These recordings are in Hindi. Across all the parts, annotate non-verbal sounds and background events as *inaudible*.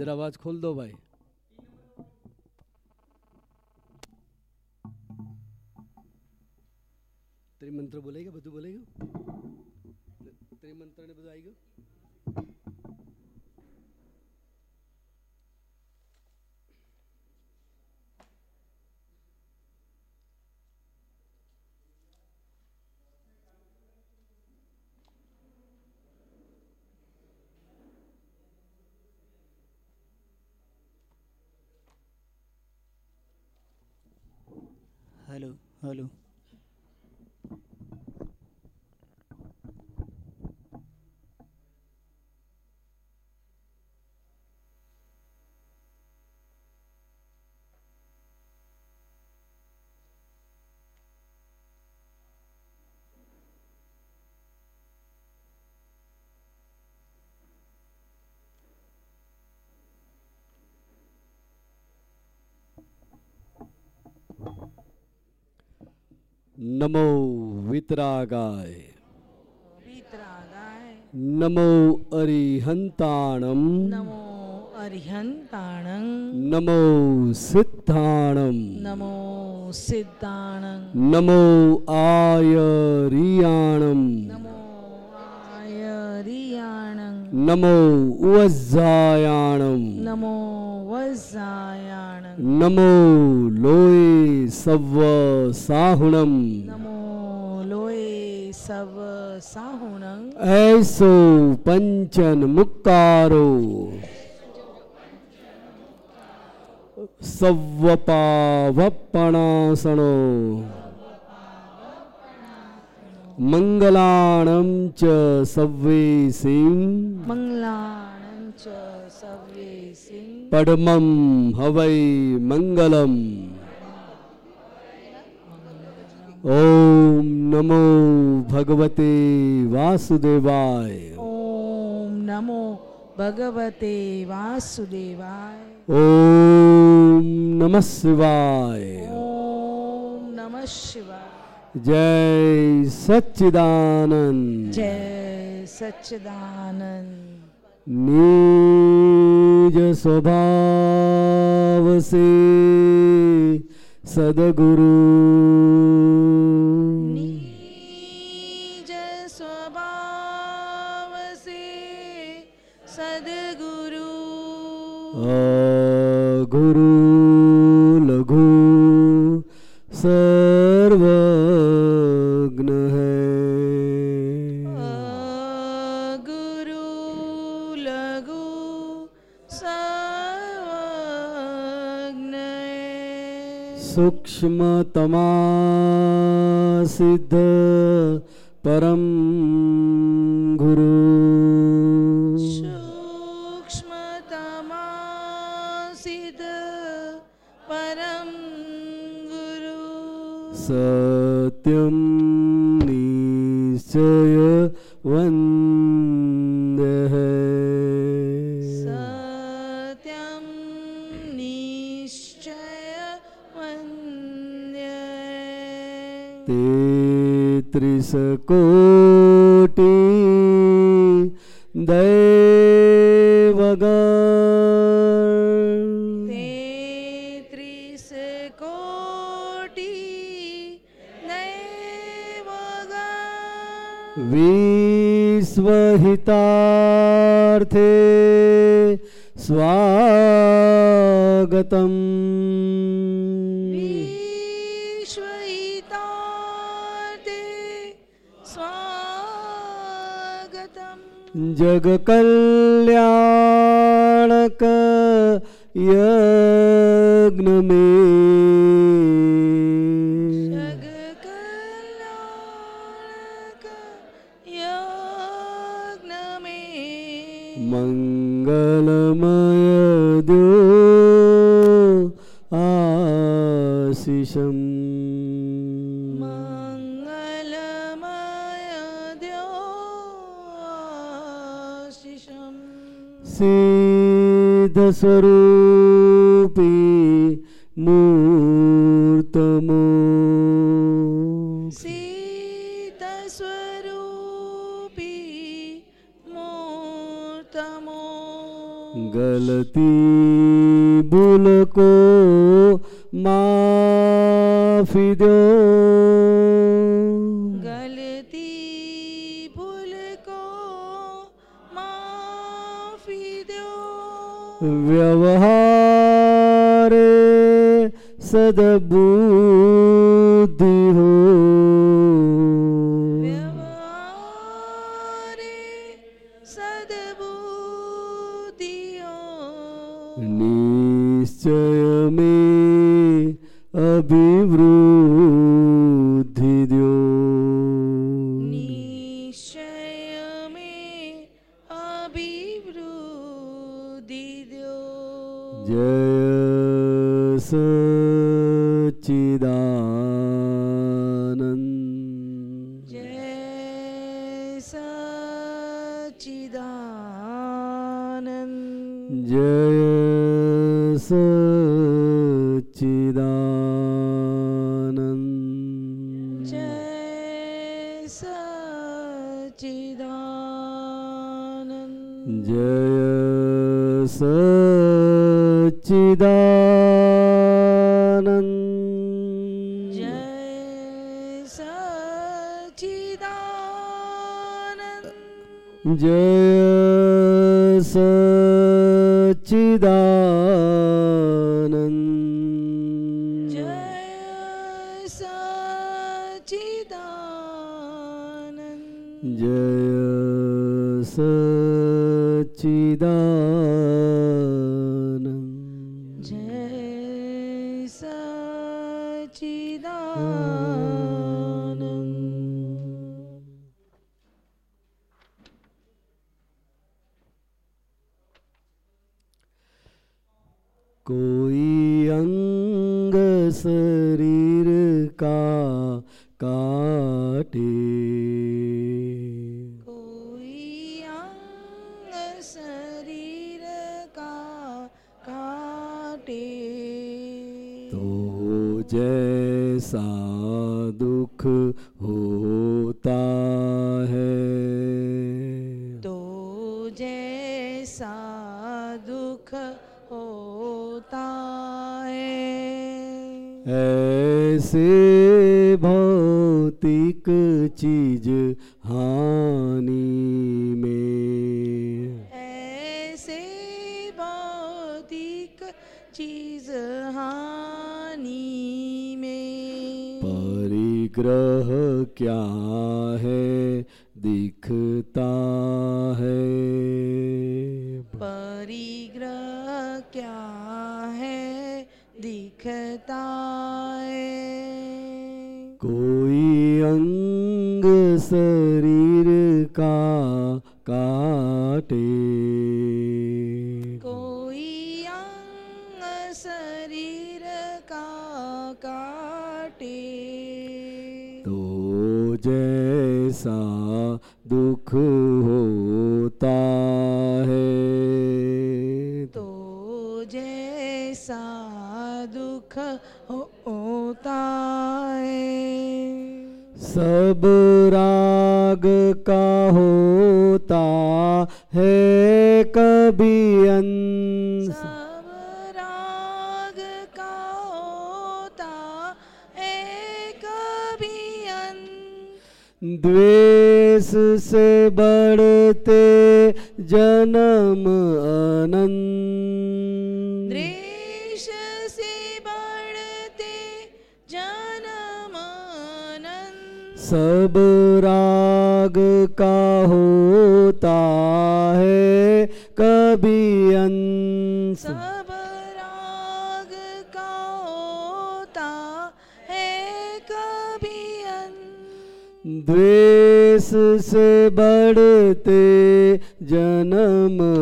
ज़रा आवाज़ खोल दो भाई। त्रिमंत्र बोलेगा बधु बोलेगा? त्रिमंत्र ने बधु गया हेलो हेलो नमो वितरागाय। नमो अरिहंताणम नमो अरिहंताणं नमो सिद्धाणं नमो सिद्धाणं नमो आयरियाणं नमो आयरियाणं नमो वज्जायाणम नमो वज्जायाणम नमो लोये सव साहुणम। नमो लोये सव साहुणम। ऐसो पंचन मुक्कारो सव सव्वपावपणासणो मंगलाणं च सव्येसिं मंगलाणं च सव्येसिं पद्मं हवै मंगल ॐ नमो भगवते वासुदेवाय। ॐ नमो भगवते वासुदेवाय। ॐ नमः शिवाय। ॐ नमः शिवाय। जय सच्चिदानंद। जय सच्चिदानंद। निज स्वभाव से सदगुरु। सूक्ष्मतमा सिद्ध परम गुरु। सूक्ष्मतमा सिद्ध परम गुरु। सत्यं निश्चय वन्द्य तेत्रिस कोटि दैवगण। तेत्रिस कोटि नैवगण विश्वहितार्थे स्वागतम्। जगकल्याणक यज्ञ में। यज्ञ में। मङ्गलमय द्यो आशिषम्। सिद्ध स्वरूपी मूर्तमो। सिद्ध स्वरूपी मूर्तमो। गलती बुल को माफ़ी दो। सदबुद्धि हो। निश्चय में अभिवृद्धि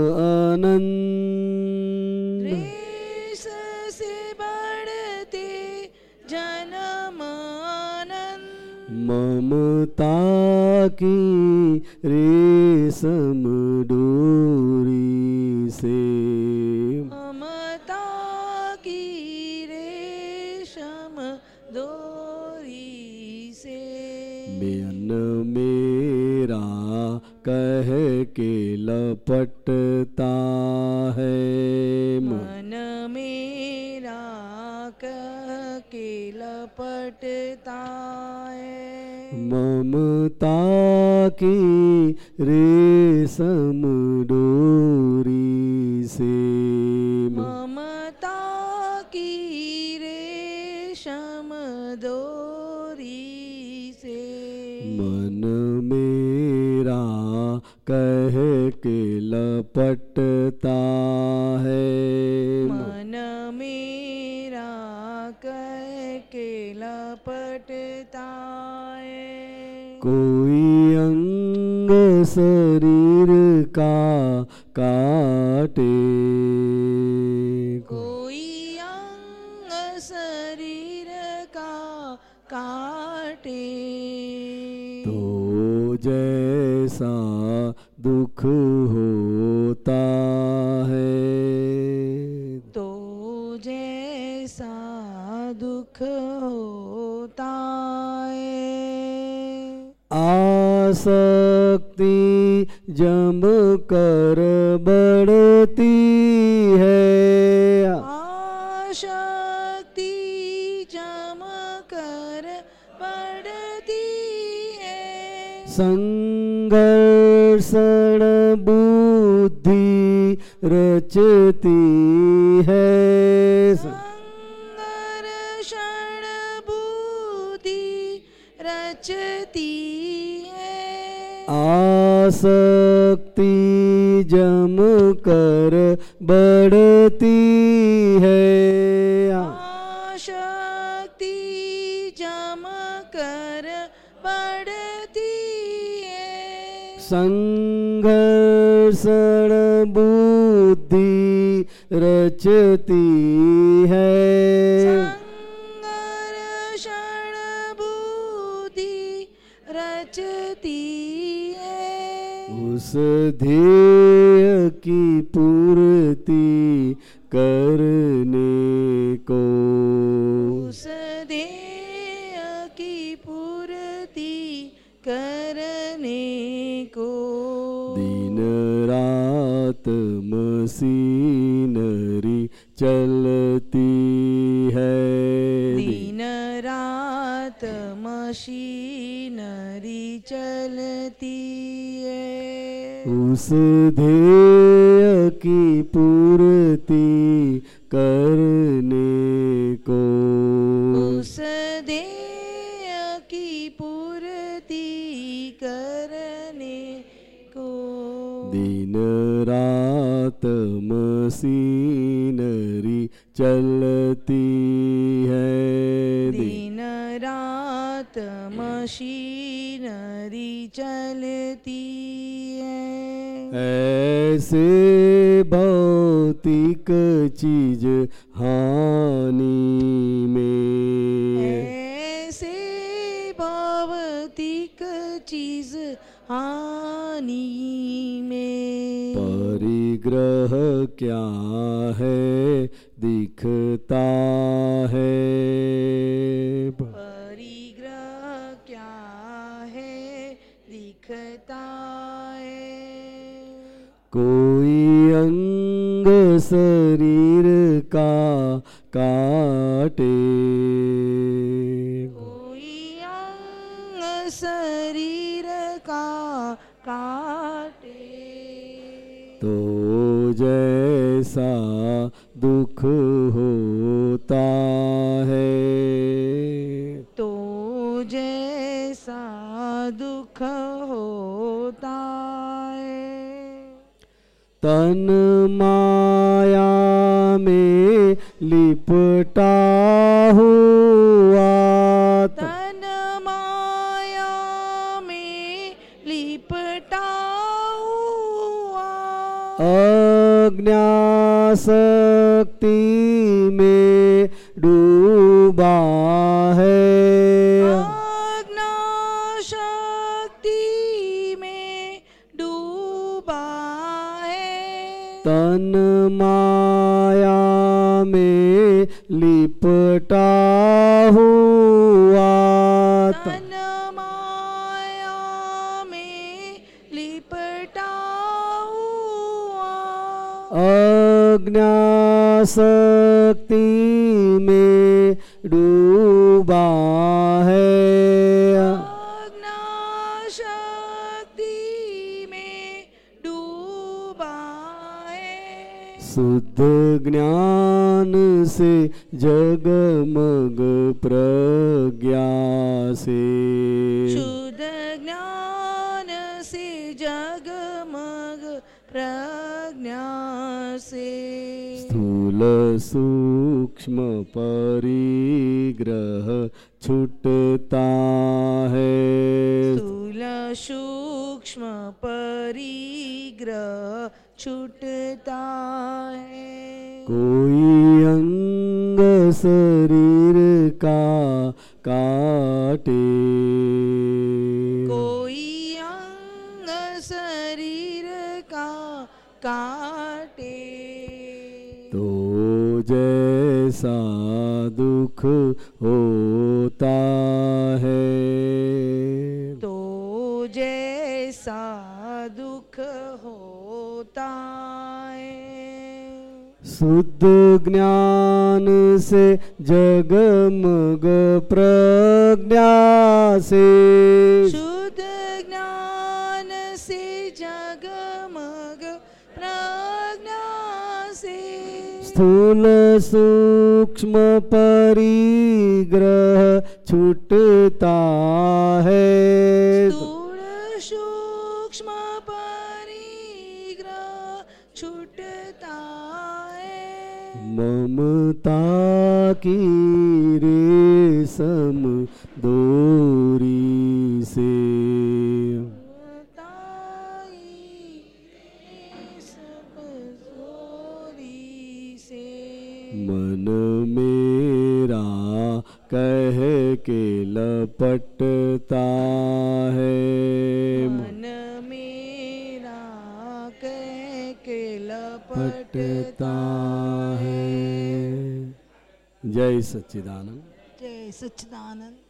आनंद। से बढ़ते जन्म ममता की रेशम डोरी से लपटता है। मन मेरा के लपटता है। ममता की रेशम डोर कह के लपटता है। मन मेरा कह के लपटता है। कोई अंग शरीर का काटे दुख होता है। तो जैसा दुख होता है। आसक्ति जम कर बढ़ती है। रचती है। रचती है। आसक्ति जम कर बढ़ती है। आशक्ति जम कर बढ़ती है। संघर्षण बुद्धि रचती है। रचती है। उस ध्येय की पूर्ति करने को मशीनरी चलती है। दिन रात मशीनरी चलती है। उस ध्येय की पूर्ति करने मशीनरी चलती है। दिन रात मशीनरी चलती है। ऐसे भौतिक चीज़ हानि परिग्रह क्या है? दिखता है। परिग्रह क्या है? दिखता है। कोई अंग शरीर का काटे। जैसा दुख होता है। तो जैसा दुख होता है। तन माया में लिपटा हुआ अज्ञाशक्ति में डूबा है शक्ति में डूबा है तन माया में लिपटा हुआ आसक्ति में डूबा है। में डूबा है। शुद्ध ज्ञान से जग मग प्रज्ञा से। शुद्ध ज्ञान से जग मग प्रज्ञा से। स्थूल सूक्ष्म परिग्रह छूटता है। स्थूल सूक्ष्म परिग्रह छूटता है। कोई अंग शरीर का काटे दुख होता है। तो जैसा दुख होता है। शुद्ध ज्ञान से जगमग प्रज्ञा से स्थूल सूक्ष्म परिग्रह छूटता है। स्थूल सूक्ष्म परिग्रह छूटता है। ममता की रेशम दोरी के लपटता है। मन मेरा कह के पटता लपटता है। जय सच्चिदानंद। जय सच्चिदानंद।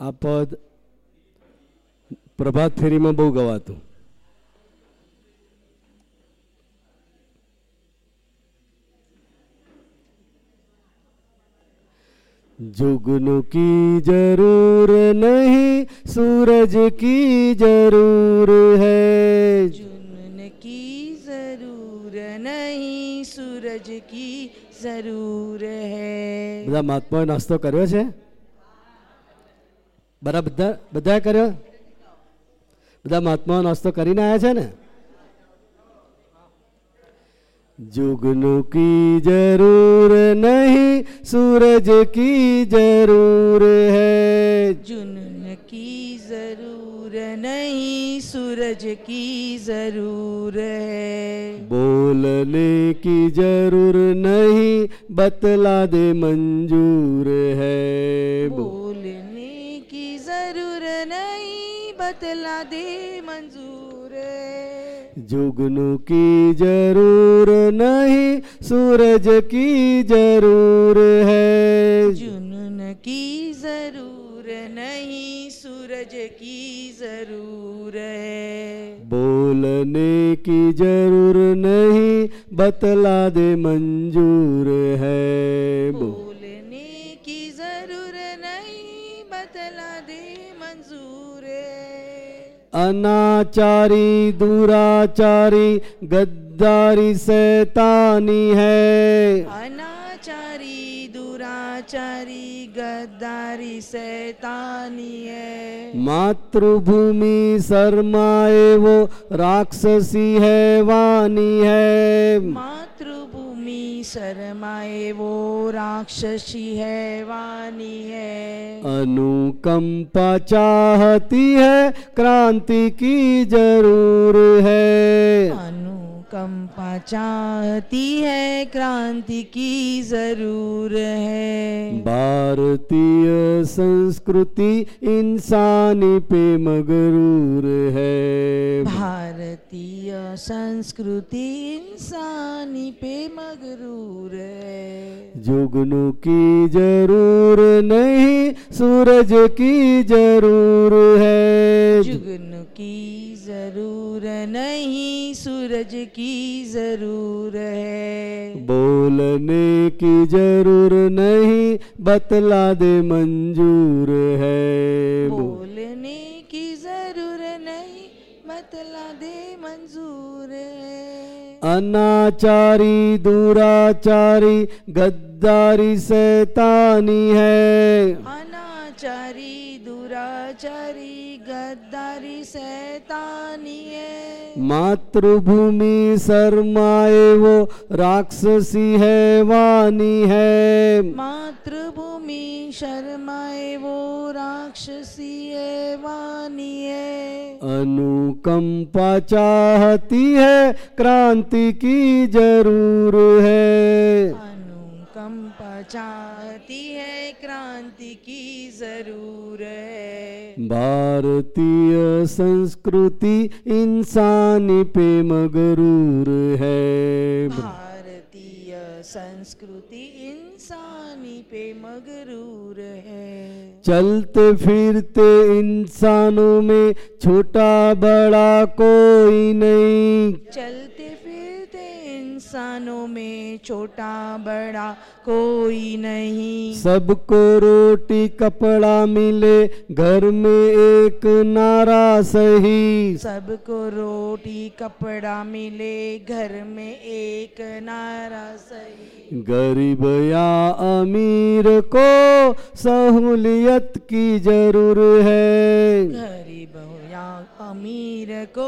આ પદ પ્રભાત ફેરીમાં બહુ ગવાતું जुगनू की जरूर नहीं सूरज की जरूर है जुनून की जरूर नहीं सूरज की जरूर है બધા મહાત્માએ નાસ્તો કર્યો છે બરા બધા બધાએ કર્યો બધા મહાત્માઓ નાસ્તો કરીને આવ્યા છે ને जुगनू की जरूर नहीं सूरज की जरूर है जुनून की जरूर नहीं सूरज की जरूर है बोलने की जरूर नहीं बतला दे मंजूर है बोलने की जरूर नहीं बतला दे मंजूर। जुगनू की ज़रूर नहीं सूरज की ज़रूर है। जुनून की ज़रूर नहीं सूरज की ज़रूर है। बोलने की ज़रूर नहीं बतला दे मंजूर है। बो- अनाचारी दुराचारी गद्दारी शैतानी है। अनाचारी दुराचारी दुराचारी गद्दारी सैतानी है। मातृभूमि शर्माए वो राक्षसी है वानी है। मातृभूमि शरमाए वो राक्षसी है वानी है। अनुकंपा चाहती है क्रांति की ज़रूर है। अनुकंपा चाहती है क्रांति की ज़रूर है। भारतीय संस्कृति इंसानी पे मगरूर है। भारतीय संस्कृति इंसानी पे मगरूर है। जुगनू की ज़रूर नहीं सूरज की ज़रूर है। जुगन की ज़रूर नहीं सूरज की ज़रूर है। बोलने की ज़रूर नहीं बतला दे मंजूर है। बोलने की ज़रूर नहीं बतला दे मंजूर है। अनाचारी दुराचारी गद्दारी शैतानी है। अनाचारी दुराचारी गद्दारी सैतानी है। मातृभूमि शर्माए वो राक्षसी है वानी है। मातृभूमि शर्माए वो राक्षसी है वानी है। अनुकंपा चाहती है क्रांति की ज़रूर है। अनुकंपा चाहती है क्रांति की ज़रूर है। भारतीय संस्कृति इंसानी पे मगरूर है। भारतीय संस्कृति इंसानी पे मगरूर है। चलते फिरते इंसानों में छोटा बड़ा कोई नहीं। चलते इंसानों में छोटा बड़ा कोई नहीं। सबको रोटी कपड़ा मिले घर में एक नारा सही। सबको रोटी कपड़ा मिले घर में एक नारा सही। गरीब या अमीर को सहूलियत की ज़रूर है। गरीब या अमीर को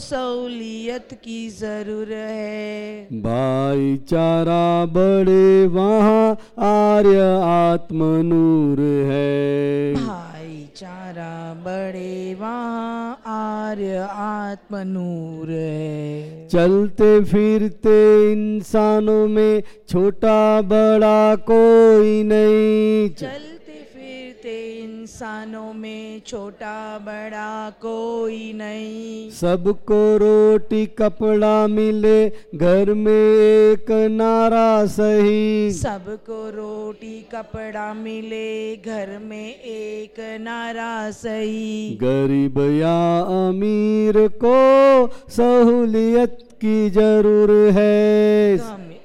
सहूलियत की ज़रूर है। भाईचारा बड़े वहाँ आर्य आत्मनूर है। भाईचारा बड़े वहाँ आर्य आत्मनूर है। चलते फिरते इंसानों में छोटा बड़ा कोई नहीं। चलते फिरते इंसानों में छोटा बड़ा कोई नहीं। सबको रोटी कपड़ा मिले घर में एक नारा सही। सबको रोटी कपड़ा मिले घर में एक नारा सही। गरीब या अमीर को सहूलियत की ज़रूर है।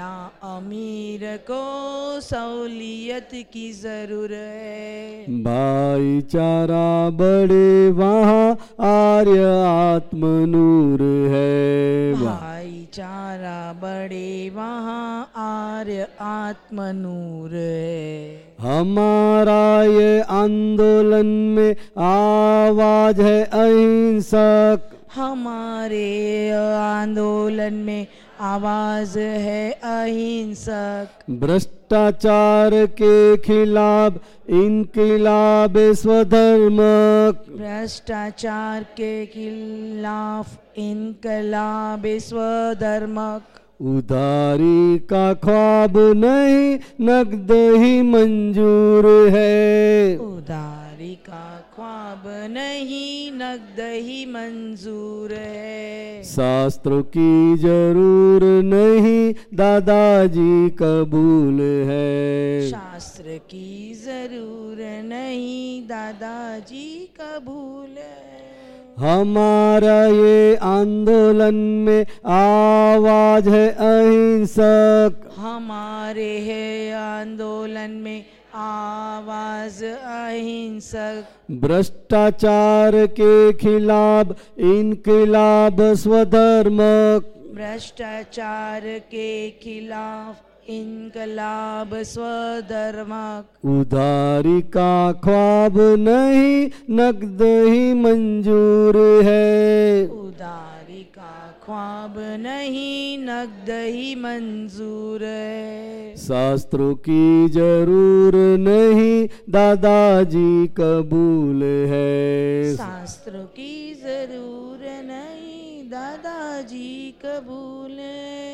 या अमीर को सहूलियत की ज़रूर है। भाईचारा बड़े वहाँ आर्य आत्मनूर है। भाईचारा बड़े वहाँ आर्य आत्मनूर है। हमारा ये आंदोलन में आवाज़ है अहिंसक। हमारे आंदोलन में आवाज़ है अहिंसक। भ्रष्टाचार के खिलाफ इनकलाब स्वधर्मक। भ्रष्टाचार के खिलाफ इनकलाब स्वधर्मक। उधारी का ख्वाब नहीं नकद ही मंजूर है। उधारी का ख्वाब नहीं नकद ही मंजूर है। शास्त्रों की ज़रूर नहीं दादाजी कबूल है। शास्त्र की ज़रूर नहीं दादाजी कबूल है। हमारा ये आंदोलन में आवाज़ है अहिंसक। हमारे है आंदोलन में आवाज़ अहिंसक। भ्रष्टाचार के खिलाफ इनकलाब स्वधर्मक भ्रष्टाचार के खिलाफ इनकलाब स्वधर्म। उधारी का ख्वाब नहीं नकद ही मंजूर है। उदारी का ख्वाब नहीं नकद ही मंजूर है। शास्त्रों की ज़रूर नहीं दादाजी कबूल है। शास्त्रों की ज़रूर नहीं दादाजी कबूल है।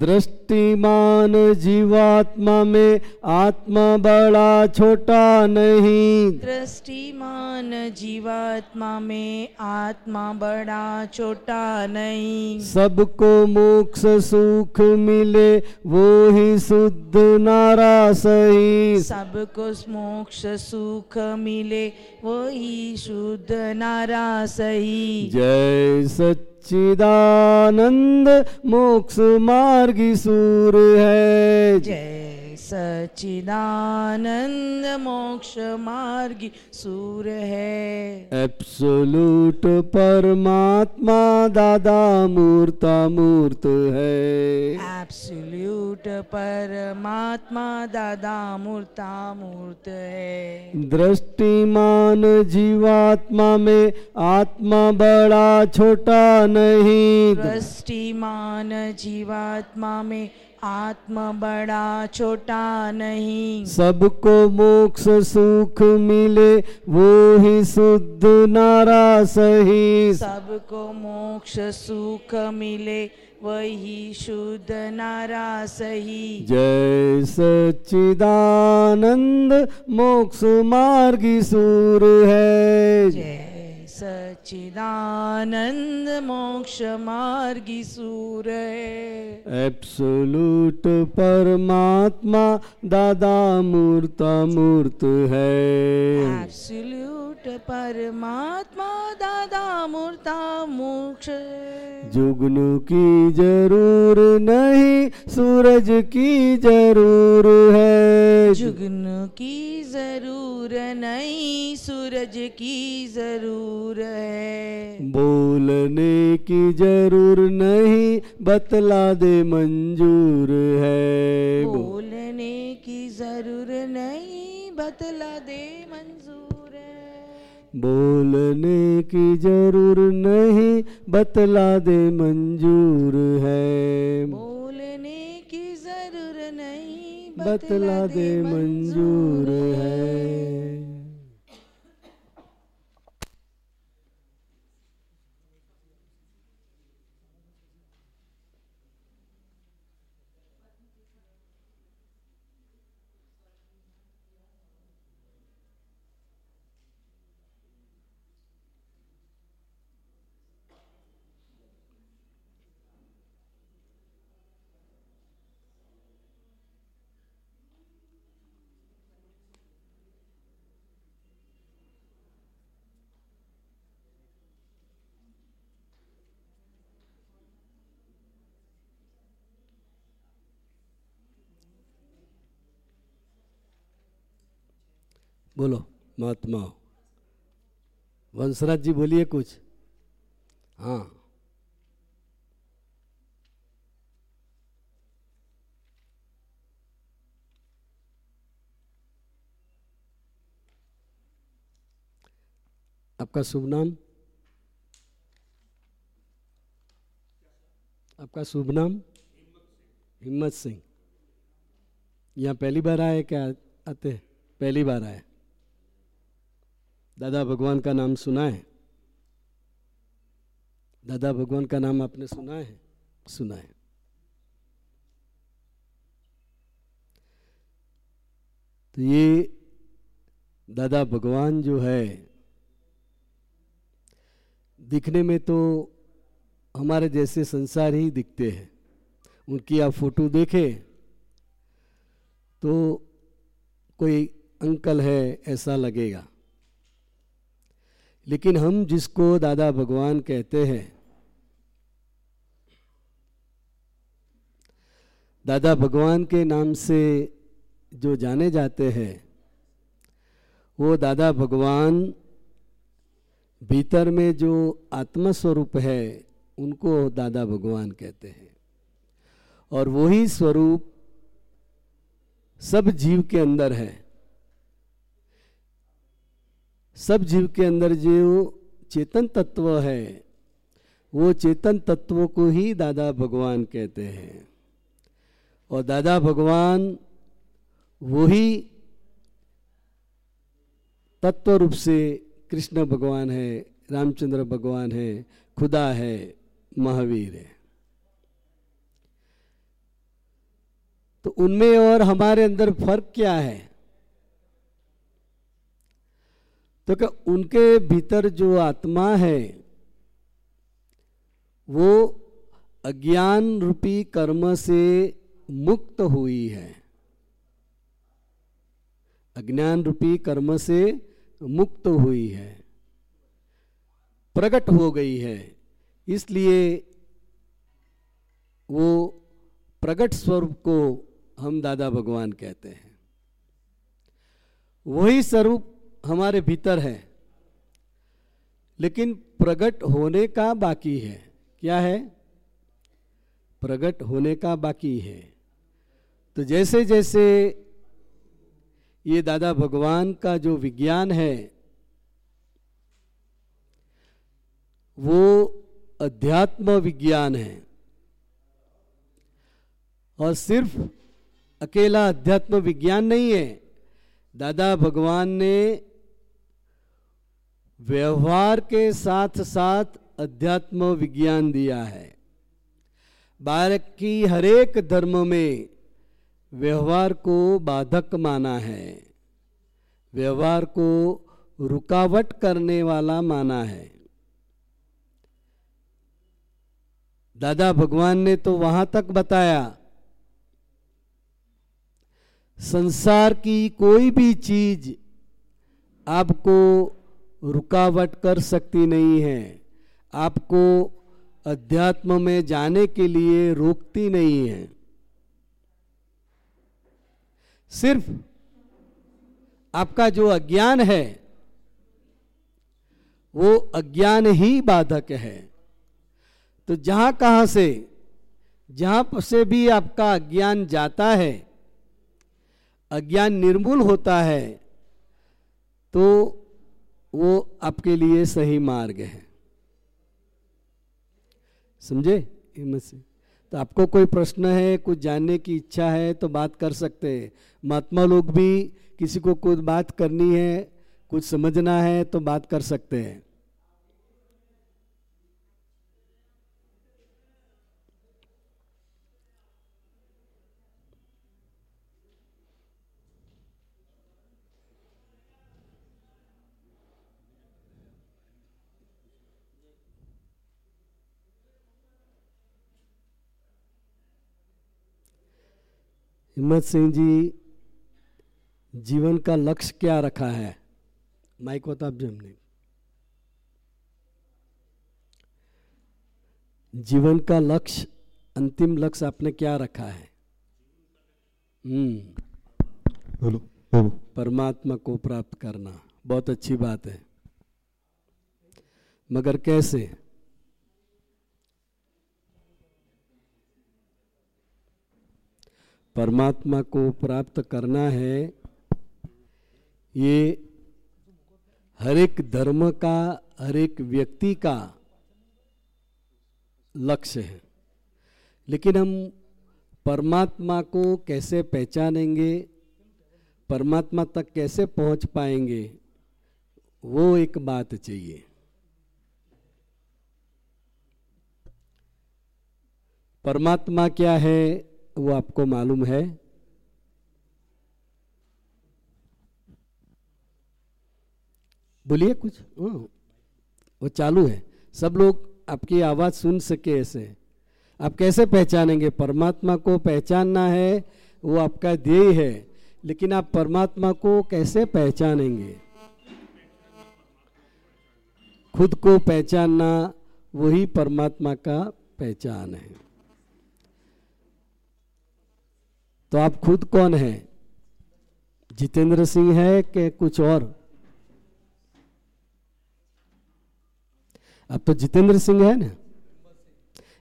दृष्टिमान जीवात्मा में आत्मा बड़ा छोटा नहीं। दृष्टिमान जीवात्मा में आत्मा बड़ा छोटा नहीं। सबको मोक्ष सुख मिले वो ही शुद्ध नारा सही। सबको मोक्ष सुख मिले वो ही शुद्ध नारा सही। जय सच्चिदानंद मोक्ष मार्गी सूर है। जय। सच्चिदानंद मोक्ष मार्गी सूर है। एब्सोल्यूट परमात्मा दादा मूर्ता मूर्त है। एब्सोल्यूट परमात्मा दादा मूर्ता मूर्त है। दृष्टिमान जीवात्मा में आत्मा बड़ा छोटा नहीं। दृष्टिमान जीवात्मा में आत्मा बड़ा छोटा नहीं। सबको मोक्ष सुख मिले वो ही शुद्ध नारा सही। सबको मोक्ष सुख मिले वही शुद्ध नारा सही। जय सच्चिदानंद मोक्ष मार्गी सूर है। जय सच्चिदानंद मोक्ष मार्गी सूर एब्सोल्यूट परमात्मा दादा मूर्ता मूर्त है। एब्सोल्यूट परमात्मा दादा मूर्ता मोक्ष। जुगनू की ज़रूर नहीं सूरज की ज़रूर है। जुगन की ज़रूर नहीं सूरज की ज़रूर है। बोलने की ज़रूर नहीं बतला दे मंजूर है। बोलने की ज़रूर नहीं बतला दे मंजूर है। बोलने की ज़रूर नहीं बतला दे मंजूर है। बोलने की ज़रूर नहीं बतला दे मंजूर है। बोलो, महात्मा वंशराज जी बोलिए कुछ। हाँ। आपका शुभ नाम? आपका शुभ नाम? हिम्मत सिंह। यहाँ पहली बार आए क्या? आते पहली बार आए दादा भगवान का नाम सुना है। दादा भगवान का नाम आपने सुना है? सुना है। तो ये दादा भगवान जो है, दिखने में तो हमारे जैसे संसार ही दिखते हैं। उनकी आप फ़ोटो देखें तो कोई अंकल है, ऐसा लगेगा। लेकिन हम जिसको दादा भगवान कहते हैं, दादा भगवान के नाम से जो जाने जाते हैं, वो दादा भगवान भीतर में जो आत्मा स्वरूप है, उनको दादा भगवान कहते हैं। और वही स्वरूप सब जीव के अंदर है। सब जीव के अंदर जो चेतन तत्व है, वो चेतन तत्व को ही दादा भगवान कहते हैं। और दादा भगवान वही तत्व रूप से कृष्ण भगवान है, रामचंद्र भगवान है, खुदा है, महावीर है। तो उनमें और हमारे अंदर फ़र्क क्या है? तो क्या उनके भीतर जो आत्मा है, वो अज्ञान रूपी कर्म से मुक्त हुई है? अज्ञान रूपी कर्म से मुक्त हुई है। प्रकट हो गई है। इसलिए वो प्रकट स्वरूप को हम दादा भगवान कहते हैं। वही स्वरूप हमारे भीतर है। लेकिन प्रकट होने का बाकी है। क्या है? प्रकट होने का बाकी है। तो जैसे जैसे ये दादा भगवान का जो विज्ञान है, वो अध्यात्म विज्ञान है। और सिर्फ़ अकेला अध्यात्म विज्ञान नहीं है। दादा भगवान ने व्यवहार के साथ साथ अध्यात्म विज्ञान दिया है। बालक की हरेक धर्म में व्यवहार को बाधक माना है। व्यवहार को रुकावट करने वाला माना है। दादा भगवान ने तो वहाँ तक बताया, संसार की कोई भी चीज़ आपको रुकावट कर सकती नहीं है। आपको अध्यात्म में जाने के लिए रोकती नहीं है। सिर्फ़ आपका जो अज्ञान है, वो अज्ञान ही बाधक है। तो जहाँ कहाँ से, जहाँ से भी आपका अज्ञान जाता है, अज्ञान निर्मूल होता है तो वो आपके लिए सही मार्ग है। समझे? हिम्मत से। तो आपको कोई प्रश्न है, कुछ जानने की इच्छा है तो बात कर सकते हैं। महात्मा लोग भी किसी को कुछ बात करनी है, कुछ समझना है तो बात कर सकते हैं। हिम्मत सिंह जी जीवन का लक्ष्य क्या रखा है? माइक बता जी हमने जीवन का लक्ष्य अंतिम लक्ष्य आपने क्या रखा है? हम्म। परमात्मा को प्राप्त करना बहुत अच्छी बात है। मगर कैसे? परमात्मा को प्राप्त करना है, ये हर एक धर्म का हर एक व्यक्ति का लक्ष्य है। लेकिन हम परमात्मा को कैसे पहचानेंगे, परमात्मा तक कैसे पहुँच पाएँगे, वो एक बात चाहिए। परमात्मा क्या है? वो आपको मालूम है। बोलिए कुछ। वो चालू है। सब लोग आपकी आवाज़ सुन सके ऐसे। आप कैसे पहचानेंगे? परमात्मा को पहचानना है, वो आपका ध्येय है। लेकिन आप परमात्मा को कैसे पहचानेंगे? खुद को पहचानना, वही परमात्मा का पहचान है। तो आप खुद कौन हैं? जितेंद्र सिंह है कि कुछ और? आप तो जितेंद्र सिंह है ना?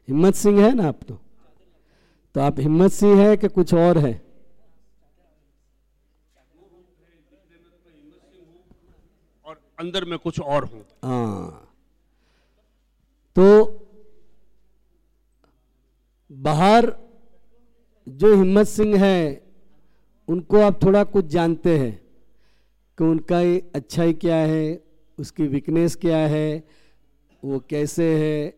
हिम्मत सिंह है ना आप तो? तो आप हिम्मत सिंह है कि कुछ और है? और अंदर में कुछ और हूँ। हाँ। तो बाहर जो हिम्मत सिंह है, उनको आप थोड़ा कुछ जानते हैं कि उनका अच्छाई क्या है, उसकी वीकनेस क्या है, वो कैसे है,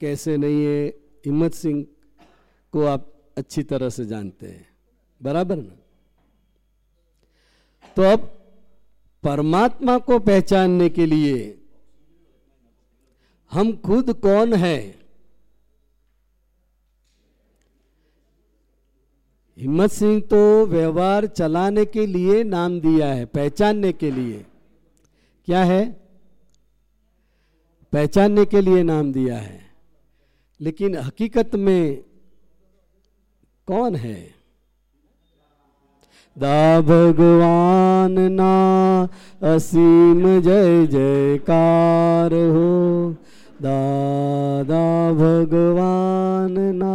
कैसे नहीं है, हिम्मत सिंह को आप अच्छी तरह से जानते हैं। बराबर ना? तो अब परमात्मा को पहचानने के लिए हम खुद कौन है? हिम्मत सिंह तो व्यवहार चलाने के लिए नाम दिया है, पहचानने के लिए। क्या है? पहचानने के लिए नाम दिया है। लेकिन हकीकत में कौन है? दा भगवान ना असीम जय जयकार हो। दादा भगवान ना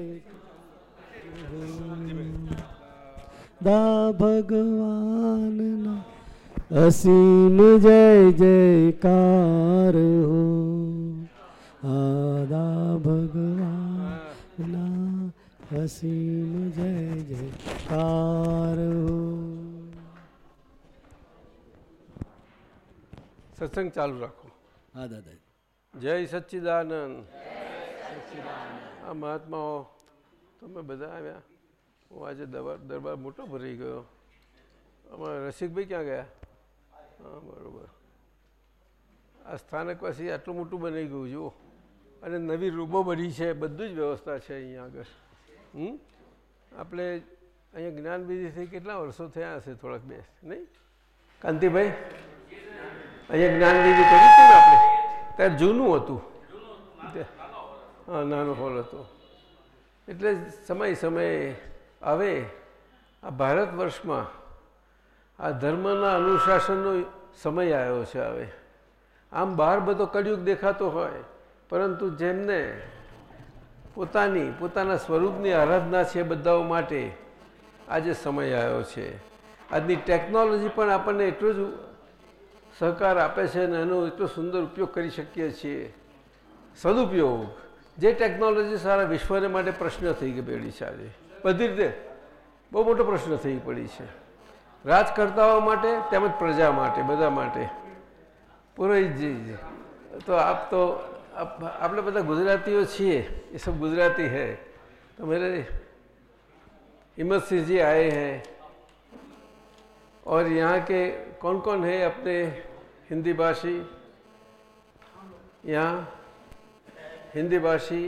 दा भगवान ना असीम जय जयकार हो आदा भगवान ना असीम जय जयकार हो સત્સંગ ચાલુ રાખો હા દાદા જય સચ્ચિદાનંદ આ મહાત્માઓ તમે બધા આવ્યા હું આજે દરબાર દરબાર મોટો ભરાઈ ગયો. અમારા રસિકભાઈ ક્યાં ગયા? હા, બરોબર. આ સ્થાનક પછી આટલું મોટું બની ગયું જુઓ અને નવી રૂમો બની છે, બધું જ વ્યવસ્થા છે અહીંયા આગળ. હમ? આપણે અહીંયા જ્ઞાનવિધિથી કેટલા વર્ષો થયા હશે થોડાક બે, નહીં? કાંતિભાઈ? અહીંયા જ્ઞાનવિધિ કરી હતી ને આપણે? ત્યારે જૂનું હતું. હા, નાનો હોલ હતો. એટલે સમય સમયે હવે આ ભારત વર્ષમાં આ ધર્મના અનુશાસનનો સમય આવ્યો છે હવે. આમ બહાર બધો કળિયુગ દેખાતો હોય, પરંતુ જેમને પોતાની, પોતાના સ્વરૂપની આરાધના છે બધાઓ માટે આજે સમય આવ્યો છે. આજની ટેકનોલોજી પણ આપણને એટલો જ સહકાર આપે છે અને એનો એટલો સુંદર ઉપયોગ કરી શકીએ છીએ. સદુપયોગ. જે ટેકનોલોજી સારા વિશ્વને માટે પ્રશ્ન થઈ ગઈ બેડી છે આજે બધી રીતે બહુ મોટો પ્રશ્ન થઈ પડી છે રાજકર્તાઓ માટે તેમજ પ્રજા માટે બધા માટે પુરોહિતજી તો આપ તો આપણે બધા ગુજરાતીઓ છીએ ये सब गुजराती है तो मेरे हिम्मत सिंह जी आए हैं और यहाँ के कौन कौन है अपने हिंदी भाषी यहाँ हिंदी भाषी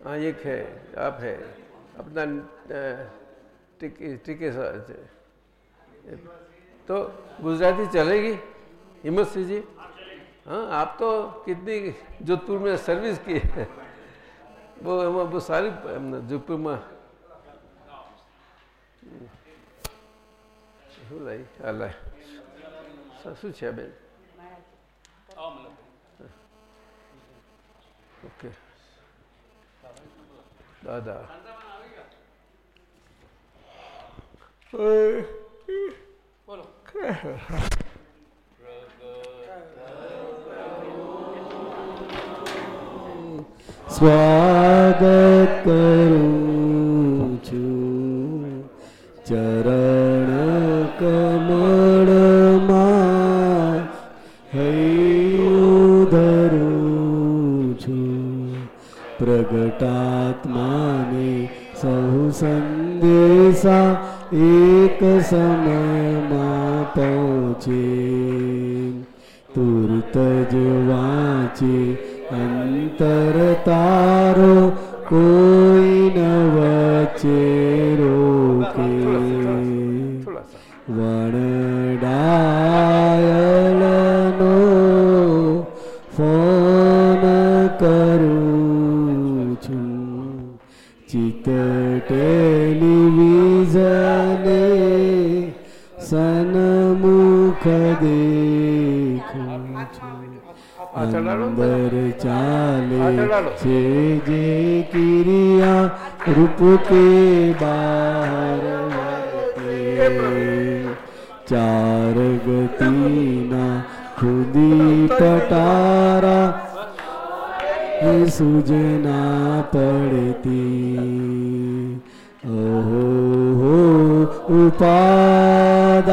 हाँ एक है आप है अपना टिके टिके तो गुजराती चलेगी हिम्मत सिंह जी हाँ आप तो कितनी जोधपुर में सर्विस की है वो वो सारी जोधपुर में શું લઈ અલાય શું છે બેન ઓકે દાદા સ્વાગત કરું છું. ચરણ કમળમાં હૈયું ધરું છું. પ્રગટાત્માને સહુ સંદેશા એક સમયમાં પહોંચે, તુરત જ વાંચે, અંતર તારો કોઈ ન વચ્ચે રોકે. વણડાયલનો ફોન કરું છું, ચિત્ત સન્મુખ દેખું છું અંદર ચાલે. છે જે કિરિયા રૂપ કે બહાર ચાર ગતિના ખુદી પટારા સુજના પડતી હો ઉપાદાન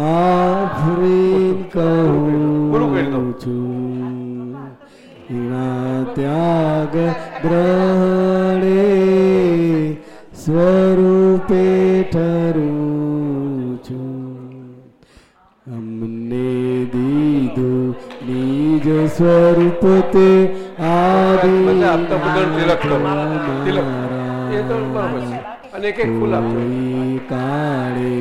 આફરીન. કહું છું એના ત્યાગ ગ્રહણે સ્વરૂપે ઠરું છું અમને દીધું નિજ સ્વરૂપ તે આદિ તિલક. તિલક. એ તો બરાબર છે અને કે ફૂલ આપજો. કાળે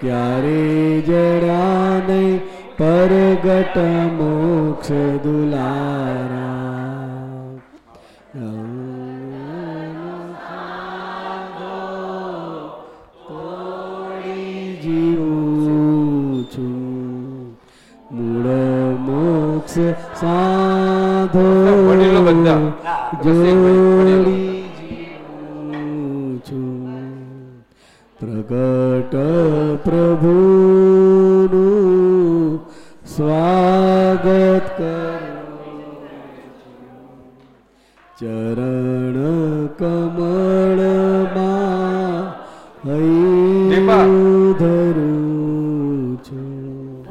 ક્યારે જડા નહીં પરગટ મોક્ષ દુલારા. સાધો જોડી પ્રગટ પ્રભુનું સ્વાગત કર ચરણ કમળમાં ધરું છું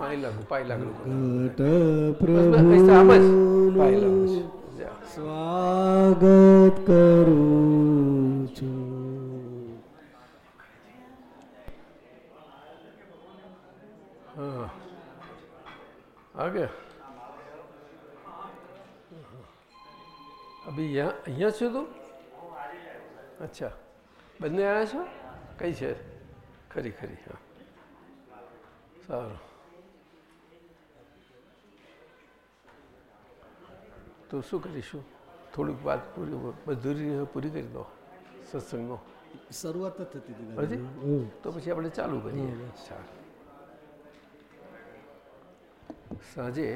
પ્રગટ પ્રભુ અહીંયા છું તું? અચ્છા. બંને આવ્યા છો? કઈ છે? ખરી ખરી હા. સારું. તો શું કરીશું? થોડીક વાત પૂરી બધું પૂરી કરી દો સત્સંગનો. શરૂઆત જ થતી હતી તો પછી આપણે ચાલુ કરીએ. સાંજે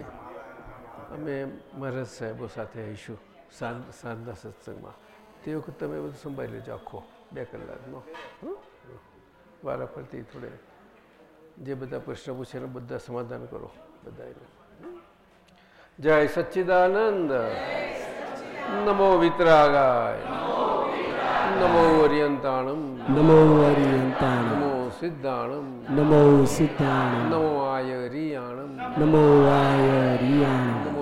અમે મહારાજ સાહેબો સાથે આવીશું. સાંજના સત્સંગમાં. તે વખત તમે બધું સંભાળી લેજો આખો બે કલાકનો. હં? વારા ફરતી થોડે જે બધા પ્રશ્ન પૂછે એનું બધા સમાધાન કરો બધા જય સચ્ચિદાનંદ. નમો વિતરાગાય. નમો અરિયંતાણમ. નમો હરિયંતાણ નમો સિદ્ધાણમ. નમો સિદ્ધાણ નમો આયરિયાણમ. નમો આય રિયાણ નમો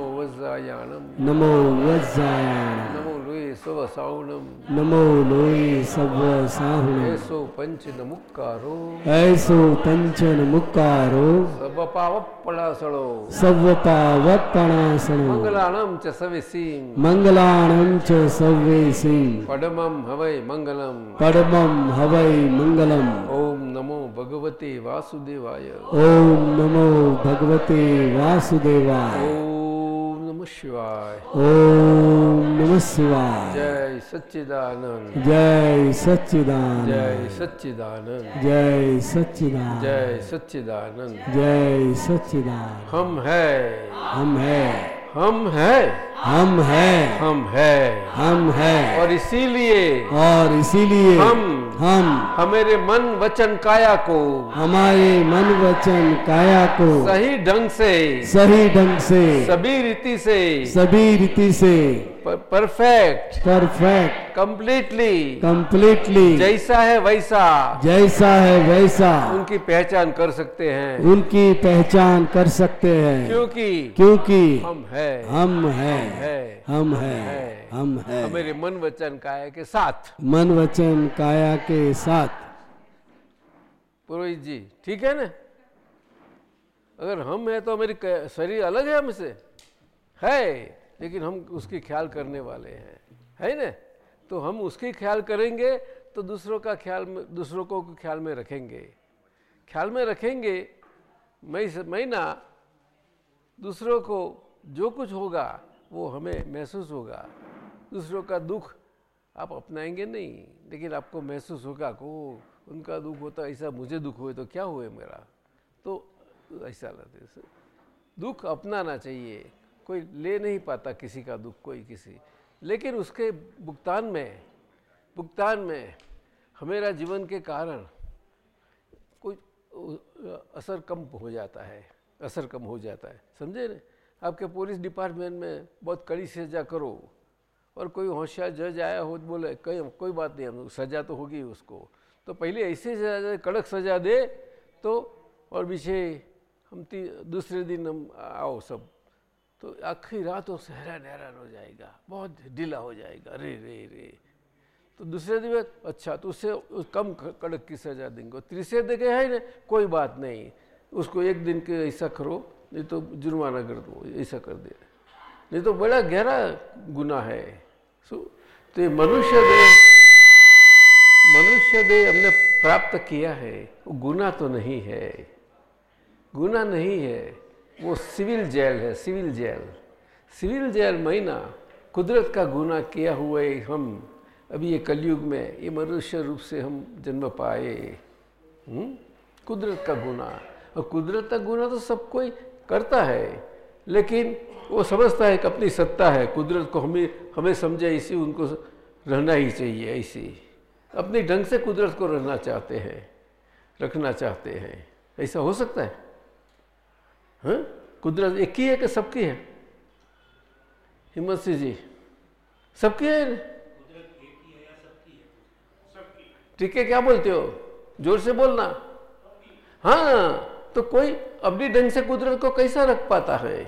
વજ્રાયાણમ નમો વજ્જાયાણ નમો લોહી સવ સાવણમ નમો લોહી સવ સાહુણ એસો પંચ નમુક્કારો એસો પંચન મુકારો સબ પાવપડાસળો સવ પાવપણાસણો મંગલાણમ ચ સવિસીમ। મંગલાણમ ચ સર્વેસીમ પડમમ હવૈ મંગલમ। પડમમ હવૈ મંગલમ। ઓમ નમો ભગવતે વાસુદેવાય। ઓમ નમો ભગવતે વાસુદેવાય। ઓમ શિવાય ઓમ નમઃ શિવાય જય સચ્ચિદાનંદ જય સચ્ચિદાનંદ જય સચ્ચિદાનંદ જય સચ્ચિદાનંદ જય સચ્ચિદાનંદ જય સચ્ચિદાનંદ હમ હૈ હમ હૈ हम है। हम है। हम है। हम है। और इसीलिए और इसीलिए हम हम हमारे मन वचन काया को हमारे मन वचन काया को सही ढंग से सही ढंग से सभी रीति से सभी रीति से परफेक्ट परफेक्ट कंप्लीटली कंप्लीटली जैसा है वैसा. जैसा है वैसा. उनकी पहचान कर सकते हैं. उनकी पहचान कर सकते हैं. क्योंकि क्योंकि हम है. हम है. हम है। हम हैं. हमारे मन वचन काया के साथ मन वचन काया के साथ पुरोहित जी ठीक है ना? अगर हम है तो मेरी शरीर अलग है हमसे. है. लेकिन हम उसकी ख्याल करने वाले हैं। है ना? तो हम उसकी ख्याल करेंगे तो दूसरों का ख्याल में, दूसरों को ख्याल में रखेंगे। ख्याल में रखेंगे, मैं से महीना दूसरों को जो कुछ होगा, वो हमें महसूस होगा। दूसरों का दुख आप अपनाएँगे नहीं, लेकिन आपको महसूस होगा को उनका दुख होता, ऐसा मुझे दुख हुए तो क्या हुए मेरा? तो ऐसा लगता है। दुख अपनाना चाहिए। कोई ले नहीं पाता किसी का दुख, कोई किसी। लेकिन उसके भुगतान में भुगतान में हमेरा जीवन के कारण कोई असर कम हो जाता है, असर कम हो जाता है। समझे ना? आपके पुलिस डिपार्टमेंट में बहुत कड़ी सजा करो और कोई होशियार जज आया हो, बोले, कहीं, कोई बात नहीं, हम, सजा तो होगी उसको। तो पहले ऐसे सजा दे कड़क सजा दे तो और पीछे हम दूसरे दिन हम आओ सब। तो आखिरी रात वो सहरा हैरान हो जाएगा, बहुत ढीला हो जाएगा, रे रे रे। तो दूसरे दिन अच्छा तो उससे उस कम कड़क की सजा देंगे। तीसरे दिन है ना कोई बात नहीं, उसको एक दिन के ऐसा करो, नहीं तो जुर्माना कर दो, ऐसा कर दे। नहीं तो बड़ा गहरा गुना है। सो तो ये मनुष्य दे मनुष्य दे हमने प्राप्त किया है, वो गुना तो नहीं है। गुना नहीं है। वो सिविल जेल है, सिविल जेल। सिविल जेल महीना कुदरत का गुना किया हुआ है हम। अभी ये कलयुग में ये मनुष्य रूप से हम जन्म पाए। हम्म? कुदरत का गुना और कुदरत का गुना तो सब कोई करता है, लेकिन वो समझता है कि अपनी सत्ता है। कुदरत को हमें हमें समझे, इसी उनको रहना ही चाहिए, ऐसी। अपने ढंग से कुदरत को रहना चाहते हैं, रखना चाहते हैं। ऐसा हो सकता है? हाँ? कुदरत एक ही है कि सबकी है? हिम्मत सिंह जी। सबकी है? ठीक है, क्या बोलते हो? ज़ोर से बोलना। हाँ तो कोई अपनी ढंग से कुदरत को कैसा रख पाता है?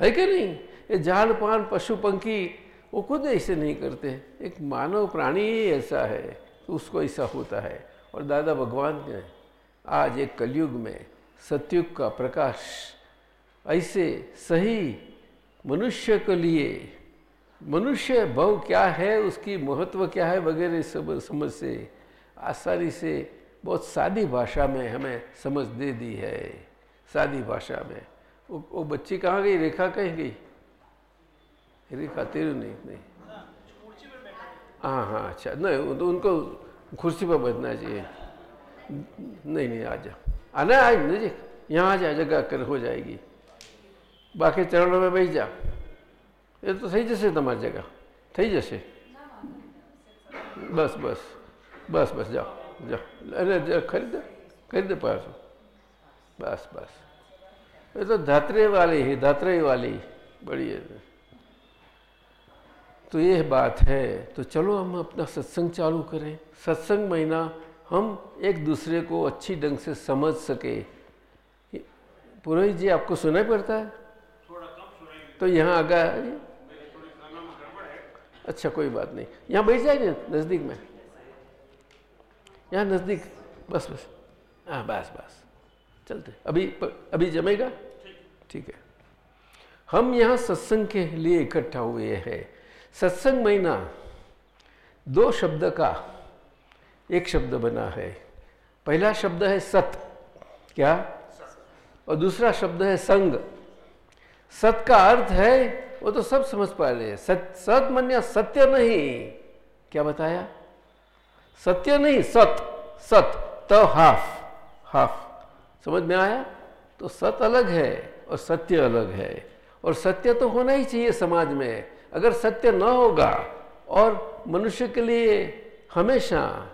है कि नहीं? ये जान पान, पशु, पंखी, वो खुद ऐसे नहीं करते। एक मानव प्राणी ही ऐसा है तो उसको ऐसा होता है। और दादा भगवान ने आज एक कलयुग में सतयुग का प्रकाश ऐसे सही मनुष्य के लिए मनुष्य भव क्या है उसकी महत्व क्या है वगैरह सब समझ से आसानी से बहुत सादी भाषा में हमें समझ दे दी है सादी भाषा में। वो, वो बच्ची कहाँ गई? रेखा कहीं गई? रेखा तेरे नहीं नहीं। हाँ हाँ अच्छा नहीं तो उनको कुर्सी पर बैठना चाहिए। नहीं नहीं आ जा। आना आज नजीक यहाँ आ जा जगह कर हो जाएगी બાકી ચરણોમાં બેસી જા એ તો થઈ જશે તમારી જગા થઈ જશે બસ બસ બસ બસ જાઓ જાઓ અને જ- ખરીદે ખરીદે પાછો बस बस ये तो धात्रे वाली ही धात्रे वाली बड़ी है तो ये बात है तो चलो हम अपना सत्संग चालू करें सत्संग महीना हम एक दूसरे को अच्छी ढंग से समझ सके। पुरोहित जी आपको सुनाई पड़ता है? तो यहाँ आगा अच्छा कोई बात नहीं। यहाँ बैठ जाए नज़दीक में। यहाँ नज़दीक। बस बस। हाँ बस बस। चलते अभी अभी जमेगा? ठीक है। हम यहाँ सत्संग के लिए इकट्ठा हुए हैं। सत्संग महीना दो शब्द का एक शब्द बना है। पहला शब्द है सत। क्या? और दूसरा शब्द है संग। सत का अर्थ है, वो तो सब समझ पा रहे सत सत मन्या सत्य नहीं। क्या बताया? सत्य नहीं, सत सत तो हाफ़ हाफ़। समझ में आया? तो सत अलग है और सत्य अलग है। और सत्य तो होना ही चाहिए समाज में। अगर सत्य न होगा, और मनुष्य के लिए हमेशा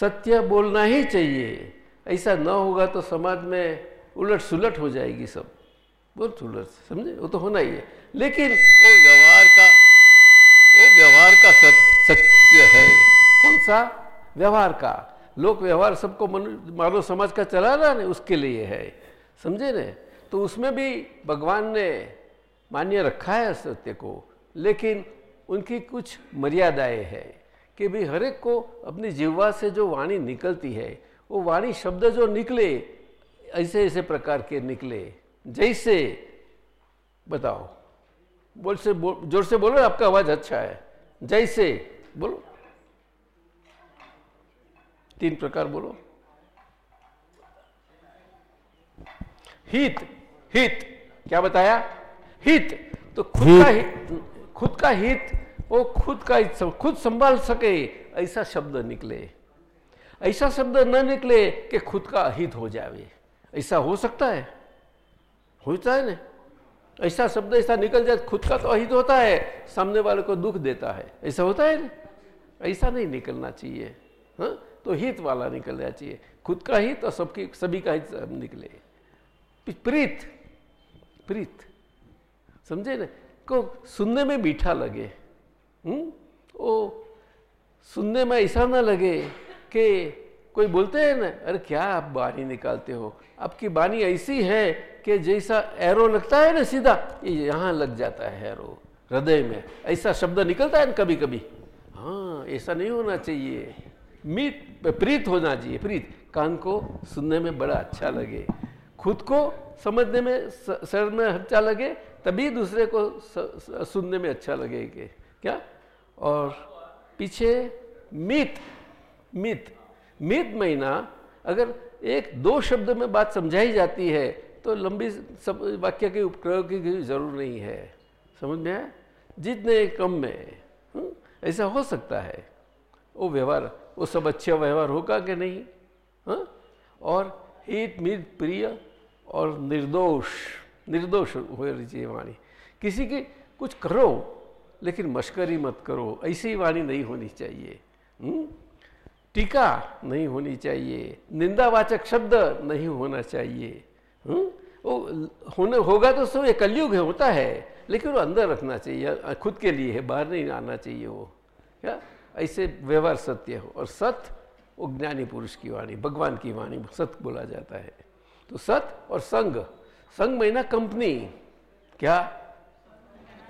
सत्य बोलना ही चाहिए। ऐसा न होगा तो समाज में उलट सुलट हो जाएगी सब। बहुत उलट समझे? वो तो होना ही है। लेकिन वो व्यवहार का वो व्यवहार का सत्य है। कौन सा? व्यवहार का। लोक व्यवहार सबको मानव समाज का चला रहा ना उसके लिए है। समझे न? तो उसमें भी भगवान ने मान्य रखा है सत्य को लेकिन उनकी कुछ मर्यादाएँ हैं। कि भी हर एक को अपनी जीवा से जो वाणी निकलती है वो वाणी शब्द जो निकले ऐसे ऐसे प्रकार के निकले। जैसे बताओ। बोल से बोल ज़ोर से बोलो आपका आवाज़ अच्छा है। जैसे बोलो। तीन प्रकार बोलो। हित हित। क्या बताया? हित। तो खुद का हित खुद का हित वो खुद का हित खुद संभाल सके, ऐसा शब्द निकले। ऐसा शब्द न निकले कि खुद का अहित हो जाए ऐसा हो सकता है? होता है ना? ऐसा शब्द, ऐसा निकल जाए, खुद का तो अहित होता है, सामने वाले को दुख देता है। ऐसा होता है ना? ऐसा नहीं निकलना चाहिए हाँ? तो हित वाला निकलना चाहिए। खुद का हित और सबकी, सभी का हित निकले। प्रीत प्रीत, समझे ना? को सुनने में मीठा लगे। हम्म? वो सुनने में ऐसा ना लगे कि कोई बोलते हैं ना, अरे क्या आप बानी निकालते हो? आपकी बानी ऐसी है कि जैसा एरो लगता है ना सीधा, ये यहाँ लग जाता है एरो हृदय में। ऐसा शब्द निकलता है ना कभी कभी हाँ ऐसा नहीं होना चाहिए। मीत प्रीत होना चाहिए, प्रीत। कान को सुनने में बड़ा अच्छा लगे। खुद को समझने में सर में अच्छा लगे, तभी दूसरे को सुनने में अच्छा लगे क्या? और पीछे मित मित मित महीना अगर एक दो शब्द में बात समझाई जाती है तो लंबी सब वाक्य के उपयोग की ज़रूर नहीं है। समझ में आया? जितने कम में हुँ? हम्म, ऐसा हो सकता है। वो व्यवहार वो सब अच्छा व्यवहार होगा कि नहीं? हाँ? और हित मित प्रिय और निर्दोष निर्दोष हो रही चाहिए वाणी। किसी की कुछ करो लेकिन मश्करी मत करो, ऐसी वाणी नहीं होनी चाहिए। हम्म? टीका नहीं होनी चाहिए, निंदावाचक शब्द नहीं होना चाहिए। हम्म? वो होने, होगा तो सब ये कलयुग है, होता है, लेकिन वो अंदर रखना चाहिए खुद के लिए है, बाहर नहीं आना चाहिए वो। क्या ऐसे व्यवहार सत्य हो। और सत, वो ज्ञानी पुरुष की वाणी, भगवान की वाणी, सत बोला जाता है। तो सत और संग संग महीना कंपनी, क्या?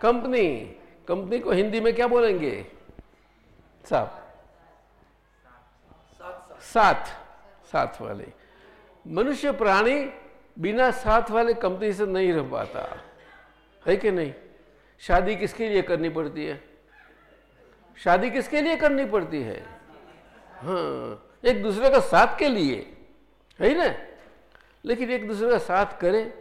कंपनी। कंपनी को हिंदी में क्या बोलेंगे? साहब साथ। साथ वाले। मनुष्य प्राणी बिना साथ वाले कंपनी से नहीं रह पाता। है कि नहीं? शादी किसके लिए करनी पड़ती है? शादी किसके लिए करनी पड़ती है? हाँ एक दूसरे का साथ के लिए। है ना? लेकिन एक दूसरे का साथ करें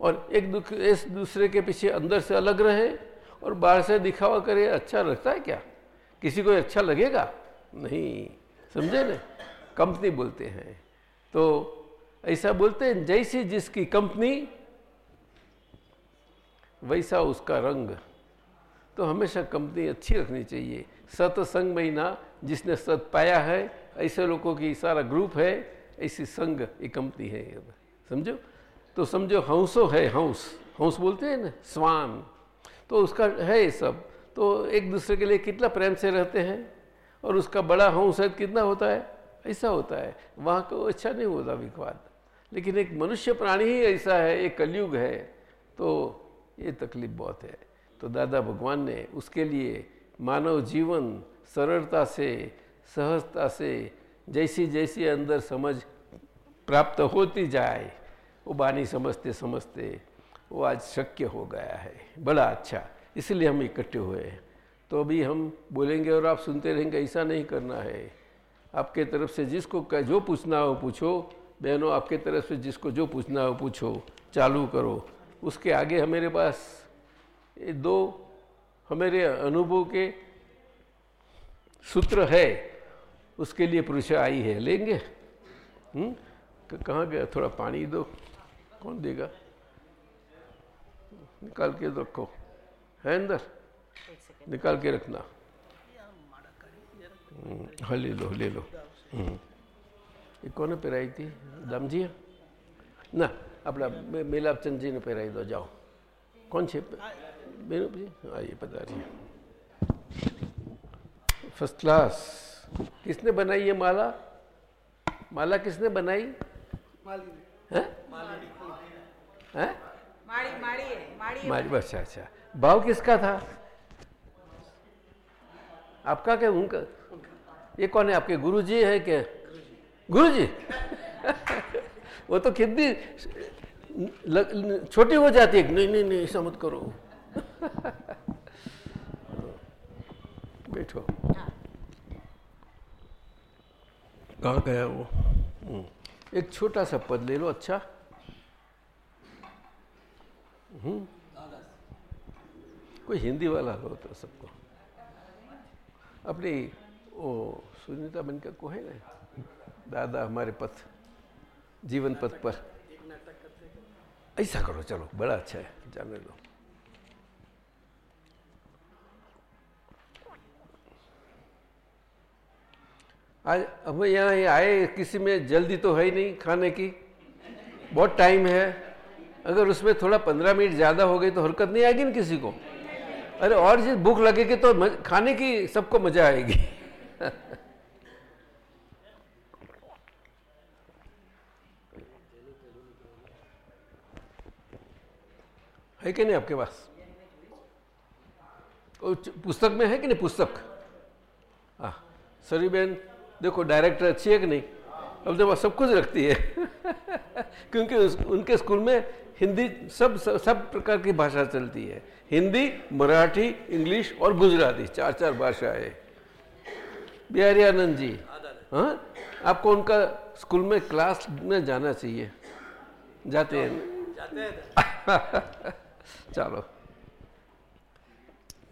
और एक दूसरे के पीछे अंदर से अलग रहे। और बाहर से दिखावा करे अच्छा लगता है क्या? किसी को अच्छा लगेगा? नहीं, समझे ना? कंपनी बोलते हैं। तो ऐसा बोलते हैं, जैसी जिसकी कंपनी, वैसा उसका रंग। तो हमेशा कंपनी अच्छी रखनी चाहिए। सतसंग महीना जिसने सत पाया है, ऐसे लोगों की सारा ग्रुप है, ऐसी संग एक कंपनी है। समझो? तो समझो, हंसो है, हंस। हंस बोलते हैं ना, स्वान। तो उसका है ये सब। तो एक दूसरे के लिए कितना प्रेम से रहते हैं और उसका बड़ा है कितना होता है? ऐसा होता है। वहाँ को अच्छा नहीं होता विवाद लेकिन एक मनुष्य प्राणी ही ऐसा है, एक कलयुग है तो ये तकलीफ़ बहुत है। तो दादा भगवान ने उसके लिए मानव जीवन सरलता से, सहजता से, जैसी जैसी अंदर समझ प्राप्त होती जाए, वो बानी समझते समझते वो आज शक्य हो गया है। बड़ा अच्छा। इसलिए हम इकट्ठे हुए हैं। तो अभी हम बोलेंगे और आप सुनते रहेंगे, ऐसा नहीं करना है। आपके तरफ़ से जिसको जो पूछना हो पूछो। बहनों, आपके तरफ़ से जिसको जो पूछना हो पूछो। चालू करो। उसके आगे हमारे पास ये दो हमारे अनुभव के सूत्र है। उसके लिए पुरुष आई है। लेंगे? हम्म? कहाँ गया? थोड़ा पानी दो। कौन देगा? निकाल के रखो है अंदर निकाल के रखना हम्म, हाँ ले लो ले लो हम्म। ये कौन પહેરાઈ थी દામજી ના આપણા મેલાબચંદજીને પહેરાવી દો જાઓ કોણ છે બેનો પછી हाँ ये पधारिए फर्स्ट क्लास किसने बनाई ये माला माला किसने बनाई हैं हैं माड़ी माड़ी है माड़ी अच्छा अच्छा। भाव किसका था? आपका क्या उनका? ये कौन है आपके गुरुजी है क्या? गुरुजी। *laughs* वो तो कितनी छोटी हो जाती है। नहीं नहीं नहीं ऐसा मत करो। बैठो। कहाँ गया वो? एक छोटा सा पद ले लो अच्छा। कोई हिंदी वाला हो तो सबको। अपनी वो सुनीता बनकर को है ना? दादा हमारे पथ, जीवन पथ पर। ऐसा करो, चलो, बड़ा अच्छा है, जाने दो। आज हम यहाँ आए, किसी में जल्दी तो है ही नहीं खाने की। बहुत टाइम है। अगर उसमें थोड़ा पंद्रह मिनट ज़्यादा हो गई तो हरकत नहीं आएगी ना किसी को? अरे और जिस भूख लगेगी तो खाने की सबको मज़ा आएगी। *laughs* है कि नहीं आपके पास? पुस्तक में है कि नहीं पुस्तक? हाँ सरी बहन, देखो, डायरेक्टर अच्छी है कि नहीं? अब तो सब कुछ रखती है। *laughs* क्योंकि उस, उनके स्कूल में हिंदी सब, सब सब प्रकार की भाषा चलती है। हिंदी मराठी इंग्लिश और गुजराती चार चार भाषाएँ। बिहारी आनंद जी हाँ? आपको उनका स्कूल में क्लास में जाना चाहिए। जाते हैं। *laughs* चलो।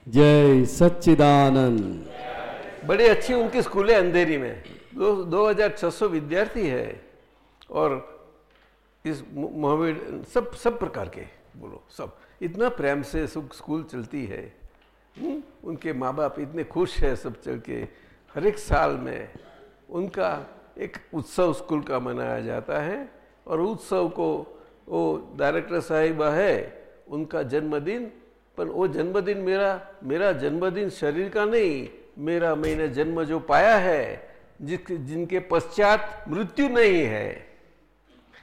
जय सच्चिदानंद। बड़ी अच्छी उनकी स्कूल है अंधेरी में। दो दो हज़ार छः सौ विद्यार्थी है और इस मु- महावीर सब सब प्रकार के, बोलो, सब इतना प्रेम से स्कूल चलती है हम्म? उनके माँ बाप इतने खुश है सब चल के हर एक साल में उनका एक उत्सव स्कूल का मनाया जाता है और उत्सव को वो डायरेक्टर साहिबा है, उनका जन्मदिन, पर वो जन्मदिन मेरा मेरा जन्मदिन शरीर का नहीं, मेरा, मैंने जन्म जो पाया है जिस जिनके पश्चात मृत्यु नहीं है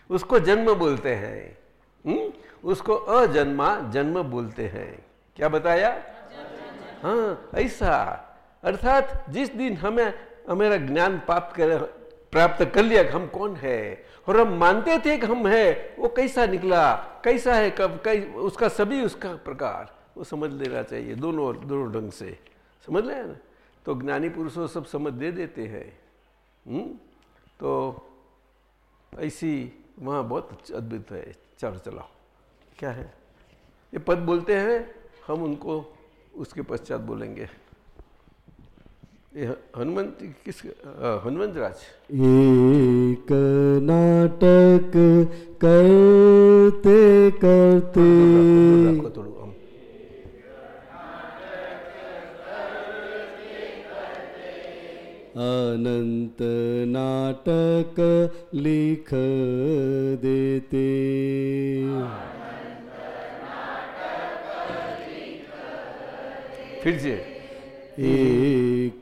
उसको जन्म बोलते हैं। हुँ? उसको अजन्मा जन्म बोलते हैं। क्या बताया? हाँ ऐसा। अर्थात जिस दिन हमें, हमारा ज्ञान प्राप्त कर प्राप्त कर लिया हम कौन है, और हम मानते थे कि हम है, वो कैसा निकला, कैसा है, कब कै उसका सभी उसका प्रकार, वो समझ लेना चाहिए, दोनों दोनों ढंग से। समझ लें ना? तो ज्ञानी पुरुषों सब समझ दे देते हैं। हम्म? तो ऐसी वहाँ बहुत अद्भुत है चलो चलाओ क्या है? ये पद बोलते हैं हम उनको उसके पश्चात बोलेंगे। हनुमंत किस हनुमंत राज एक नाटक करते करते। थोड़ું अनंत नाटक लिख देते। फिर से। एक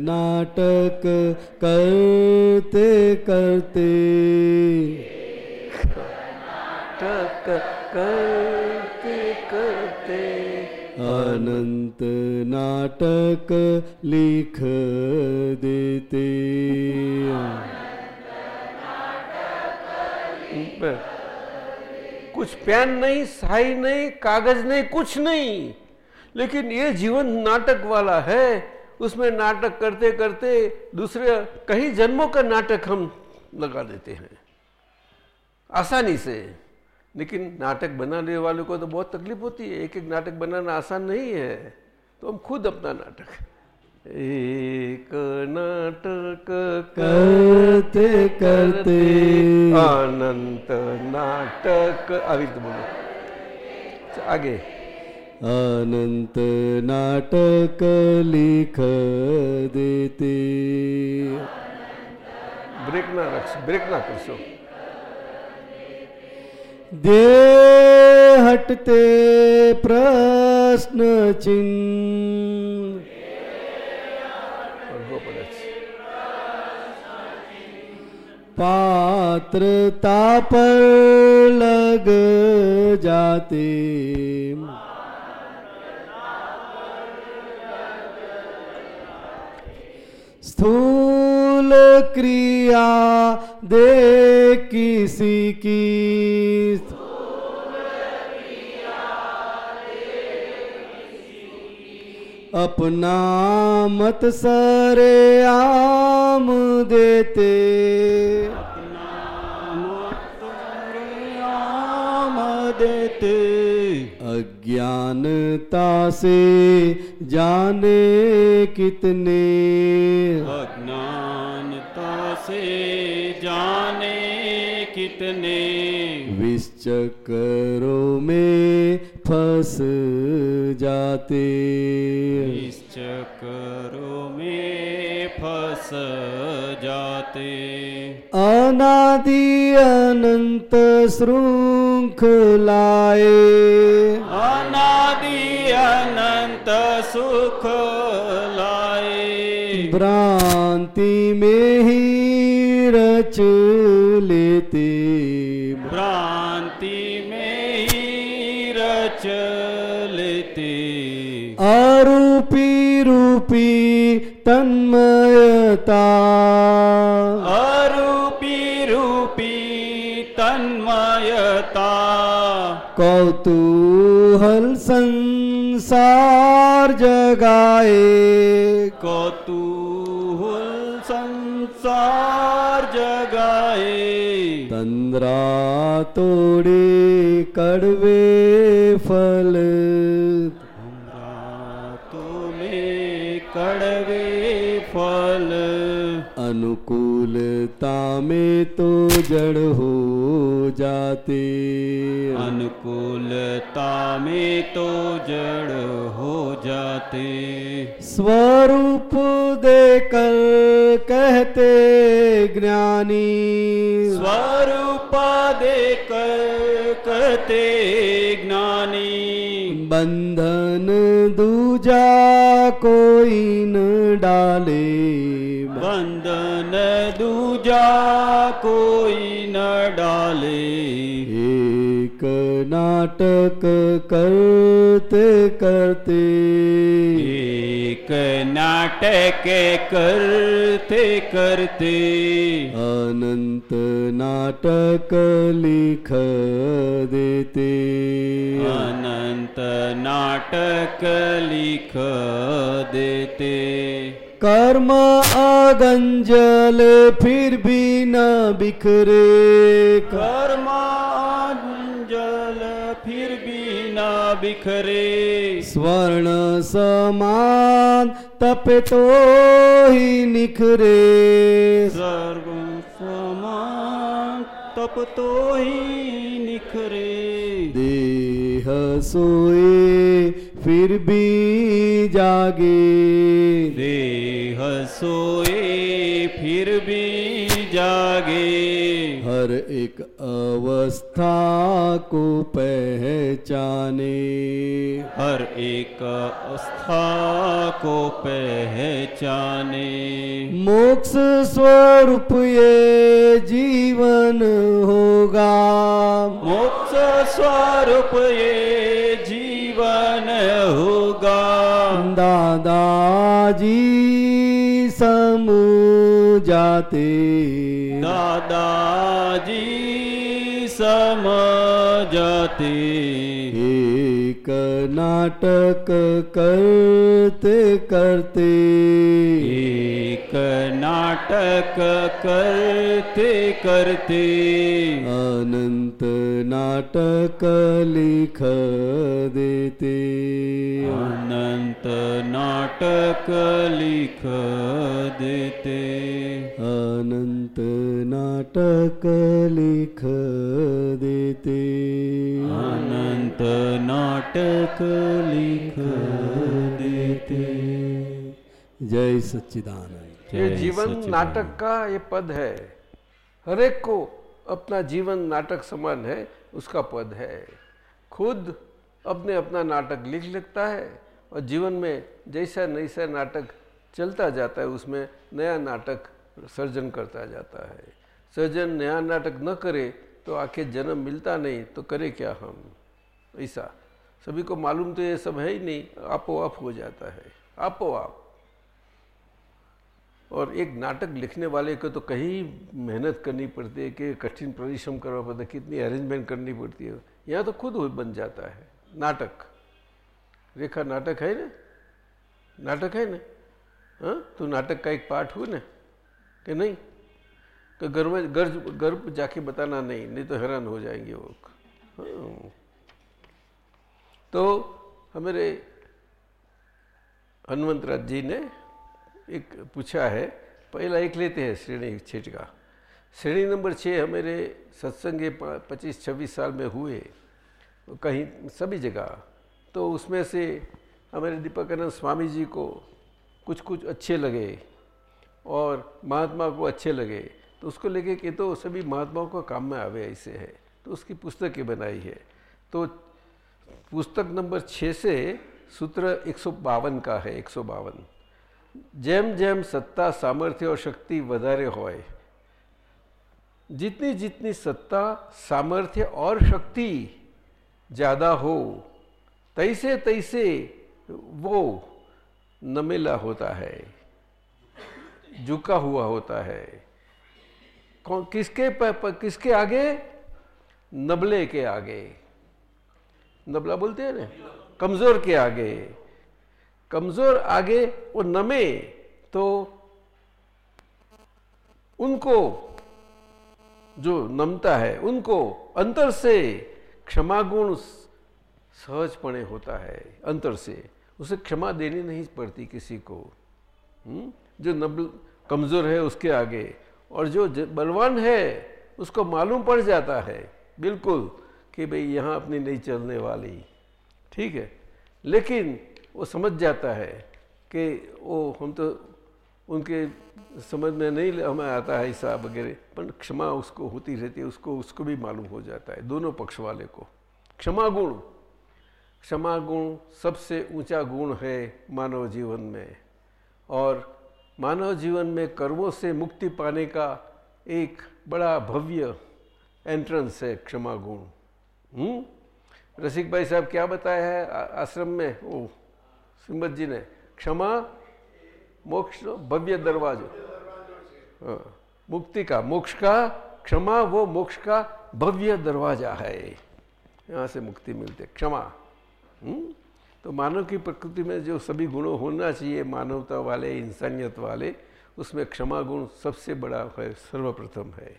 नाटक करते करते। टक करते करते। अनंत नाटक लिख देते। कुछ पेन नहीं स्याही नहीं, कागज़ नहीं, कुछ नहीं। लेकिन ये जीवन नाटक वाला है, उसमें नाटक करते करते दूसरे कई जन्मों का नाटक हम लगा देते हैं। आसानी से। लेकिन नाटक बनाने वाले को तो बहुत तकलीफ होती है एक एक नाटक बनाना आसान नहीं है तो हम खुद अपना नाटक एक नाटक करते करते अनंत नाटक આવી રીતે બોલો आगे अनंत नाटक लिख देते બ્રેક ના રાખશો બ્રેક ના કરશો દે હટતે પ્રશ્ન ચિહ્ન પાત્રતા પર લગ જાતે. स्थूल क्रिया दे किसी की। अपना मत सरे आम देते। अपना मत सरे आम देते। अज्ञानता से जाने कितने? अज्ञानता से जाने कितने? विश्चक्रों में फंस जाते। इस में फंस जाते। अनादि अनंत श्रृंखलाए अनादि अनंत सुख लाए। भ्रांति में ही रच लेते। भ्रांति में ही रच लेते। अरूपी रूपी तन्मयता अरूपी रूपी तन्मयता कौतूहल संसार जगाए कौतूहल संसार जगाए तंद्रा तोड़े कड़वे फल अनुकूलता में तो जड़ हो जाते। अनुकूलता में तो जड़ हो जाते। स्वरूप देकर कहते ज्ञानी। स्वरूप देकर कहते ज्ञानी। बंधन दूजा कोई न डाले। बंधन दूजा कोई न डाले। एक नाटक करते करते एक नाटक करते करते अनंत नाटक लिख देते। अनंत नाटक लिख देते। कर्म अगंजल फिर भी न बिखरे। कर्मांजल फिर भी ना बिखरे। स्वर्ण समान तप तो ही निखरे। सर्व समान तप तो ही निखरे। देह सोए फिर भी जागे। देह सोए फिर भी जागे। हर एक अवस्था को पहचाने। हर एक अवस्था को पहचाने। मोक्ष स्वरूप ये जीवन होगा। मोक्ष स्वरूप ये जीवन होगा। दादाजी सम जाते दादाजी समझाते एक नाटक करते करते। नाटक करते करते। अनंत नाटक लिख देते। अनंत नाटक लिख देते। अनंत नाटक लिख देते। अनंत नाटक लिख देते। जय सच्चिदानंद। ये जीवन नाटक का ये पद है। हर एक को अपना जीवन नाटक समान है उसका पद है। खुद अपने अपना नाटक लिख लेता है और जीवन में जैसा नैसा नाटक चलता जाता है उसमें नया नाटक सर्जन करता जाता है। सर्जन नया नाटक न करे तो आखिर जन्म मिलता नहीं तो करे क्या हम? ऐसा। सभी को मालूम तो ये सब है ही नहीं आपो आप हो जाता है। आपो आप और एक नाटक लिखने वाले को तो कहीं मेहनत करनी पड़ती है कि कठिन परिश्रम करना पड़ता है, कितनी अरेंजमेंट करनी पड़ती है। यहाँ तो खुद बन जाता है, नाटक। रेखा, नाटक है ना? नाटक है ना? हाँ? तो नाटक का एक पार्ट हो ना? कि नहीं? तो घर में घर घर जाके बताना नहीं नहीं तो हैरान हो जाएँगे वो हाँ। तो हमारे हनुमंत राज जी ने एक पूछा है, पहला एक लेते हैं श्रेणी छठ का। श्रेणी नंबर छः हमारे सत्संग पच्चीस, छब्बीस साल में हुए, कहीं सभी जगह। तो उसमें से हमारे दीपकानंद स्वामी जी को कुछ कुछ अच्छे लगे और महात्मा को अच्छे लगे। तो उसको लेके कि तो सभी महात्माओं को काम में आवे, ऐसे है। तो उसकी पुस्तकें बनाई है। तो पुस्तक नंबर छः से सूत्र एक सौ बावन का है, एक सौ बावन। જેમ જેમ સત્તા સામર્થ્ય और શક્તિ વધારે હોય जितनी जितनी सत्ता सामर्थ्य और शक्ति ज़्यादा हो तैसे तैसे वो नमेला होता है झुका हुआ होता है कौन किसके प, प, किसके आगे नबले के आगे नबला बोलते हैं ना कमजोर के आगे कमज़ोर आगे वो नमे तो उनको जो नमता है, उनको अंतर से क्षमा गुण सहजपणे होता है, अंतर से। उसे क्षमा देनी नहीं पड़ती किसी को। हुँ? जो नबल कमज़ोर है उसके आगे, और जो, बलवान है, उसको मालूम पड़ जाता है, बिल्कुल, कि भाई यहाँ अपनी नहीं चलने वाली। ठीक है? लेकिन वो समझ जाता है कि वो हम तो उनके समझ में नहीं हमें आता है हिसाब वगैरह, पर क्षमा उसको होती रहती है, उसको उसको भी मालूम हो जाता है, दोनों पक्ष वाले को। क्षमा गुण। क्षमा गुण सबसे ऊँचा गुण है मानव जीवन में। और मानव जीवन में कर्मों से मुक्ति पाने का एक बड़ा भव्य एंट्रेंस है क्षमा गुण। रसिक भाई साहब क्या बताया है आश्रम में? वो श्रीमद जी ने क्षमा मोक्ष भव्य दरवाजो। हाँ, मुक्ति का मोक्ष का क्षमा वो मोक्ष का भव्य दरवाज़ा है। यहाँ से मुक्ति मिलते क्षमा। हम्म? तो मानव की प्रकृति में जो सभी गुणों होना चाहिए मानवता वाले इंसानियत वाले उसमें क्षमा गुण सबसे बड़ा है सर्वप्रथम है।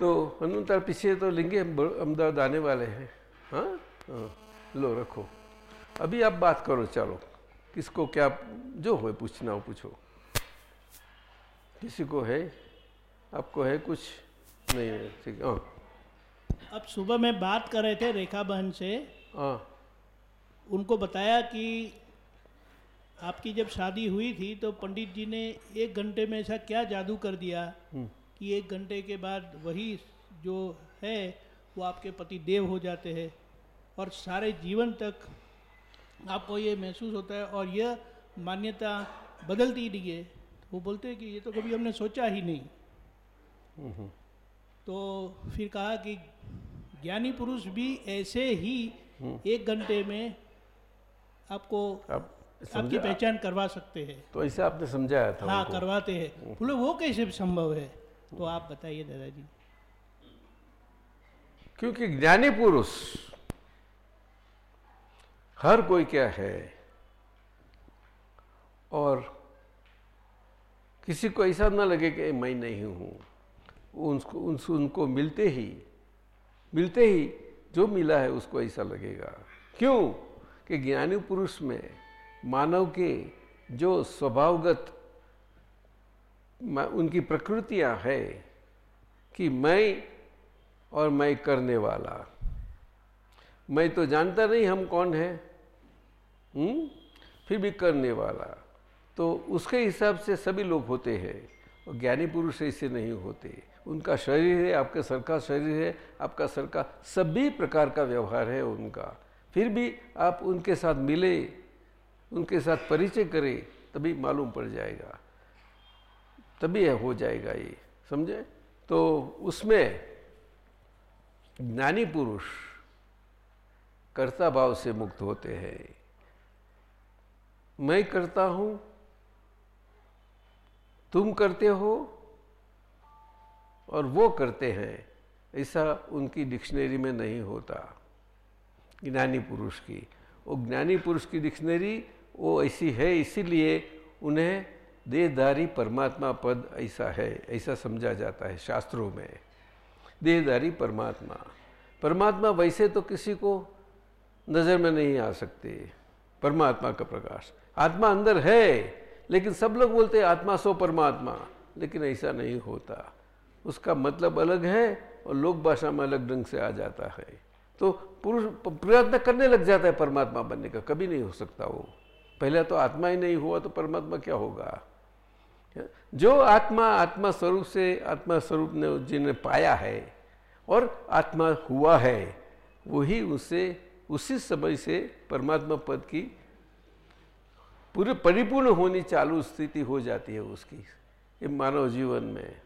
तो हनुमतार पीछे तो लिंगे अहमदाबाद आने वाले हैं। हाँ? हाँ लो रखो। अभी आप बात करो चलो। किसको क्या जो हो पूछना हो पूछो। किसी को है? आपको है कुछ? नहीं है ठीक हाँ अब सुबह में बात कर रहे थे रेखा बहन से। हाँ। उनको बताया कि आपकी जब शादी हुई थी तो पंडित जी ने एक घंटे में ऐसा क्या जादू कर दिया कि एक घंटे के बाद वही जो है वो आपके पति देव हो जाते हैं और सारे जीवन तक आपको ये महसूस होता है और यह मान्यता बदलती नहीं है। वो बोलते हैं कि ये तो कभी हमने सोचा ही नहीं। तो फिर कहा कि ज्ञानी पुरुष भी ऐसे ही एक घंटे में आपको आप आपकी पहचान करवा सकते हैं। तो ऐसे आपने समझाया था हाँ करवाते हैं। बोले वो कैसे संभव है? तो आप बताइए दादाजी। क्योंकि ज्ञानी पुरुष हर कोई क्या है और किसी को ऐसा ना लगे कि मैं नहीं हूँ। उनको उनको, उनको मिलते ही मिलते ही जो मिला है उसको ऐसा लगेगा। क्यों? कि ज्ञानी पुरुष में मानव के जो स्वभावगत उनकी प्रकृतियाँ है कि मैं और मैं करने वाला। मैं तो जानता नहीं हम कौन है। हुँ? फिर भी करने वाला। तो उसके हिसाब से सभी लोग होते हैं। और ज्ञानी पुरुष ऐसे नहीं होते। उनका शरीर है, आपका सर का शरीर है, आपका सर का सभी प्रकार का व्यवहार है उनका। फिर भी आप उनके साथ मिले, उनके साथ परिचय करें, तभी मालूम पड़ जाएगा। तभी हो जाएगा ये, समझे? तो उसमें ज्ञानी पुरुष कर्ता भाव से मुक्त होते हैं। मैं करता हूँ, तुम करते हो और वो करते हैं, ऐसा उनकी डिक्शनरी में नहीं होता। ज्ञानी पुरुष की, वो ज्ञानी पुरुष की डिक्शनरी वो ऐसी है, इसीलिए उन्हें देहधारी परमात्मा पद ऐसा है, ऐसा समझा जाता है शास्त्रों में। देहधारी परमात्मा परमात्मा वैसे तो किसी को नज़र में नहीं आ सकते, परमात्मा का प्रकाश। आत्मा अंदर है, लेकिन सब लोग बोलते हैं, आत्मा सो परमात्मा। लेकिन ऐसा नहीं होता। उसका मतलब अलग है और लोक भाषा में अलग ढंग से आ जाता है। तो पुरुष प्रयत्न करने लग जाता है परमात्मा बनने का। कभी नहीं हो सकता वो। पहले तो आत्मा ही नहीं हुआ तो परमात्मा क्या होगा? जो आत्मा आत्मा स्वरूप से, आत्मा स्वरूप ने, जिन्हें पाया है और आत्मा हुआ है, वही उसे, उसी समय से परमात्मा पद की पूरे परिपूर्ण होनी चालू स्थिति हो जाती है उसकी मानव जीवन में।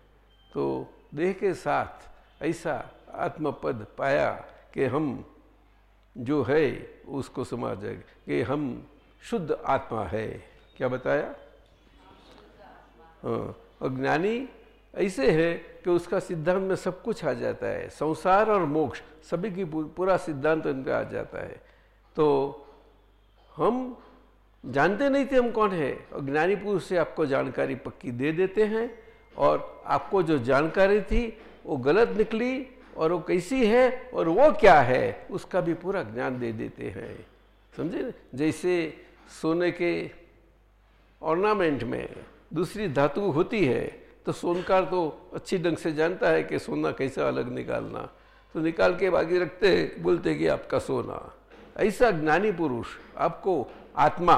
तो देह के साथ ऐसा आत्मपद पाया कि हम जो है उसको समझ जाएगा कि हम शुद्ध आत्मा है। क्या बताया? हाँ, अज्ञानी ऐसे है कि उसका सिद्धांत में सब कुछ आ जाता है। संसार और मोक्ष सभी की पूरा सिद्धांत उनका आ जाता है। तो हम जानते नहीं थे हम कौन है। और ज्ञानी पुरुष से आपको जानकारी पक्की दे देते हैं और आपको जो जानकारी थी, वो गलत निकली और वो कैसी है और वो क्या है, उसका भी पूरा ज्ञान दे देते हैं। समझे? जैसे सोने के ऑर्नामेंट में दूसरी धातु होती है तो सोनकार तो अच्छी ढंग से जानता है कि सोना कैसा अलग निकालना। तो निकाल के बाकी रखते, बोलते कि आपका सोना। ऐसा ज्ञानी पुरुष आपको आत्मा।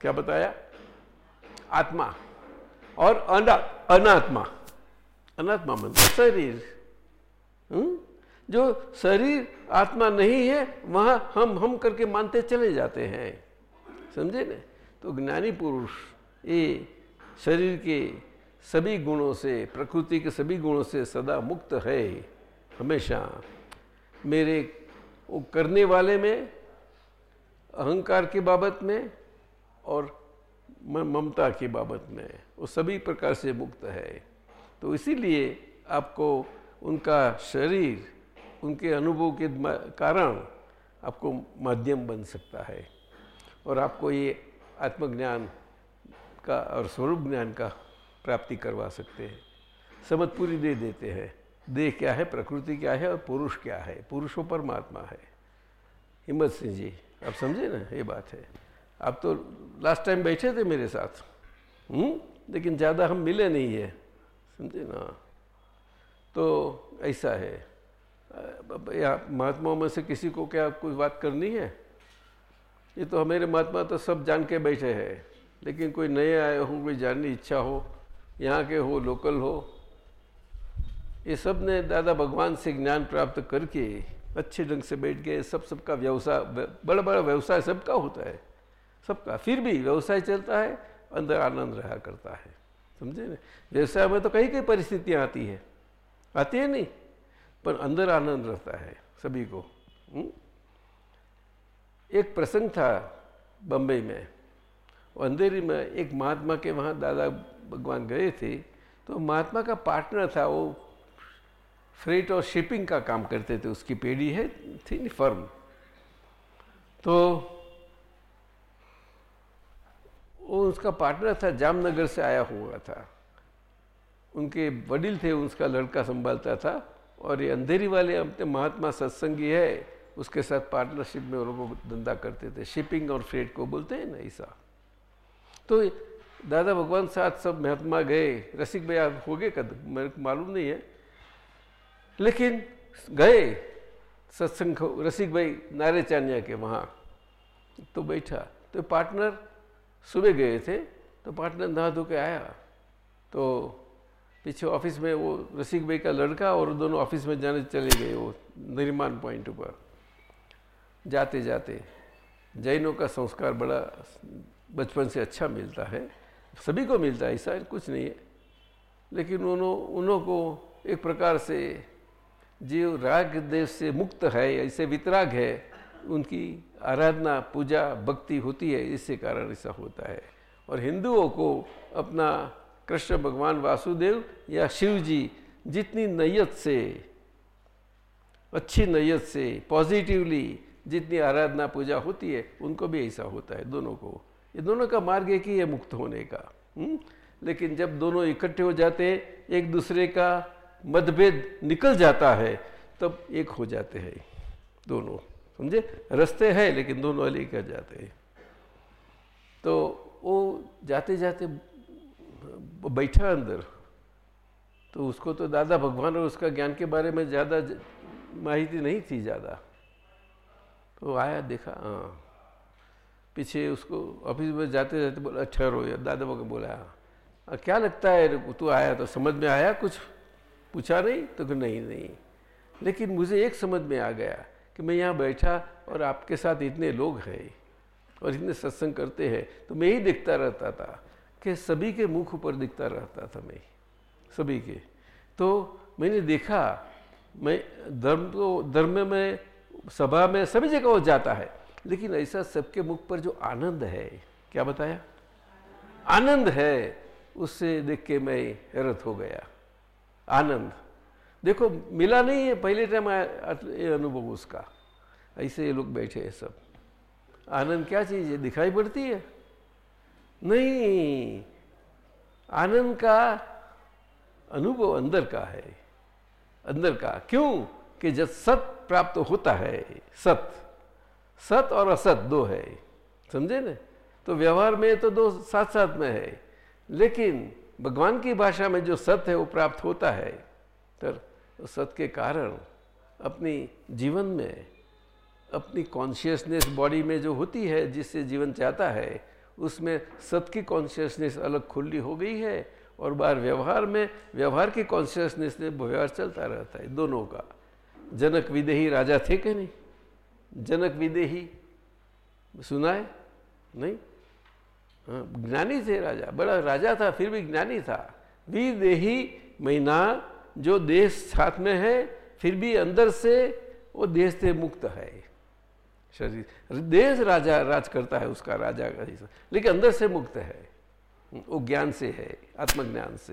क्या बताया? आत्मा। और अना, अनात्मा। अनात्मा मतलब शरीर। हम्म? जो शरीर आत्मा नहीं है, वहाँ हम हम करके मानते चले जाते हैं। समझे ना? तो ज्ञानी पुरुष, ये शरीर के सभी गुणों से, प्रकृति के सभी गुणों से सदा मुक्त है। हमेशा मेरे वो करने वाले में अहंकार की बाबत में और ममता की बाबत में, वो सभी प्रकार से मुक्त है। तो इसीलिए आपको उनका शरीर, उनके अनुभव के कारण आपको माध्यम बन सकता है। और आपको ये आत्मज्ञान का और स्वरूप ज्ञान का प्राप्ति करवा सकते हैं। समझ पूरी दे देते हैं। देह क्या है, प्रकृति क्या है और पुरुष क्या है? पुरुष परमात्मा है। हिम्मत सिंह जी। आप समझे ना, ये बात है। आप तो लास्ट टाइम बैठे थे मेरे साथ। हुँ? हम्म? लेकिन ज़्यादा हम मिले नहीं है। समझे ना? तो ऐसा है। या महात्माओं में से किसी को क्या कोई बात करनी है? ये तो हमारे महात्मा तो सब जान के बैठे हैं। लेकिन कोई नए आए हो, कोई जानने इच्छा हो, यहाँ के हो लोकल हो, ये सबने दादा भगवान से ज्ञान प्राप्त करके अच्छे ढंग से बैठ गए, सब सबका व्यवसाय बड़ा बड़ा व्यवसाय सबका होता है। सबका, फिर भी व्यवसाय चलता है, अंदर आनंद रहा करता है। समझे ना? व्यवसाय में तो कई कई परिस्थितियाँ आती है। आती है नहीं, पर अंदर आनंद रहता है सभी को? हम्म? एक प्रसंग था बम्बई में। अंधेरी में एक महात्मा के वहाँ दादा भगवान गए थे तो महात्मा का पार्टनर था, वो फ्रेट और शिपिंग का काम करते थे, उसकी पेड़ी है, थी फर्म तो वो उसका पार्टनर था, जामनगर से आया हुआ था। उनके वडील थे, उसका लड़का संभालता था, और ये अंधेरी वाले अपने महात्मा सत्संगी है, उसके साथ पार्टनरशिप में लोग धंधा करते थे। शिपिंग और फ्रेट को बोलते हैं ना ऐसा तो दादा भगवान साथ सब महात्मा गए। रसिक भैया हो गए कद, मेरे को मालूम नहीं है। लेकिन गए, सत्संग रसिक भाई नारे चानिया के वहाँ तो बैठा। तो पार्टनर सुबह गए थे तो पार्टनर नहा धो के आया। तो पीछे ऑफ़िस में वो रसिक भाई का लड़का और दोनों ऑफ़िस में जाने चले गए वो निर्माण पॉइंट पर। जाते जाते जैनों का संस्कार बड़ा बचपन से अच्छा मिलता है। सभी को मिलता है, ऐसा कुछ नहीं है। लेकिन उन्हों उन्हों को एक प्रकार से जो राग देश से मुक्त है, ऐसे वितराग है, उनकी आराधना, पूजा, भक्ति होती है इससे कारण ऐसा होता है और हिंदुओं को अपना कृष्ण भगवान वासुदेव या शिव जी जितनी नैयत से, अच्छी नैयत से पॉजिटिवली जितनी आराधना, पूजा होती है, उनको भी ऐसा होता है दोनों को ये दोनों का मार्ग एक ही है मुक्त होने का हुँ? हम्म? लेकिन जब दोनों इकट्ठे हो जाते, एक दूसरे का मतभेद निकल जाता है, तब एक हो जाते हैं दोनों, समझे? रस्ते हैं, लेकिन दोनों अलग कर जाते हैं। तो वो जाते जाते बैठा अंदर तो उसको तो दादा भगवान और उसका ज्ञान के बारे में ज़्यादा माहिती नहीं थी ज़्यादा। तो आया, देखा हाँ। पीछे उसको ऑफ़िस में जाते जाते बोला ठहरो या दादा को बोला हाँ क्या लगता है? तू आया तो समझ में आया कुछ? पूछा, नहीं तो नहीं नहीं। लेकिन मुझे एक समझ में आ गया कि मैं यहाँ बैठा और आपके साथ इतने लोग हैं और इतने सत्संग करते हैं तो मैं ही दिखता रहता था कि सभी के मुख ऊपर दिखता रहता था मैं, सभी के। तो मैंने देखा, मैं धर्म तो धर्म में, सभा में सभी जगह वो जाता है, लेकिन ऐसा सबके मुख पर जो आनंद है, क्या बताया? आनंद है, उससे देख के मैं हैरत हो गया। आनंद। देखो, मिला नहीं है, पहले टाइम ये अनुभव उसका। ऐसे ये लोग बैठे हैं सब। आनंद क्या चीज़ है? दिखाई पड़ती है? नहीं। आनंद का अनुभव अंदर का है। अंदर का। क्यों? कि जब सत प्राप्त होता है, सत। सत और असत दो है। समझे ना? तो व्यवहार में तो दो साथ साथ में है। लेकिन भगवान की भाषा में जो सत्य है वो प्राप्त होता है तो सत्य के कारण अपनी जीवन में, अपनी कॉन्शियसनेस बॉडी में जो होती है, जिससे जीवन चाहता है, उसमें सत्य की कॉन्शियसनेस अलग खुली हो गई है और बार व्यवहार में, व्यवहार की कॉन्शियसनेस में व्यवहार चलता रहता है, दोनों का। जनक विदेही राजा थे कि नहीं? जनक विदेही, सुना है? नहीं? ज्ञानी थे राजा बड़ा राजा था फिर भी ज्ञानी था। वी विदेही महीना जो देश साथ में है फिर भी अंदर से वो देश से मुक्त है। शरीर देश राजा राज करता है उसका राजा का लेकिन अंदर से मुक्त है। वो ज्ञान से है आत्मज्ञान से।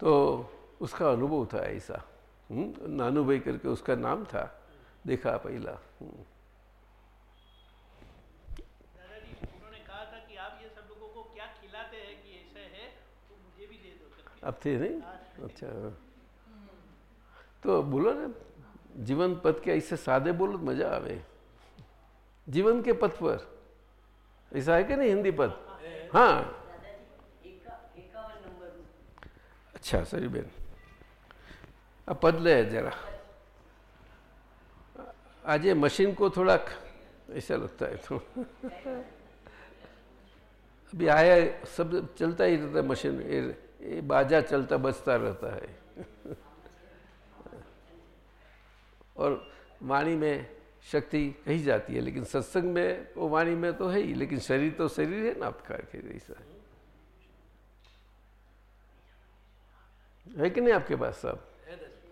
तो उसका अनुभव था ऐसा। हम्म, नानू भाई करके उसका नाम था देखा पहला। अब थे नहीं? अच्छा तो बोलो ना, जीवन पथ के ऐसे सादे बोलो तो मज़ा आवे। जीवन के पथ पर। ऐसा है कि नहीं, हिंदी पद हाँ। अच्छा सरी बेन अब पद ले जरा। आज ये मशीन को थोड़ा ऐसा लगता है तो। *laughs* अभी आया, सब चलता ही रहता है मशीन ये बाजा चलता बचता रहता है। और वाणी में शक्ति कही जाती है, लेकिन सत्संग में वो वाणी में तो है ही, लेकिन शरीर तो शरीर है ना आपका ऐसा है। कि नहीं आपके पास सब?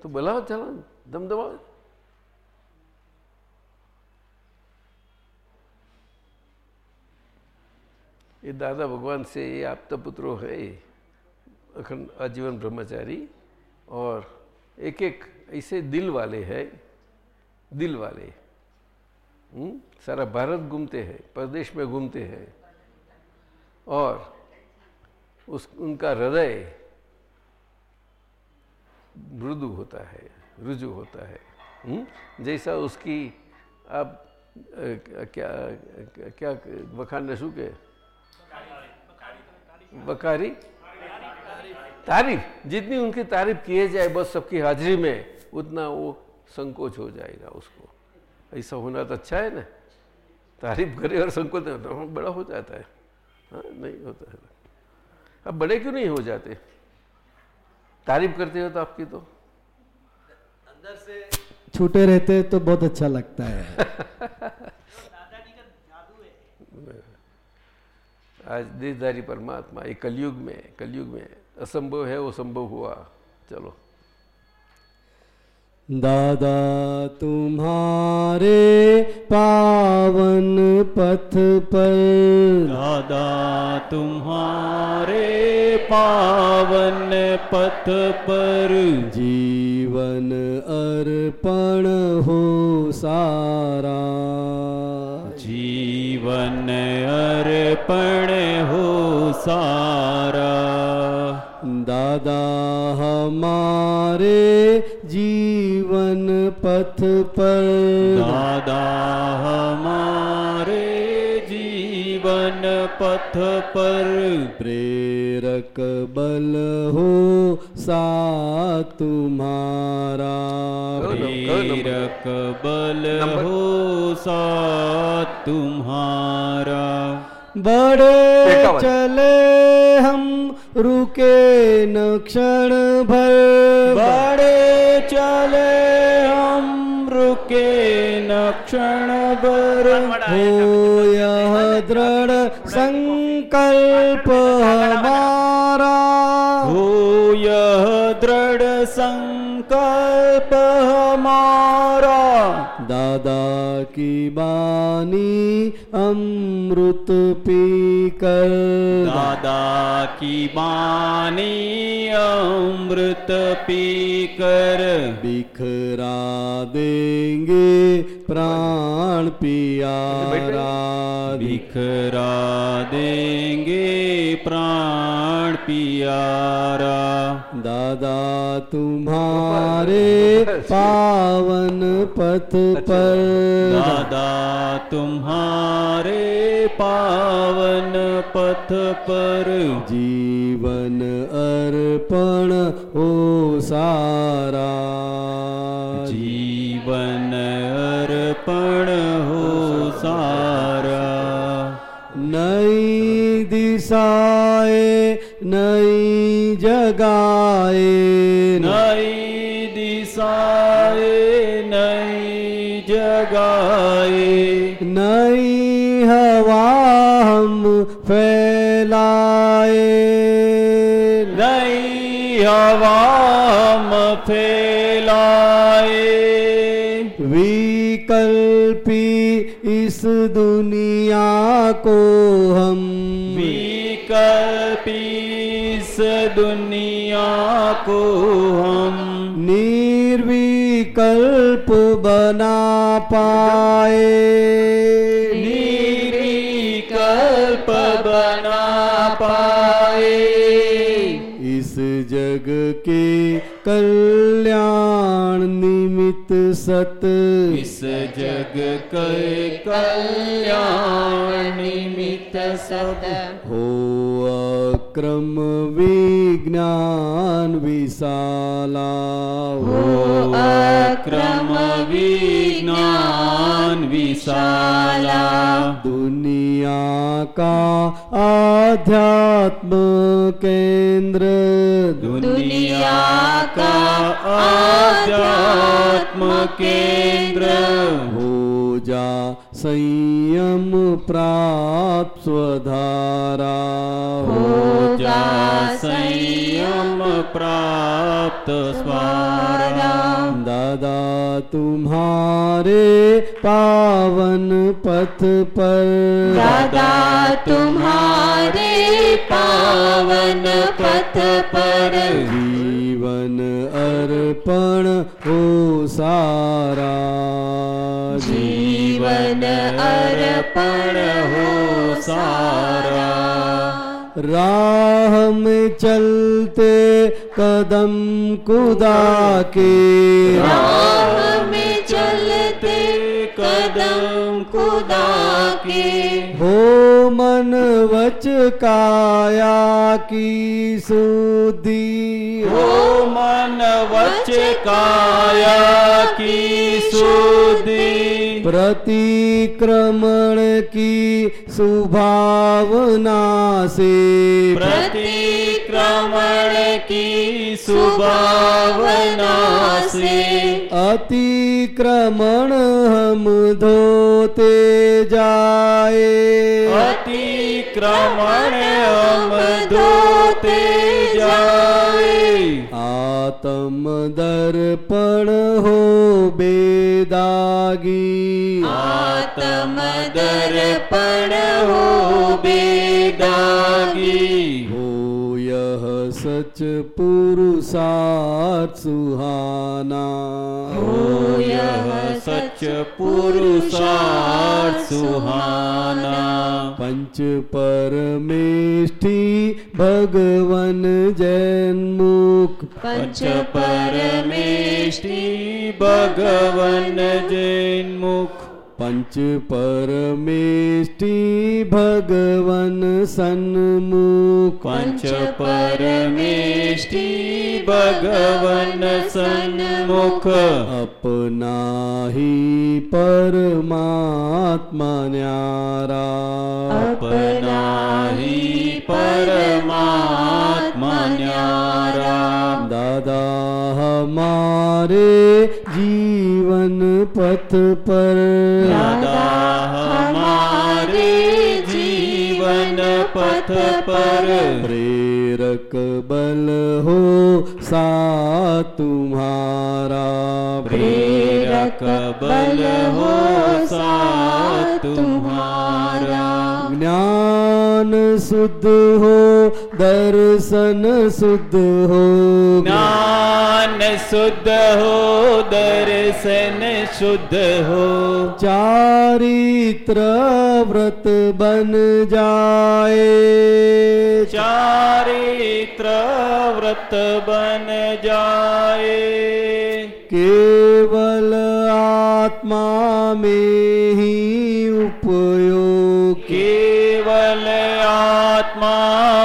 तो बुलाओ, चलो दम दबाओ ये दादा भगवान से ये आप तो पुत्रो है। अखंड आजीवन ब्रह्मचारी और एक एक ऐसे दिल वाले हैं दिल वाले हुँ? हम्म? सारा भारत घूमते हैं प्रदेश में घूमते हैं और उस उनका हृदय मृदु होता है रुजु होता है हुँ? जैसा उसकी आप क्या क्या वखान શું કે तारीफ़ जितनी उनकी तारीफ़ किए जाए बस सबकी हाजिरी में उतना वो संकोच हो जाएगा उसको। ऐसा होना तो अच्छा है ना? तारीफ़ करे और संकोच नहीं होता हाँ, बड़ा हो जाता है। हाँ नहीं होता है। अब बड़े क्यों नहीं हो जाते? तारीफ़ करते हो तो आपकी तो। अंदर से छूटे रहते हैं तो बहुत अच्छा लगता है। आज देशधारी परमात्मा ये कलयुग में कलयुग में असंभव है वो संभव हुआ। चलो। दादा तुम्हारे पावन पथ पर। दादा तुम्हारे पावन पथ पर। जीवन अर्पण हो सारा। जीवन अर्पण हो सारा। दादा हमारे जीवन पथ पर। दादा हमारे जीवन पथ पर। प्रेरक बल हो सा तुम्हारा। प्रेरक बल हो सा तुम्हारा। बड़े चले हम रुके न क्षण भर बड़े चले हम रुके न क्षण भर हो यह दृढ़ संकल्प हमारा हो यह दृढ़ संकल्प हमारा दादा की बानी अमृत पीकर। दादा की बानी अमृत पीकर। बिखरा देंगे प्राण पियारा बिखरा देंगे प्राण पियारा। दादा तुम्हारे पावन पथ पर। दादा तुम्हारे पावन पथ पर। जीवन अर्पण हो सारा। जीवन अर्पण हो सारा। नई दिशाए नई जगाए नई हवा हम फैलाए। नई हवा हम फैलाए। विकल्पी इस दुनिया को हम विकल्पी इस दुनिया को हम निर्विकल्प बना पाए। निर्विकल्प बना पाए। इस जग के कल्याण निमित्त सत। इस जग के कल्याण निमित्त सत। हो अक्रम विज्ञान विशाला। हो अक्रम विज्ञान विशाला। दुनिया का आध्यात्म केंद्र। दुनिया का आध्यात्म केंद्र। हो जा संयम प्राप्त स्वधारा। हो जा संयम प्राप्त स्वारा तुम्हारे पावन पथ पर। दादा तुम्हारे पावन पथ पर। जीवन अर्पण हो सारा। जीवन अर्पण हो सारा। राह में चलते कदम कुदा के। राह में चलते कदम खुदा के। हो मन वच काया की सुधी। हो मन वच काया की सुधि। प्रतिक्रमण की सुभावना से। प्रतिक्रमण की सुभावना से। अतिक्रमण हम धोते जाए। अतिक्रमण हम धोते जाए। आत्म दर्पण हो बेदागी। आत्म दर्पण हो बेदागी। हो यह सच पुरुषार्थ सुहाना। हो यह सच पुरुषार्थ सुहाना। पंच परमेष्ठी भगवन जैनमुख। पंच परमेष्ठी भगवन जैन्मुख। पंच परमेष्ठी भगवन सन्मुख। पंच परमेष्टि भगवन सन्मुख। अपना ही परमात्मा न्यारा अपना ही परमात्मा न्यारा दादा हमारे पथ पर। दादा हमारे जीवन पथ पर। प्रेरक बल हो सा तुम्हारा। प्रेरक बल हो सा तुम्हारा। ज्ञान शुद्ध हो दर्शन शुद्ध हो। ज्ञान शुद्ध हो दर्शन शुद्ध हो। चारित्र व्रत बन जाए। चारित्र व्रत बन जाए। केवल आत्मा में ही उपयोग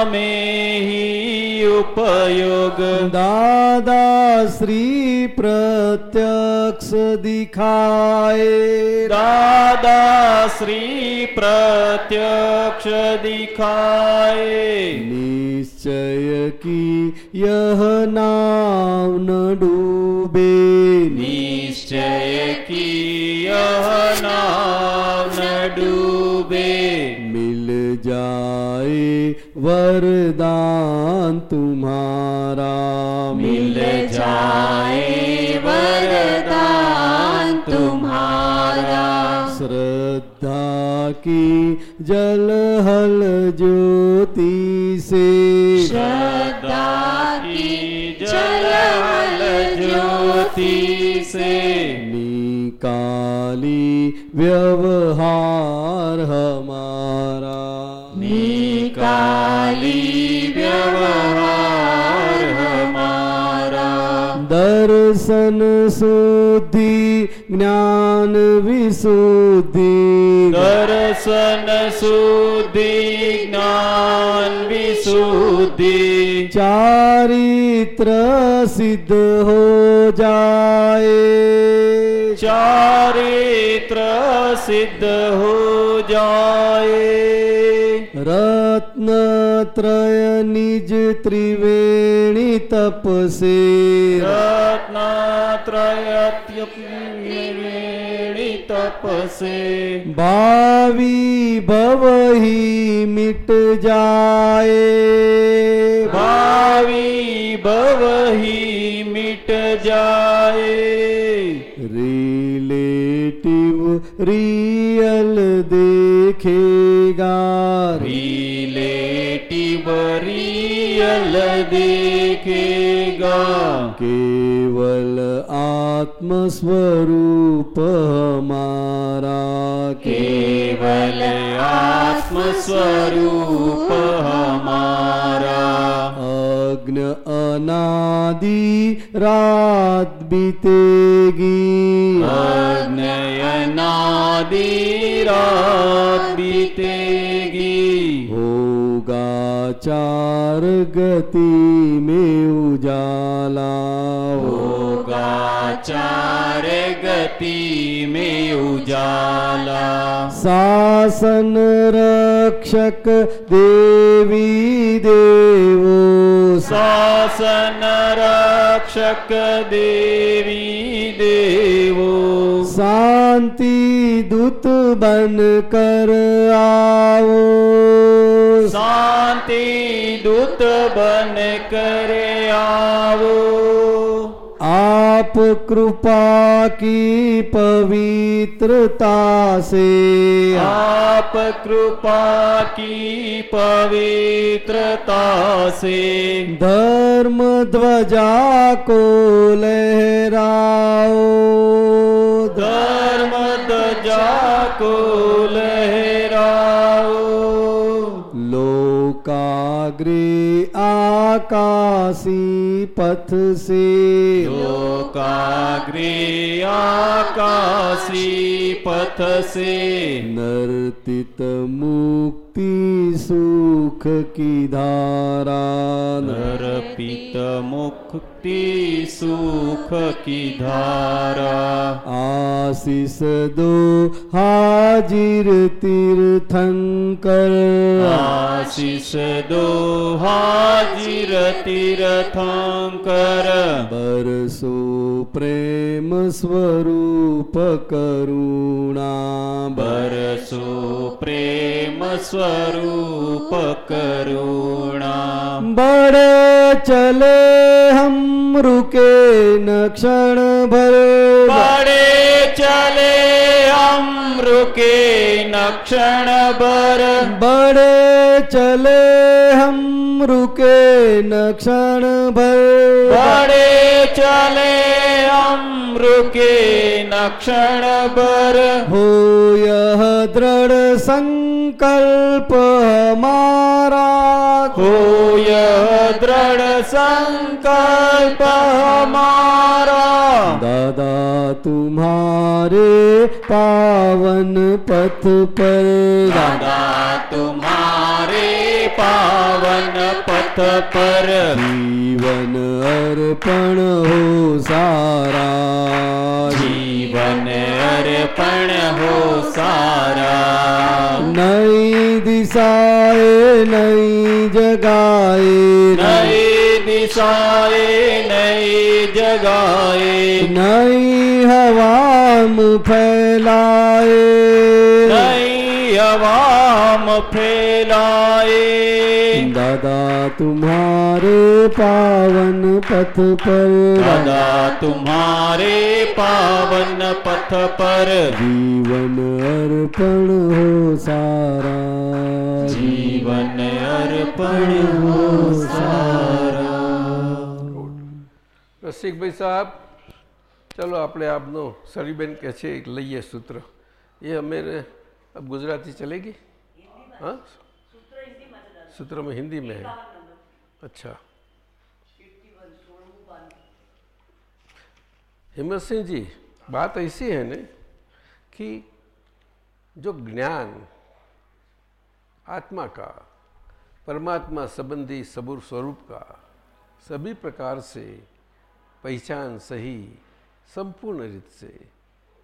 में ही उपयोग। दादा श्री प्रत्यक्ष दिखाए। दादा श्री प्रत्यक्ष दिखाए। निश्चय की यह नाव न डूबे। निश्चय की यह नाव न डूबे। वरदान तुम्हारा। मिल जाए वरदान तुम्हारा। श्रद्धा की जल हल ज्योति से। श्रद्धा की जल ज्योति से। निकाली व्यवहार हमारा। व्यवहार हमारा दर्शन शुद्धि ज्ञान विशुद्धि। दर्शन शुद्धि ज्ञान विशुद्धि। चारित्र सिद्ध हो जाए। चारित्र सिद्ध हो जाए। रत्न त्रय निज त्रिवेणी तपसे से रत्नात्रयत्युपवेणी तप से भावी भव ही मिट जाए भावी भव ही मिट जाए रिलेटिव रियल देखेगा रिलेटिव रियल देखेगा। केवल आत्मस्वरूप हमारा केवल आत्म आत्मस्वरूप हमारा। अग्न अनादि रात बीतेगी। अग्नयनादि रात बीतेगी। होगा चार गति में उजाला। होगा चार गति में उजाला। शासन रक्षक देवी देवो शासन रक्षक देवी देवो। शांति दूत बन कर आओ। शांति दूत बन कर आओ। आप कृपा की पवित्रता से। आप कृपा की पवित्रता से। धर्म ध्वजा को लहराओ। धर्म ध्वजा को लहराओ। लोकाग्रे आकाशी पथ से। लोकाग्रे आकाशी पथ से। नर्तित मुक्ति सुख की धारा। नरपित मुक्ति सुख की धारा। आशीष दो हाजिर तीर्थंकर। आशीष दो हाजिर तीर्थंकर बरसो प्रेम स्वरूप करुणा बरसो प्रेम स्वरूप करुणा बड़े चले हम रुके न क्षण भर बड़े चले हम रुके न क्षण भर बड़े चले हम रुके न क्षण भर बड़े चले हम रुके न क्षण भर हो यह दृढ़ संकल्प हमारा हो यह दृढ़ संकल्प हमारा दादा तुम्हारे पावन पथ पर। जीवन अर्पण हो सारा। जीवन अर्पण हो सारा। नई दिशाए नई जगाए। नई दिशाए नई जगाए। नई हवाम फैलाए। नई हवाम फैलाए दादा तुम्हारे पावन पथ पर दादा तुम्हारे पावन पथ पर जीवन अर्पण हो सारा जीवन अर्पण हो सारा રસિકભાઈ સાહેબ ચલો આપણે આપનો સરીબેન કહે છે એક લઈએ સૂત્ર એ અમે अब गुजराती चलेगी? हाँ? सूत्र में हिंदी में है। अच्छा। हिम्मत सिंह जी बात ऐसी है न कि जो ज्ञान आत्मा का परमात्मा संबंधी सबूर स्वरूप का सभी प्रकार से पहचान सही संपूर्ण रीत से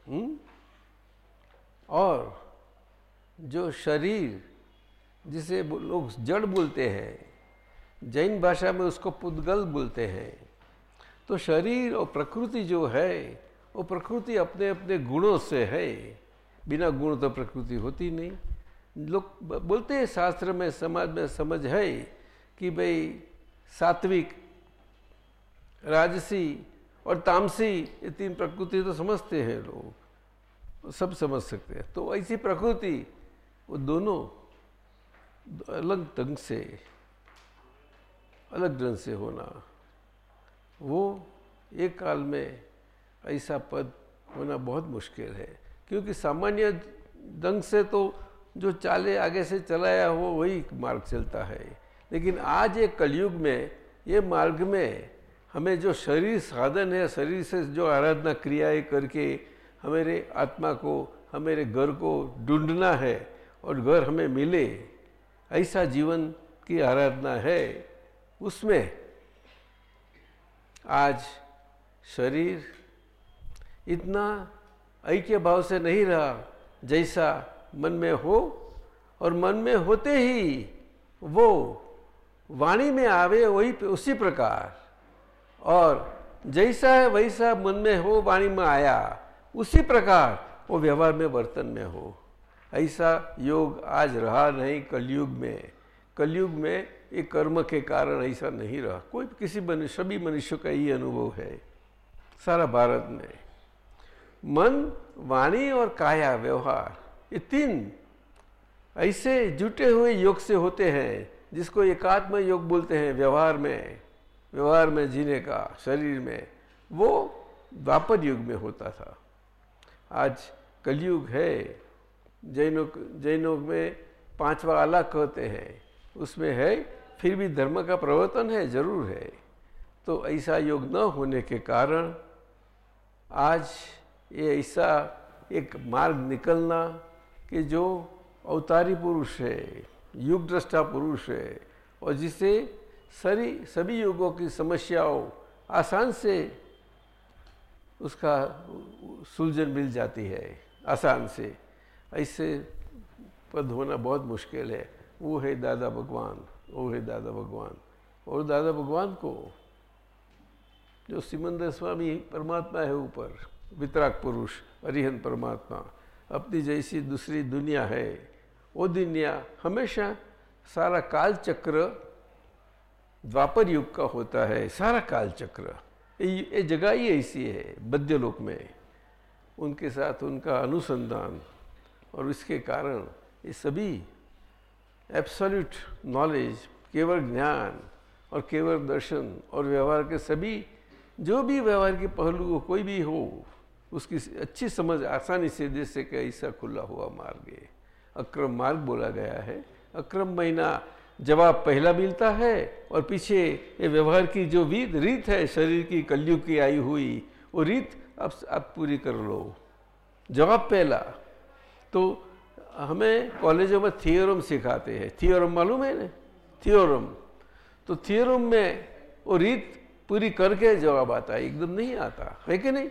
हुँ? और जो शरीर जिसे लोग जड़ बोलते हैं, जैन भाषा में उसको पुद्गल बोलते हैं तो शरीर और प्रकृति जो है, वो प्रकृति अपने अपने गुणों से है। बिना गुण तो प्रकृति होती नहीं। लोग बोलते हैं शास्त्र में, समाज में समझ है कि भाई सात्विक, राजसी और तामसी, ये तीन प्रकृति तो समझते हैं लोग, सब समझ सकते हैं। तो ऐसी प्रकृति वो दोनों अलग ढंग से, अलग ढंग से होना। वो एक काल में ऐसा पद होना बहुत मुश्किल है, क्योंकि सामान्य ढंग से तो जो चाले आगे से चलाया हो, वही मार्ग चलता है। लेकिन आज एक कलयुग में, ये मार्ग में हमें जो शरीर साधन है, शरीर से जो आराधना क्रियाएँ करके हमारे आत्मा को, हमारे घर को ढूंढना है और घर हमें मिले, ऐसा जीवन की आराधना है। उसमें आज शरीर इतना ऐक्य भाव से नहीं रहा जैसा मन में हो, और मन में होते ही वो वाणी में आवे वही उसी प्रकार। और जैसा है वैसा मन में हो, वाणी में आया, उसी प्रकार वो व्यवहार में, वर्तन में हो। ऐसा योग आज रहा नहीं कलयुग में। कलयुग में ये कर्म के कारण ऐसा नहीं रहा। कोई किसी मनुष्य सभी मनुष्यों का ये अनुभव है, सारा भारत में। मन, वाणी और काया, व्यवहार, ये तीन ऐसे जुटे हुए योग से होते हैं, जिसको एकात्म योग बोलते हैं, व्यवहार में व्यवहार में जीने का, शरीर में। वो द्वापर युग में होता था। आज कलयुग है। जैनों जैनों में पांचवा अलग कहते हैं, उसमें है, फिर भी धर्म का प्रवर्तन है, ज़रूर है। तो ऐसा योग न होने के कारण आज ये ऐसा एक मार्ग निकलना कि जो अवतारी पुरुष है, युग दृष्टा पुरुष है, और जिसे सरी, सभी युगों की समस्याओं आसान से उसका सुलझन मिल जाती है, आसान से। ऐसे पद होना बहुत मुश्किल है। वो है दादा भगवान, वो है दादा भगवान। और दादा भगवान को जो सिमंदर स्वामी परमात्मा है ऊपर, वितराग पुरुष अरिहन परमात्मा, अपनी जैसी दूसरी दुनिया है, वो दुनिया हमेशा सारा काल चक्र द्वापर युग का होता है, सारा काल चक्र ये जगह ही ऐसी है बद्यलोक में। उनके साथ उनका अनुसंधान और इसके कारण ये सभी एब्सोल्यूट नॉलेज केवल ज्ञान और केवल दर्शन और व्यवहार के सभी, जो भी व्यवहार के पहलू को कोई भी हो, उसकी अच्छी समझ आसानी से जैसे कि ऐसा खुला हुआ मार्ग है। अक्रम मार्ग बोला गया है। अक्रम महीना जवाब पहला मिलता है और पीछे ये व्यवहार की जो रीत रीत है, शरीर की, कलयुग की आई हुई, वो रीत अब आप पूरी कर लो। जवाब पहला। तो हमें कॉलेजों में थियोरम सिखाते हैं थियोरम मालूम है ना थियोरम तो थियोरम में वो रीत पूरी करके जवाब आता है एकदम नहीं आता है कि नहीं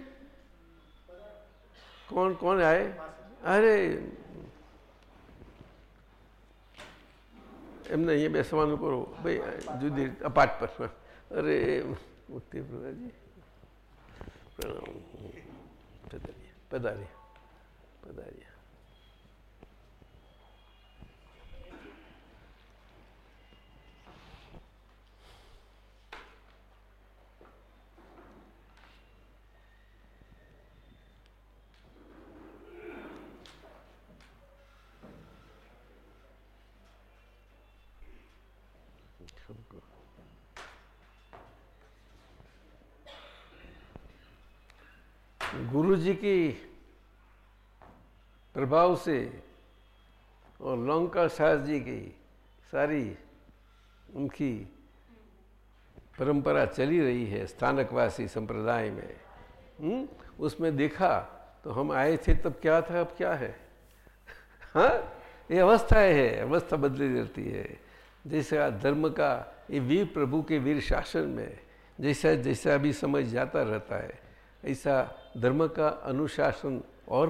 कौन कौन आए અરે એમને અહીંયા બેસવાનું કરો ભાઈ જુદી અપાટ પર અરે મુક્તિ પ્રભાજી પ્રણામ પધારીએ પધારીએ પધારીએ गुरु जी की प्रभाव से और लंका शाह जी की सारी उनकी परंपरा चली रही है, स्थानकवासी संप्रदाय में हुँ? हम्म? उसमें देखा तो हम आए थे, तब क्या था, अब क्या है *laughs* हाँ ये अवस्थाएँ है, अवस्था बदली रहती है जैसा धर्म का, ये वीर प्रभु के वीर शासन में, जैसा जैसा भी समझ जाता रहता है ऐसा धर्म का अनुशासन और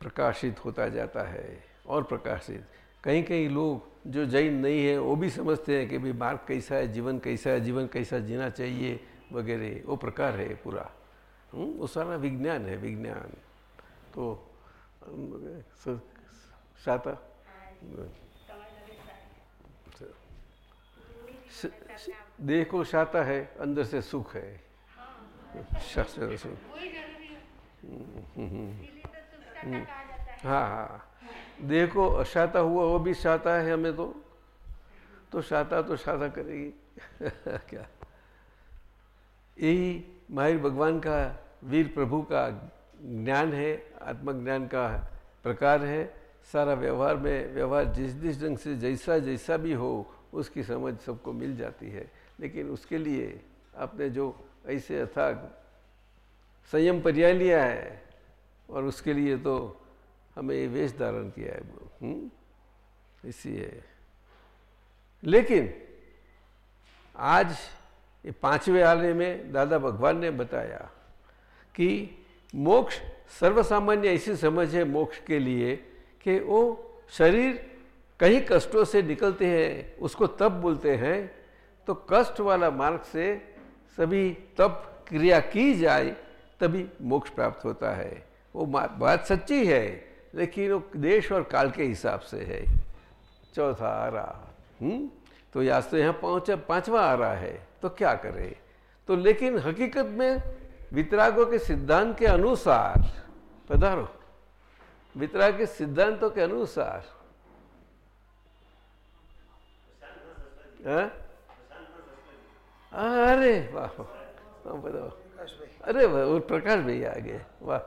प्रकाशित होता जाता है और प्रकाशित। कहीं कहीं लोग जो जैन नहीं है वो भी समझते हैं कि भाई मार्ग कैसा है जीवन कैसा है जीवन कैसा जीना चाहिए वगैरह। वो प्रकार है पूरा। हम्म, वो सारा विज्ञान है विज्ञान। तो साता? देह को शाता है अंदर से सुख है। शास्त्र हाँ हाँ। देह को अशाता हुआ, वो भी शाता है हमें तो। तो शाता तो शाता करेगी। *laughs* क्या? यही माहिर भगवान का, वीर प्रभु का ज्ञान है, आत्मज्ञान का प्रकार है। सारा व्यवहार में, व्यवहार जिस जिस ढंग से, जैसा जैसा भी हो, उसकी समझ सबको मिल जाती है। लेकिन उसके लिए आपने जो ऐसे अथाग संयम पर्याय लिया है और उसके लिए तो हमें ये वेश धारण किया है हम्म? इसलिए लेकिन आज ये पाँचवें आले में दादा भगवान ने बताया कि मोक्ष सर्वसामान्य ऐसी समझ है मोक्ष के लिए कि वो शरीर कहीं कष्टों से निकलते हैं, उसको तब बोलते हैं तो कष्ट वाला मार्ग से सभी तप क्रिया की जाए, तभी मोक्ष प्राप्त होता है। वो बात सच्ची है, लेकिन वो देश और काल के हिसाब से है। चौथा आ रहा हम्म? तो आज तो यहाँ पहुँचा पांचवा आ रहा है तो क्या करे? तो लेकिन हकीकत में वितरागों के सिद्धांत के अनुसार, पधारो, वितराग के सिद्धांतों के अनुसार हाँ? अरे वाह बताओ अरे वाह, और प्रकाश भैया आ गए। वाह,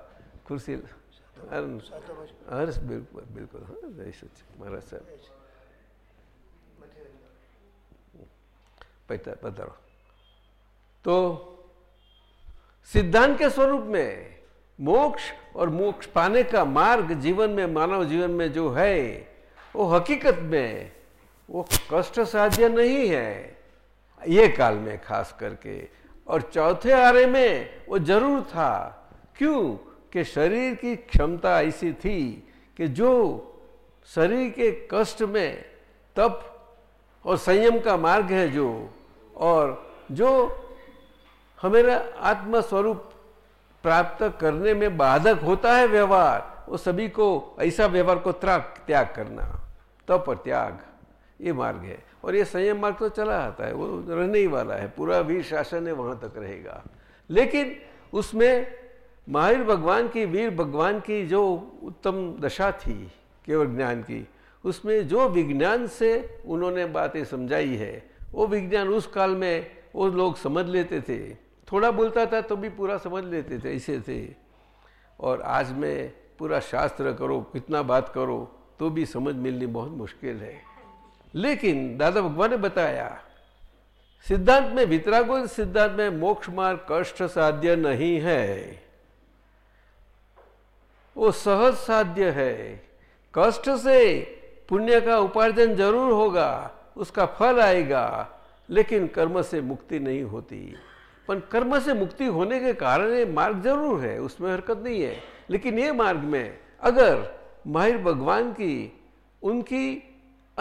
कुर्सी अरे बिल्कुल बिल्कुल। हाँ जय सच महाराज साहब। पधारो तो सिद्धांत के स्वरूप में मोक्ष और मोक्ष पाने का मार्ग जीवन में, मानव जीवन में जो है, वो हकीकत में, वो कष्ट साध्य नहीं है। ये काल में खास करके। और चौथे आरे में वो ज़रूर था। क्यों? कि शरीर की क्षमता ऐसी थी कि जो शरीर के कष्ट में तप और संयम का मार्ग है जो, और जो हमेरा आत्म स्वरूप प्राप्त करने में बाधक होता है व्यवहार, वो सभी को, ऐसा व्यवहार को त्याग करना, तप और त्याग, ये मार्ग है। और ये संयम मार्ग तो चला आता है, वो रहने ही वाला है, पूरा वीर शासन है, वहाँ तक रहेगा। लेकिन उसमें महावीर भगवान की, वीर भगवान की जो उत्तम दशा थी, केवल ज्ञान की, उसमें जो विज्ञान से उन्होंने बातें समझाई है, वो विज्ञान उस काल में वो लोग समझ लेते थे। थोड़ा बोलता था तो भी पूरा समझ लेते थे, ऐसे थे। और आज में पूरा शास्त्र करो, कितना बात करो तो भी समझ मिलनी बहुत मुश्किल है। लेकिन दादा भगवान ने बताया, सिद्धांत में वितरागो सिद्धांत में मोक्ष मार्ग कष्ट साध्य नहीं है। वो सहज साध्य है। कष्ट से पुण्य का उपार्जन ज़रूर होगा, उसका फल आएगा, लेकिन कर्म से मुक्ति नहीं होती। पर कर्म से मुक्ति होने के कारण ये मार्ग ज़रूर है, उसमें हरकत नहीं है। लेकिन ये मार्ग में अगर माहिर भगवान की, उनकी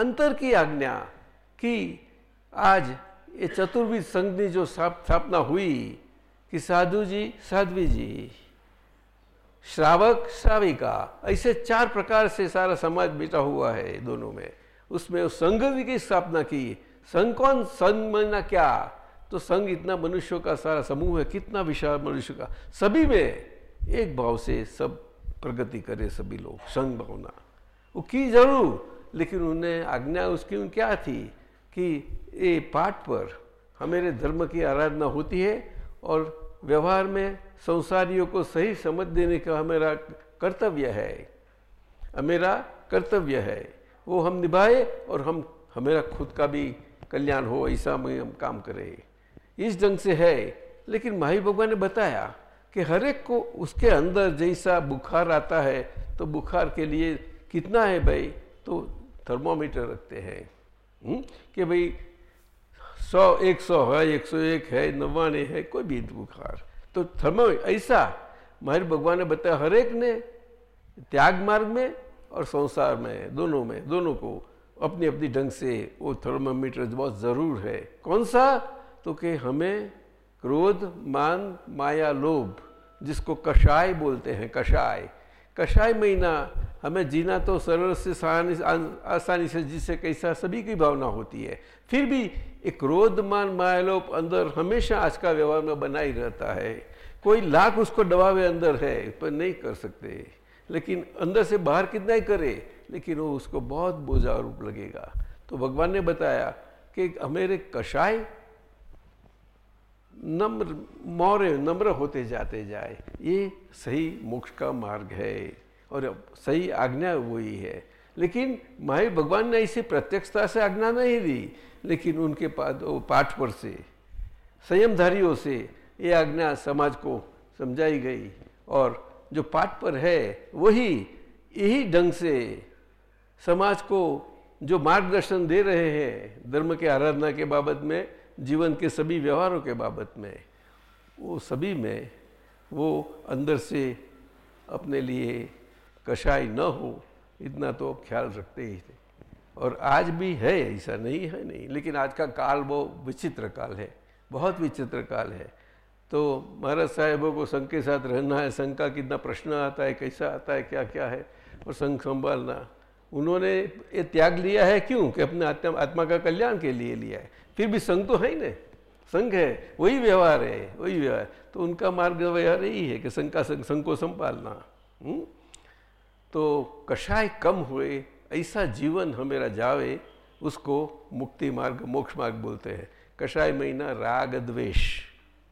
अंतर की आज्ञा कि आज ये चतुर्विध संघ की जो स्थापना हुई कि साधु जी साध्वी जी श्रावक, श्राविका, ऐसे चार प्रकार से सारा समाज बेटा हुआ है दोनों में। उसमें उस संघ की स्थापना की। संघ कौन? संघ मना क्या? तो संघ इतना मनुष्यों का सारा समूह है, कितना विशाल मनुष्य का। सभी में एक भाव से सब प्रगति करे सभी लोग, संघ भावना। वो की ज़रूर? लेकिन उन्हें आज्ञा उसकी क्या थी कि ये पाठ पर हमारे धर्म की आराधना होती है और व्यवहार में संसारियों को सही समझ देने का हमारा कर्तव्य है। हमेरा कर्तव्य है। वो हम निभाए और हम, हमेरा खुद का भी कल्याण हो, ऐसा में हम काम करें। इस ढंग से है। लेकिन माही भगवान ने बताया कि हर एक को उसके अंदर जैसा बुखार आता है तो बुखार के लिए कितना है भाई? तो थर्मोमीटर रखते हैं हम्म? कि भाई सौ, एक सौ है, एक सौ एक है, नवाने है, कोई भी बुखार। तो थर्मो, ऐसा, माहिर भगवान ने बताया हर एक ने त्याग मार्ग में और संसार में, दोनों में, दोनों को अपनी अपनी ढंग से वो थर्मोमीटर बहुत ज़रूर है। कौन सा? तो कि हमें क्रोध, मान, माया, लोभ, जिसको कषाय बोलते हैं, कषाय। कषाय महीना, हमें जीना तो सरल से आसानी से जिससे कैसा सभी की भावना होती है। फिर भी एक क्रोध मान माया अंदर हमेशा आज का व्यवहार में बना ही रहता है। कोई लाख उसको दबावे अंदर है पर नहीं कर सकते। लेकिन अंदर से बाहर कितना ही करे, लेकिन वो उसको बहुत बोझा रूप लगेगा। तो भगवान ने बताया कि हमेरे कषाय नम्र, मौर्य नम्र होते जाते जाए। ये सही मोक्ष का मार्ग है और सही आज्ञा वही है। लेकिन महावीर भगवान ने ऐसी प्रत्यक्षता से आज्ञा नहीं दी, लेकिन उनके पाठ पर से, संयमधारियों से ये आज्ञा समाज को समझाई गई। और जो पाठ पर है, वही यही ढंग से समाज को जो मार्गदर्शन दे रहे हैं, धर्म के आराधना के बाबत में जीवन के सभी व्यवहारों के बाबत में, वो सभी में, वो अंदर से अपने लिए कषाय न हो, इतना तो ख्याल रखते ही थे। और आज भी है, ऐसा नहीं है, नहीं। लेकिन आज का काल वो विचित्र काल है, बहुत विचित्र काल है। तो महाराज साहेबों को संघ के साथ रहना है, संघ का कितना प्रश्न आता है, कैसा आता है क्या क्या है, और संघ संभालना। उन्होंने ये त्याग लिया है क्यों? कि अपने आत्मा आत्मा का कल्याण के लिए लिया है। फिर भी संघ तो है ही ना संघ है, वही व्यवहार है, वही व्यवहार। तो उनका मार्ग व्यवहार यही है कि संघ का संघ संघ को संभालना। हम्म? तो कषाय कम हुए, ऐसा जीवन हमेरा जावे, उसको मुक्ति मार्ग, मोक्ष मार्ग बोलते हैं। कषाय महीना राग द्वेष।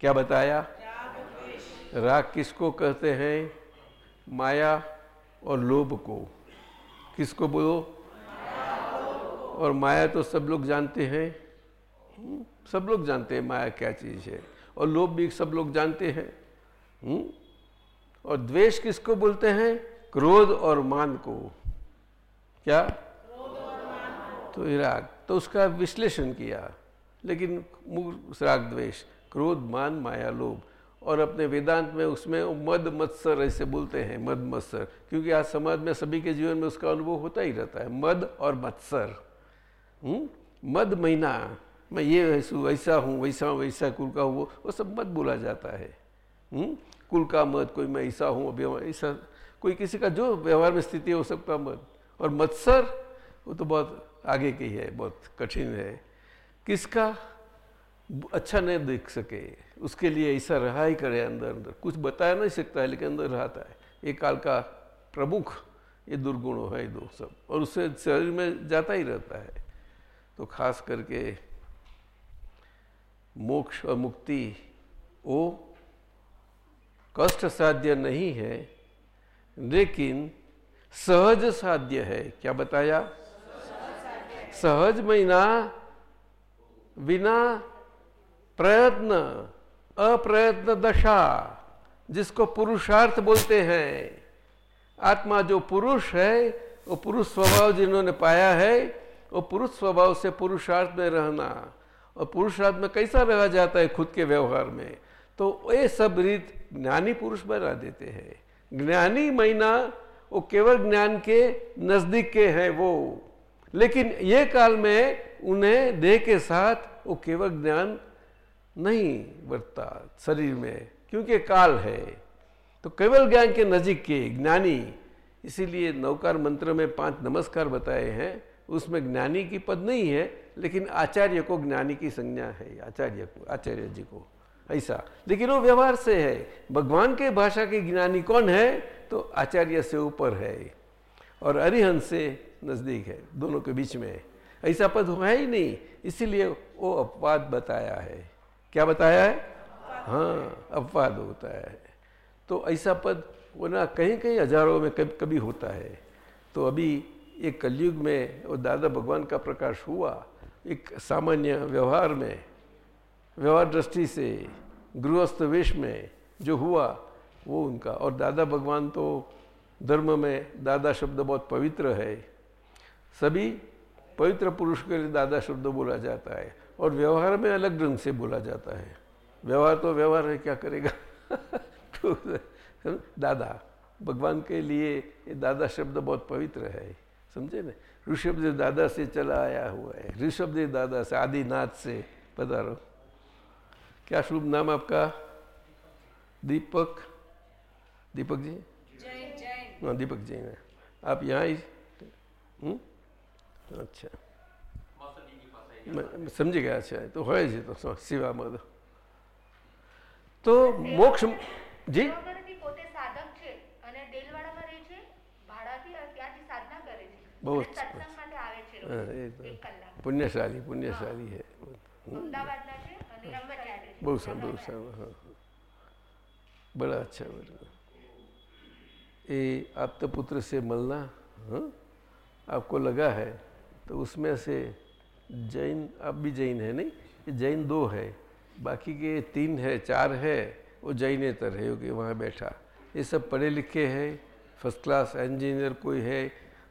क्या बताया? राग किसको कहते हैं? माया और लोभ को। किसको बोलो? और माया तो सब लोग जानते हैं। सब लोग जानते हैं माया क्या चीज़ है। और लोभ भी सब लोग जानते हैं। हम्म, और द्वेष किसको बोलते हैं? क्रोध और मान को। क्या? तो इराग तो उसका विश्लेषण किया। लेकिन राग द्वेष क्रोध मान माया लोभ। और अपने वेदांत में उसमें मद मत्सर ऐसे बोलते हैं मद मत्सर। क्योंकि आज समाज में सभी के जीवन में उसका अनुभव होता ही रहता है। मद और मत्सर। हम्म? मद महीना। मैं ये हूँ, वैसा हूँ, वैसा कुल का हूँ, वो वो सब मत बोला जाता है। हुँ? हम्म? कुल का मत, कोई मैं ऐसा हूँ अभी ऐसा, कोई किसी का जो व्यवहार में स्थिति है हो सकता मत। और मत्सर, वो तो बहुत आगे की है, बहुत कठिन है। किसका अच्छा नहीं देख सके, उसके लिए ऐसा रहा ही करे अंदर अंदर। कुछ बताया नहीं सकता है, लेकिन अंदर रहता है। ये काल का प्रमुख, ये दुर्गुण है दो सब। और उससे शरीर में जाता ही रहता है। तो खास करके मोक्ष और मुक्ति, वो कष्ट साध्य नहीं है, लेकिन सहज साध्य है। क्या बताया? सहज महीना बिना प्रयत्न, अप्रयत्न दशा, जिसको पुरुषार्थ बोलते हैं। आत्मा जो पुरुष है, वो पुरुष स्वभाव जिन्होंने पाया है, वो पुरुष स्वभाव से पुरुषार्थ में रहना। और पुरुषार्थ में कैसा रहा जाता है खुद के व्यवहार में? तो ये सब रीत ज्ञानी पुरुष बना देते हैं। ज्ञानी महीना वो केवल ज्ञान के नज़दीक के हैं वो। लेकिन ये काल में उन्हें देह के साथ वो केवल ज्ञान नहीं बरता शरीर में, क्योंकि काल है। तो केवल ज्ञान के नजीक के ज्ञानी, इसीलिए नौकार मंत्र में पाँच नमस्कार बताए हैं। उसमें ज्ञानी की पद नहीं है, लेकिन आचार्य को ज्ञानी की संज्ञा है, आचार्य को, आचार्य जी को, ऐसा। लेकिन वो व्यवहार से है। भगवान के भाषा के ज्ञानी कौन है? तो आचार्य से ऊपर है और अरिहंस से नज़दीक है, दोनों के बीच में ऐसा पद है ही नहीं, इसीलिए वो अपवाद बताया है। क्या बताया है? हाँ अपवाद होता है। तो ऐसा पद वो ना कहीं कहीं हज़ारों में कभी कभी होता है। तो अभी एक कलयुग में वो दादा भगवान का प्रकाश हुआ, एक सामान्य व्यवहार में, व्यवहार दृष्टि से, गृहस्थ वेश में जो हुआ, वो उनका। और दादा भगवान तो धर्म में दादा शब्द बहुत पवित्र है। सभी पवित्र पुरुष के लिए दादा शब्द बोला जाता है और व्यवहार में अलग ढंग से बोला जाता है। व्यवहार तो व्यवहार है, क्या करेगा? *laughs* तो दादा, भगवान के लिए ये दादा शब्द बहुत पवित्र है। समझे ना? ऋषभदेव दादा से चला आया हुआ है। ऋषभदेव दादा से आदिनाथ से पधारो। क्या शुभ नाम आपका? दीपक। दीपक जी? हाँ दीपक जी ने आप यहाँ ही? हम्म? अच्छा। समझ गया अच्छा। तो हो तो सेवा मद तो मोक्ष जी? बहुत हाँ, पुण्यशाली पुण्यशाली है। हाँ। बहुत सा बहुत सा हाँ। बड़ा अच्छा बड़ा। ये आप तो पुत्र से मलना हाँ आपको लगा है तो उसमें से जैन आप भी जैन है नहीं जैन दो है बाकी के तीन है चार है वो जैनेतर है वहाँ बैठा। ये सब पढ़े लिखे है फ़र्स्ट क्लास इंजीनियर कोई है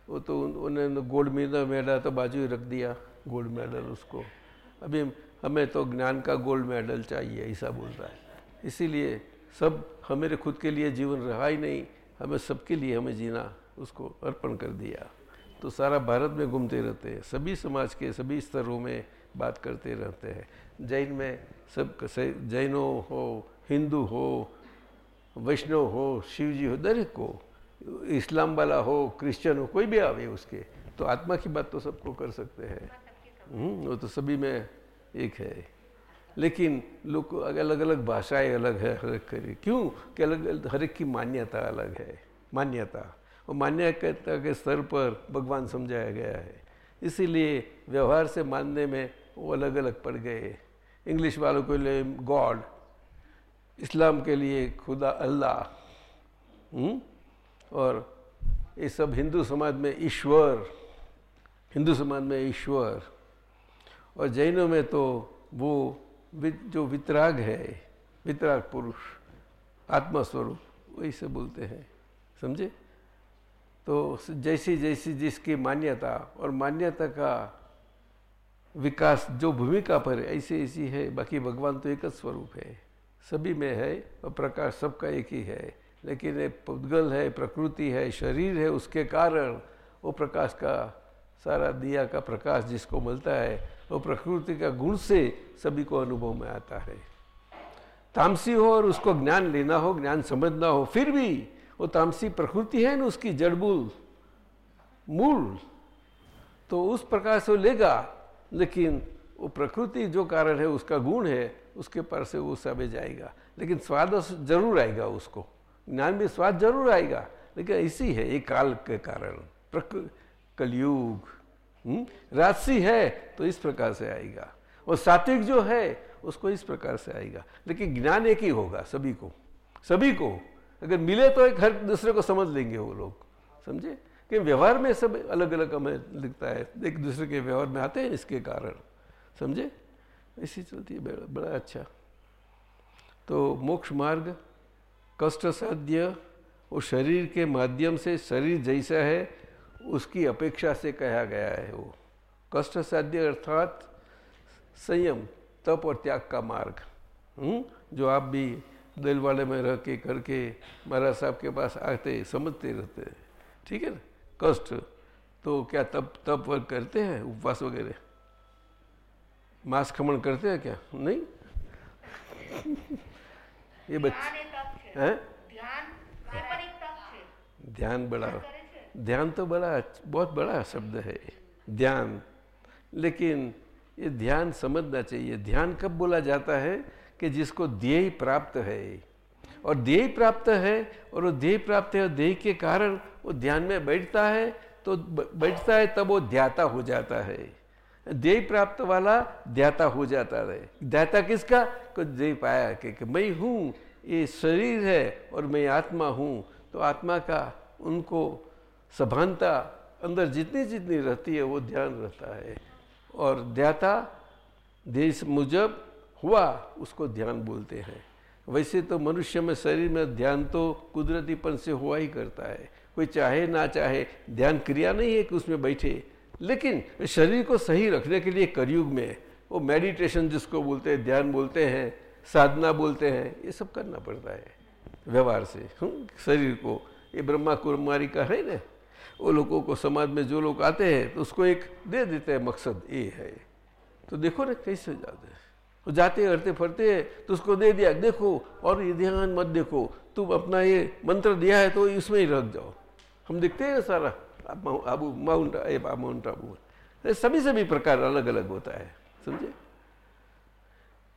वो तो उन- उन्होंने गोल्ड मेडल मेडल तो बाजू ही रख दिया, गोल्ड मेडल उसको। अभी हमें तो ज्ञान का गोल्ड मेडल चाहिए, ऐसा बोल रहा है। इसीलिए सब हमारे खुद के लिए जीवन रहा ही नहीं, हमें सबके लिए हमें जीना, उसको अर्पण कर दिया। तो सारा भारत में घूमते रहते हैं, सभी समाज के सभी स्तरों में बात करते रहते हैं। जैन में सब जैनों हो, हिंदू हो, वैष्णव हो शिव जी हो दरेक को इस्लाम वाला हो क्रिश्चियन हो कोई भी आवे उसके तो आत्मा की बात तो सबको कर सकते हैं। हम्म, वो तो सभी में एक है। लेकिन लोग अलग अलग भाषाएँ अलग है हर एक की क्यों? कि अलग हर एक की मान्यता अलग है मान्यता। और मान्यता के स्तर पर भगवान समझाया गया है। इसीलिए व्यवहार से मानने में वो अलग अलग पड़ गए। इंग्लिश वालों के लिए गॉड इस्लाम के लिए खुदा अल्लाह। हम्म? और ये सब हिंदू समाज में ईश्वर, हिंदू समाज में ईश्वर और जैनों में तो वो जो वितराग है, वितराग पुरुष आत्मा स्वरूप वही से बोलते हैं, समझे? तो जैसी जैसी जिसकी मान्यता और मान्यता का विकास, जो भूमिका पर ऐसी ऐसी है, बाकी भगवान तो एक स्वरूप है, सभी में है और प्रकाश सबका एक ही है। लेकिन ये पुद्गल है, प्रकृति है, शरीर है, उसके कारण वो प्रकाश का सारा दिया का प्रकाश जिसको मिलता है, वो प्रकृति का गुण से सभी को अनुभव में आता है। तामसी हो और उसको ज्ञान लेना हो, ज्ञान समझना हो, फिर भी वो तामसी प्रकृति है ना उसकी जड़बूल मूल तो उस प्रकार से लेगा, लेकिन वो प्रकृति जो कारण है, उसका गुण है, उसके पर से वो सब जाएगा। लेकिन स्वाद ज़रूर आएगा उसको। ज्ञान में स्वाद ज़रूर आएगा। लेकिन ऐसी है, ये काल के कारण। कलयुग राशि है तो इस प्रकार से आएगा। और सात्विक जो है, उसको इस प्रकार से आएगा। लेकिन ज्ञान एक ही होगा सभी को। सभी को। अगर मिले तो एक हर दूसरे को समझ लेंगे वो लोग। समझे? कि व्यवहार में सब अलग अलग हमें लिखता है। एक दूसरे के व्यवहार में आते हैं, इसके कारण। समझे? ऐसी चलती है बड़ा अच्छा। तो मोक्ष मार्ग कष्ट साध्य वो शरीर के माध्यम से शरीर जैसा है, उसकी अपेक्षा से कहा गया है वो। कष्ट साध्य अर्थात संयम, तप और त्याग का मार्ग। हम्म? जो आप भी दिलवाड़े में रह के करके महाराज साहब के पास आते, समझते रहते हैं। ठीक है ना? कष्ट तो क्या तप तप करते हैं? उपवास वगैरह? मांस खमण करते हैं क्या? नहीं? ये बच्चे हैं? ध्यान बड़ा। ध्यान तो बड़ा बहुत बड़ा शब्द है ध्यान। लेकिन ये ध्यान समझना चाहिए। ध्यान कब बोला जाता है कि जिसको ध्येय प्राप्त है। और ध्येय प्राप्त है और वो ध्येय प्राप्त है और ध्येय के कारण वो ध्यान में बैठता है तो बैठता है तब वो ध्याता हो जाता है। ध्येय प्राप्त वाला ध्याता हो जाता है। ध्याता किसका? कुछ ध्येय पाया कि, कि मैं हूँ ये शरीर है और मैं आत्मा हूँ तो आत्मा का उनको सभानता अंदर जितनी जितनी रहती है, वो ध्यान रहता है। और ध्याता देश मुजब हुआ, उसको ध्यान बोलते हैं। वैसे तो मनुष्य में शरीर में ध्यान तो कुदरतीपन से हुआ ही करता है। कोई चाहे ना चाहे, ध्यान क्रिया नहीं है कि उसमें बैठे। लेकिन शरीर को सही रखने के लिए कलयुग में वो मेडिटेशन जिसको बोलते हैं, ध्यान बोलते हैं साधना बोलते हैं ये सब करना पड़ता है व्यवहार से। हम्म, शरीर को ये ब्रह्मा कुमारी का है ना वो लोगों को समाज में जो लोग आते हैं तो उसको एक दे देते हैं मकसद ये है। तो देखो ना कैसे जाते हैं। वो जाते हरते फरते हैं तो उसको दे दिया देखो और ये ध्यान मत देखो तुम अपना ये मंत्र दिया है तो इसमें ही रख जाओ। हम देखते हैं सारा आबू माउंट माउंट आबू। सभी सभी प्रकार अलग अलग होता है समझे?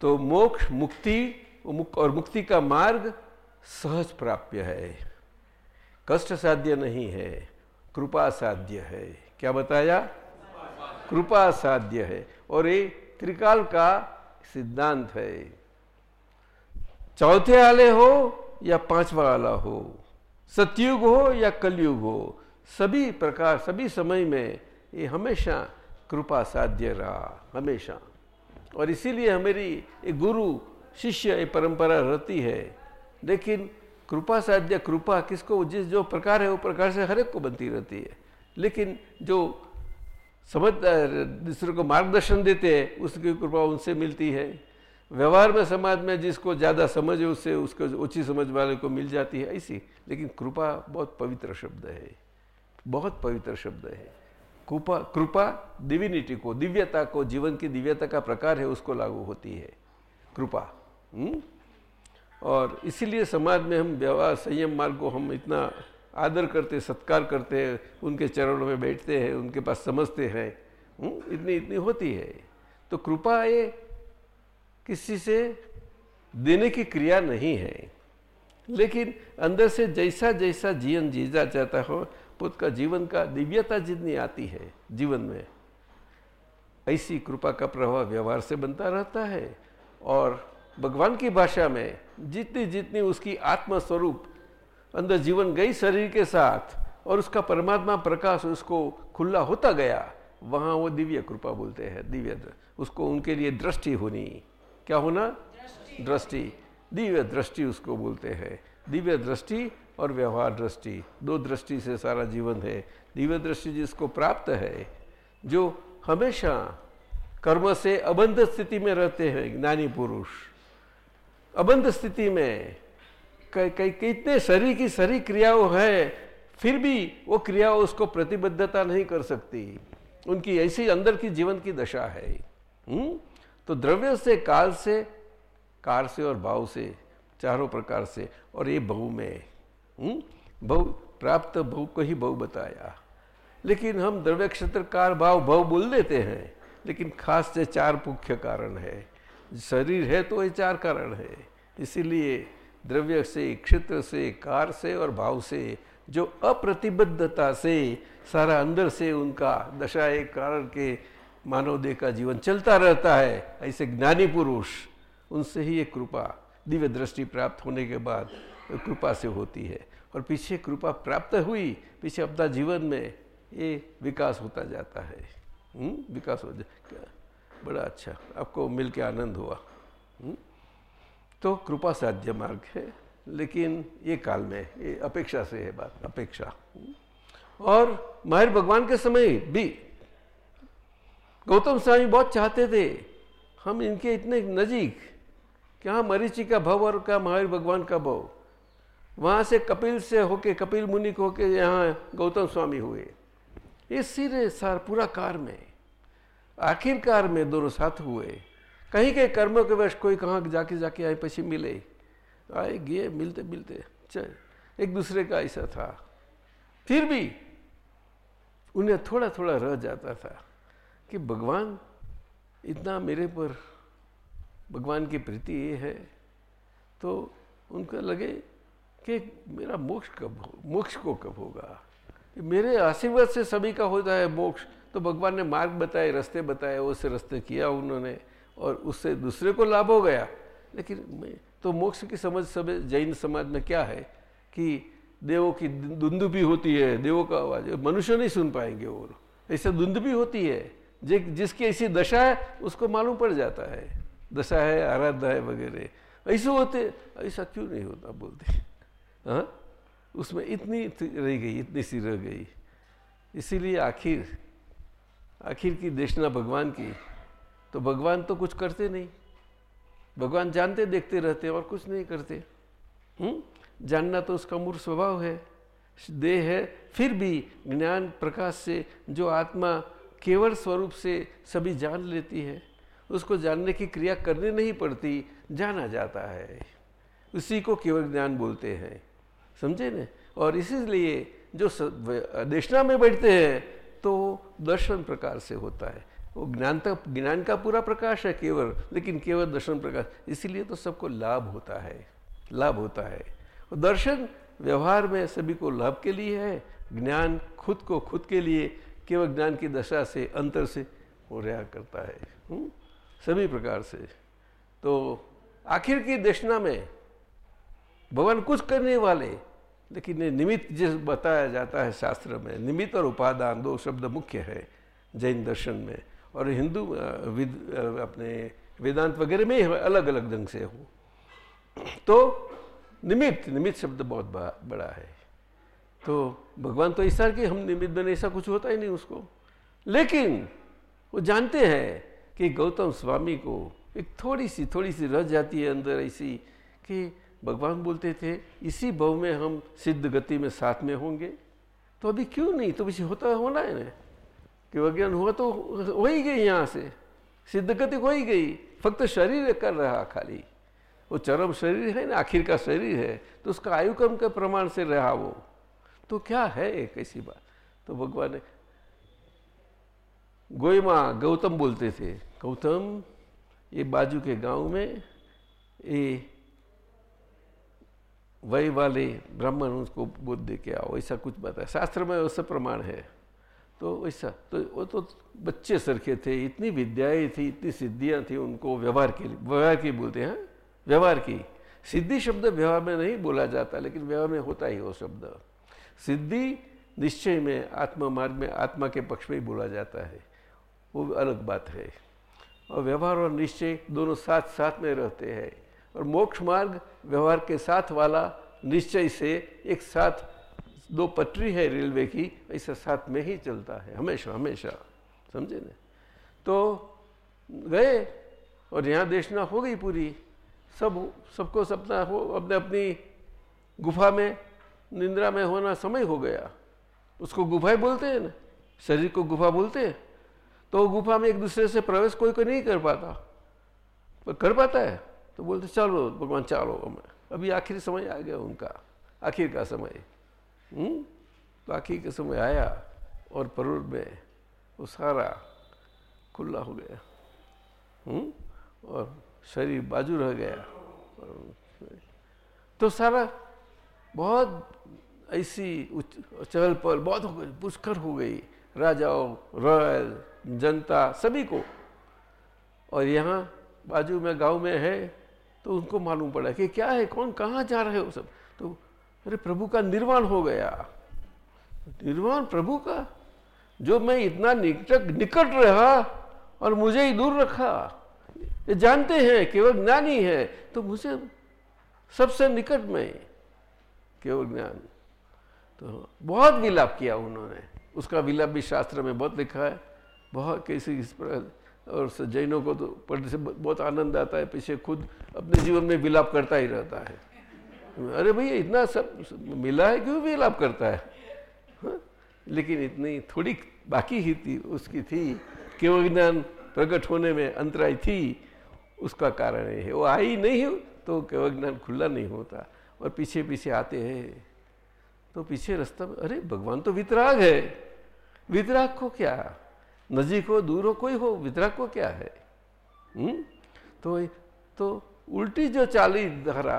तो मोक्ष, मुक्ति और मुक्ति का मार्ग सहज प्राप्य है। कष्ट साध्य नहीं है, कृपा साध्य है। क्या बताया? कृपा साध्य है। और ये त्रिकाल का सिद्धांत है। चौथे वाले हो या पांचवा वाला हो? सतयुग हो या कलयुग हो? सभी प्रकार, सभी समय में ये हमेशा कृपा साध्य रहा, हमेशा। और इसीलिए हमारी एक गुरु, शिष्य ये परंपरा रहती है। लेकिन कृपा साध्य कृपा किसको, जिस जो प्रकार है, वो प्रकार से हर एक को बनती रहती है। लेकिन जो समझ दूसरे को मार्गदर्शन देते हैं, उसकी कृपा उनसे मिलती है। व्यवहार में, समाज में जिसको ज़्यादा समझ है, उससे उसको ऊँची समझ वाले को मिल जाती है, ऐसी। लेकिन कृपा बहुत पवित्र शब्द है। बहुत पवित्र शब्द है। कृपा कृपा डिविनिटी को, दिव्यता को, जीवन की दिव्यता का प्रकार है, उसको लागू होती है कृपा हम्म? और इसीलिए समाज में हम व्यवहार, संयम मार्ग को हम इतना आदर करते सत्कार करते हैं, उनके चरणों में बैठते हैं, उनके पास समझते हैं हम्म? इतनी इतनी होती है तो कृपा ये किसी से देने की क्रिया नहीं है लेकिन अंदर से जैसा जैसा जीवन जीजा जाता हो पुत्र का जीवन का दिव्यता जितनी आती है जीवन में, ऐसी कृपा का प्रभाव व्यवहार से बनता रहता है। और भगवान की भाषा में जितनी जितनी उसकी आत्म स्वरूप अंदर जीवन गई शरीर के साथ और उसका परमात्मा प्रकाश उसको खुला होता गया, वहाँ वो दिव्य कृपा बोलते हैं, दिव्य उसको उनके लिए दृष्टि होनी। क्या होना? दृष्टि। दिव्य दृष्टि उसको बोलते हैं। दिव्य दृष्टि और व्यवहार दृष्टि, दो दृष्टि से सारा जीवन है दिव्य दृष्टि जिसको प्राप्त है, जो हमेशा कर्म से अबंध स्थिति में रहते हैं, ज्ञानी पुरुष अबंध स्थिति में कई कितने शरीर की सरी क्रियाओं है, फिर भी वो क्रियाओं उसको प्रतिबद्धता नहीं कर सकती उनकी ऐसी अंदर की जीवन की दशा है हुँ? हम्म? तो द्रव्य से, काल से, कार से और भाव से, चारों प्रकार से, और ये बहु में? बहु प्राप्त बहु को ही बहु बताया। लेकिन हम द्रव्य क्षेत्र कार भाव भव बोल देते हैं, लेकिन खास से चार मुख्य कारण है। शरीर है तो ये चार कारण है। इसीलिए द्रव्य से, क्षेत्र से, कार से और भाव से, जो अप्रतिबद्धता से सारा अंदर से उनका दशा एक कारण के मानव देह का जीवन चलता रहता है, ऐसे ज्ञानी पुरुष, उनसे ही ये कृपा, दिव्य दृष्टि प्राप्त होने के बाद कृपा से होती है। और पीछे कृपा प्राप्त हुई, पीछे अपना जीवन में ये विकास होता जाता है हुँ? हम्म? विकास हो जाए बड़ा अच्छा आपको मिल के आनंद हुआ हुँ? हम्म? तो कृपा साध्य मार्ग है, लेकिन ये काल में, ये अपेक्षा से है बात, अपेक्षा हम्म? और माहिर भगवान के समय भी गौतम स्वामी बहुत चाहते थे, हम इनके इतने नजीक, क्या मरीचि का भव और क्या महावीर भगवान का भव वहाँ से कपिल से होके, कपिल मुनि को होके यहाँ गौतम स्वामी हुए। ये सिरे सार, पूरा कार में, आखिरकार में दोनों साथ हुए। कहीं के कर्मों के वश कोई कहाँ जाके जाके आए, पीछे मिले। आए, गए, मिलते मिलते, चल, एक दूसरे का ऐसा था। फिर भी उन्हें थोड़ा थोड़ा रह जाता था कि भगवान, इतना मेरे पर, भगवान की प्रीति ये है। तो उनको लगे कि मेरा मोक्ष कब हो, मोक्ष को कब होगा? मेरे आशीर्वाद से सभी का होता है मोक्ष। तो भगवान ने मार्ग बताए, रास्ते बताए, उस रास्ते किया उन्होंने और उससे दूसरे को लाभ हो गया। लेकिन तो मोक्ष की समझ सब जैन समाज में क्या है? कि देवों की धुंध भी होती है, देवों का आवाज़, मनुष्य नहीं सुन पाएँगे और ऐसे भी होती है। जिसकी ऐसी दशा है, उसको मालूम पड़ जाता है। दशा है, आराध्य है, वगैरह। ऐसे होते, ऐसा क्यों नहीं होता, बोलते हाँ? उसमें इतनी रह गई, इतनी सी रह गई। इसीलिए आखिर आखिर की देशना भगवान की। तो भगवान तो कुछ करते नहीं। भगवान जानते, देखते रहते और कुछ नहीं करते। हुँ? जानना तो उसका मूर्ख स्वभाव है। देह है, फिर भी ज्ञान प्रकाश से जो आत्मा केवल स्वरूप से सभी जान लेती है, उसको जानने की क्रिया करनी नहीं पड़ती, जाना जाता है। उसी को केवल ज्ञान बोलते हैं। समझे न और इसीलिए जो देशना में बैठते हैं तो दर्शन प्रकार से होता है वो ज्ञान तक, ज्ञान का पूरा प्रकाश है केवल, लेकिन केवल दर्शन प्रकाश, इसीलिए तो सबको लाभ होता है, लाभ होता है दर्शन व्यवहार में सभी को लाभ के लिए है, ज्ञान खुद को खुद के लिए, केवल ज्ञान की दशा से, अंतर से हो रहा करता है हुँ? हम्म? सभी प्रकार से तो आखिर की दशना में, भगवान कुछ करने वाले लेकिन निमित्त जिस बताया जाता है शास्त्र में, निमित्त और उपादान दो शब्द मुख्य है जैन दर्शन में। और हिंदू विद अपने वेदांत वगैरह में अलग अलग ढंग से हो। तो निमित्त निमित्त शब्द बहुत बड़ा है। तो भगवान तो ऐसा कि, हम निमित्त बने ऐसा कुछ होता ही नहीं उसको। लेकिन वो जानते हैं कि गौतम स्वामी को एक थोड़ी सी थोड़ी सी रह जाती है अंदर ऐसी कि भगवान बोलते थे, इसी भव में हम सिद्ध गति में साथ में होंगे। तो अभी क्यों नहीं? तो किसी होता होना है ना। कि वज्ञान हुआ तो हो ही गई यहाँ से। सिद्ध गति हो ही गई। फक्त शरीर कर रहा खाली। वो चरम शरीर है ना, आखिर का शरीर है तो उसका आयु कम के प्रमाण से रहा वो। तो क्या है एक ऐसी बात? तो भगवान ने गोयमा गौतम बोलते थे, गौतम, ये बाजू के गाँव में ये वही वाले ब्राह्मण उसको बुद्ध दे के आओ, ऐसा कुछ बात है। शास्त्र में वैसा प्रमाण है। तो वैसा तो वो तो बच्चे सरखे थे, इतनी विद्याएँ थी, इतनी सिद्धियाँ थी उनको व्यवहार के लिए। व्यवहार की बोलते हैं व्यवहार की। सिद्धि शब्द व्यवहार में नहीं बोला जाता, लेकिन व्यवहार में होता ही वो शब्द। सिद्धि निश्चय में आत्मा मार्ग में, आत्मा के पक्ष में ही बोला जाता है। वो अलग बात है। और व्यवहार और निश्चय दोनों साथ साथ में रहते हैं। और मोक्ष मार्ग व्यवहार के साथ वाला निश्चय से एक साथ दो पटरी है रेलवे की, ऐसा साथ में ही चलता है, हमेशा हमेशा, समझे ना? तो गए और यहाँ देशना हो गई पूरी। सब, सबको सपना हो, अपने, अपनी गुफा में, निंद्रा में होना समय हो गया। उसको गुफाएँ बोलते हैं ना? शरीर को गुफा बोलते हैं। तो गुफा में एक दूसरे से प्रवेश कोई कोई नहीं कर पाता। पर कर पाता है। तो बोलते, चलो, भगवान चलो अभी आखिरी समय आ गया उनका, आखिर का समय हम्म? तो आखिर का समय आया और परुर में वो सारा खुला हो गया हुँ? हम्म? और शरीर बाजू रह गया तो सारा बहुत ऐसी चहल पहल बहुत हो गई, पुष्कर हो गई राजाओं, रॉयल, जनता, सभी को और यहाँ बाजू में, गाँव में है तो उनको मालूम पड़ा कि क्या है, कौन, कहाँ जा रहे हो सब। तो अरे, प्रभु का निर्वाण हो गया। निर्वाण प्रभु का? जो मैं इतना निकट निकट रहा और मुझे ही दूर रखा, ये जानते हैं, केवल ज्ञानी है तो मुझे सबसे निकट में केवल ज्ञान। तो बहुत विलाप किया उन्होंने। उसका विलाप भी शास्त्र में बहुत लिखा है। बहुत कैसे इस पर और जैनों को तो पढ़ने से बहुत आनंद आता है, पीछे खुद अपने जीवन में विलाप करता ही रहता है। अरे भैया, इतना सब मिला है, क्यों विलाप करता है? हा? लेकिन इतनी थोड़ी बाकी ही थी, उसकी थी केवल ज्ञान प्रकट होने में अंतराय थी, उसका कारण है। वो आई नहीं तो केवल ज्ञान खुला नहीं होता, और पीछे पीछे आते हैं। तो पीछे रास्ता अरे भगवान तो वितराग है। वितराग को क्या? नजीक हो दूर हो कोई हो वितराग को क्या है? हुँ? हम्म? तो तो उल्टी जो चाली धारा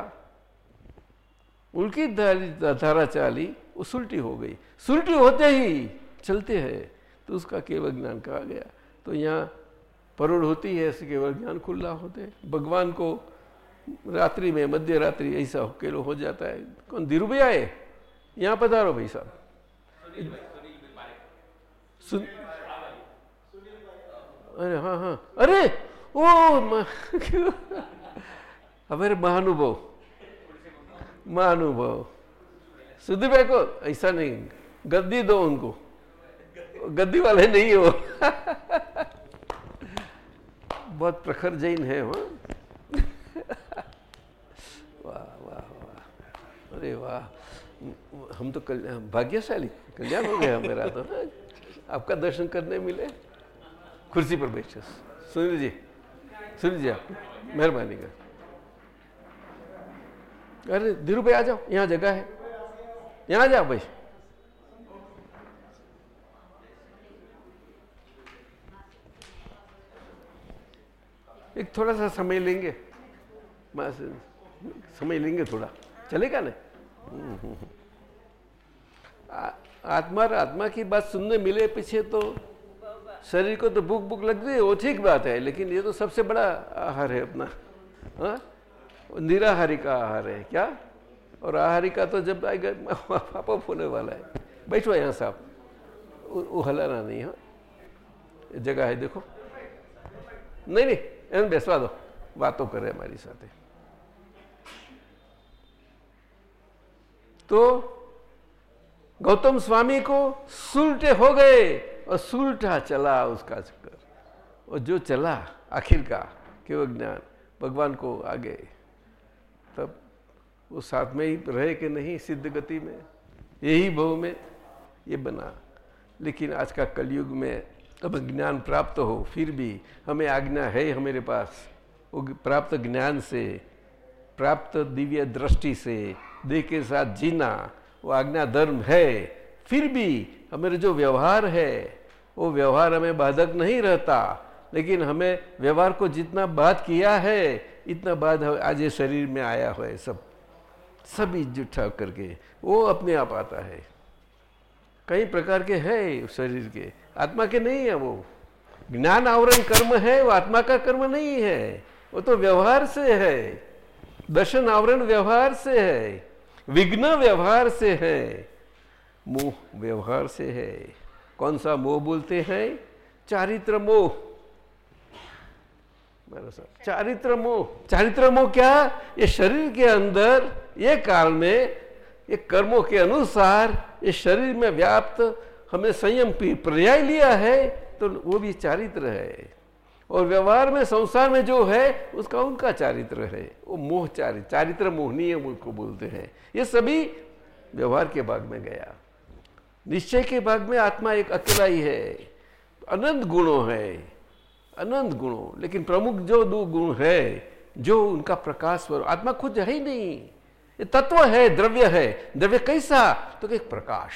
उल्टी धारा चाली वो सुलटी हो गई। सुलटी होते ही चलते हैं तो उसका केवल ज्ञान कहा गया। तो यहाँ परोड़ होती है ऐसे केवल ज्ञान खुला होते भगवान को रात्रि में मध्य रात्रि ऐसा केलो हो जाता है। कौन धीरू भैया है यहाँ पधारो भाई साहब। सुन अरे हाँ हाँ। अरे, ओ हमारे *laughs* महानुभव। महानुभव। सुधी भाई को ऐसा नहीं, गद्दी दो उनको। गद्दी वाले नहीं हो। *laughs* बहुत प्रखर जैन है वहाँ *laughs* वाह वाह वाह। अरे, वाह। हम तो कल्याण भाग्यशाली। कल्याण हो गया मेरा तो आपका दर्शन करने मिले। कुर्सी पर बैठे सुनील जी सुनील जी आप, मेहरबानी कर। अरे धीरू भाई आ जाओ, यहाँ जगह है। यहाँ जाओ भाई। एक थोड़ा सा समय लेंगे। समय लेंगे थोड़ा। चलेगा ना। आत्मा और आत्मा की बात सुनने मिले पीछे तो शरीर को तो भूख भूख लग रही है वो ठीक बात है लेकिन ये तो सबसे बड़ा आहार है अपना हाँ निराहारी का आहार है क्या और आहारी का तो जब आएगा पापअप होने वाला है बैठो यहाँ साहब वो वो हलाना नहीं हाँ ये जगह है देखो नहीं नहीं એને બેસવા દો વાતો કરે અમારી સાથે तो गौतम स्वामी को सुलटे हो गए और सुलटा चला उसका चक्कर। और जो चला आखिर का केवल ज्ञान, भगवान को आगे। तब वो साथ में ही रहे कि नहीं, सिद्ध गति में? यही भव में ये बना। लेकिन आज का कलयुग में अब ज्ञान प्राप्त हो, फिर भी हमें आज्ञा है हमारे पास। वो प्राप्त ज्ञान से, प्राप्त दिव्य दृष्टि से, देह के साथ जीना, वो आज्ञा धर्म है, फिर भी हमारे जो व्यवहार है, वो व्यवहार हमें बाधक नहीं रहता, लेकिन हमें व्यवहार को जितना बात किया है, इतना बाद आज ये शरीर में आया हुआ है सब। सभी जुठा करके, वो अपने आप आता है। कई प्रकार के है शरीर के। आत्मा के नहीं है वो। ज्ञान आवरण कर्म है, वो आत्मा का कर्म नहीं है। वो तो व्यवहार से है। दर्शन आवरण व्यवहार से है। विघ्न व्यवहार से है। मोह व्यवहार से है। कौन सा मोह बोलते हैं? चारित्र मोह। चारित्र मोह। चारित्र मोह क्या? ये शरीर के अंदर, ये काल में, ये कर्मों के अनुसार, ये शरीर में व्याप्त हमने संयम पर्याय लिया है तो वो भी चारित्र है। और व्यवहार में, संसार में जो है, उसका उनका चारित्र है। वो मोह चारित्र चारित्र मोहनीय को बोलते हैं। ये सभी व्यवहार के भाग में गया। निश्चय के भाग में आत्मा एक अकेला ही। है अनंत गुणों है। अनंत गुणों। लेकिन प्रमुख जो दो गुण है, जो उनका प्रकाश स्वरूप, आत्मा खुद है ही नहीं। ये तत्व है, द्रव्य है। द्रव्य कैसा? तो एक प्रकाश।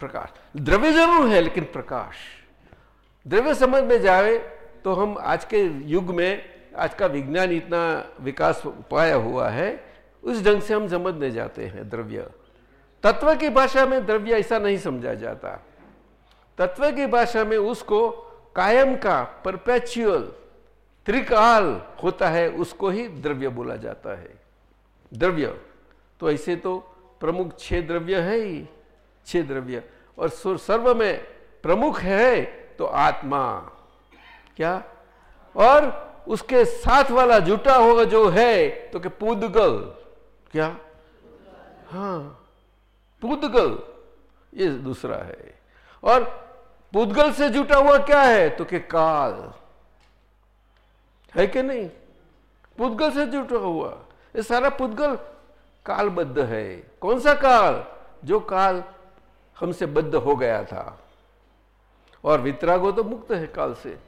प्रकाश। द्रव्य ज़रूर है, लेकिन प्रकाश। द्रव्य समझ में जाए तो हम आज के युग में, आज का विज्ञान इतना विकास पाया हुआ है, उस ढंग से हम समझ समझने जाते हैं द्रव्य। तत्व की भाषा में द्रव्य ऐसा नहीं समझा जाता। तत्व की भाषा में उसको कायम का परपेचुअल त्रिकाल होता है, उसको ही द्रव्य बोला जाता है। द्रव्य। तो ऐसे तो प्रमुख छह द्रव्य है ही, छह द्रव्य। और सर्व में प्रमुख है तो आत्मा। क्या? और उसके साथ वाला जुटा होगा जो है तो कि पुदगल। क्या? हाँ। पुदगल, ये दूसरा है। और पुदगल से जुटा हुआ क्या है? तो कि काल। है कि नहीं? पुदगल से जुटा हुआ। ये सारा पुदगल कालबद्ध है। कौन सा काल? जो काल हमसे बद्ध हो गया था। और वितरागो तो मुक्त है काल से।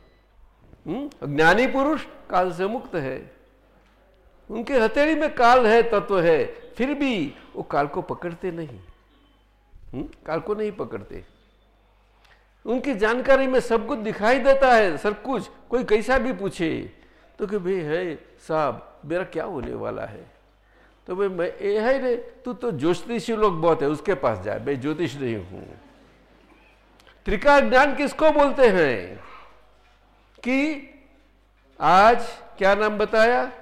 हम्म? ज्ञानी पुरुष काल से मुक्त है। उनके हथेली में काल है, तत्व है। फिर भी वो काल को पकड़ते नहीं? काल को नहीं पकड़ते। उनकी जानकारी में सब कुछ दिखाई देता है, सब कुछ। कोई कैसा भी पूछे तो कि भाई, है, साहब, मेरा क्या होने वाला है? तो भाई, मैं ये है रे, तू तो ज्योतिषी लोग बहुत है, उसके पास जाए मैं ज्योतिष नहीं हूँ। त्रिकाल ज्ञान किसको बोलते हैं? कि आज क्या नाम बताया?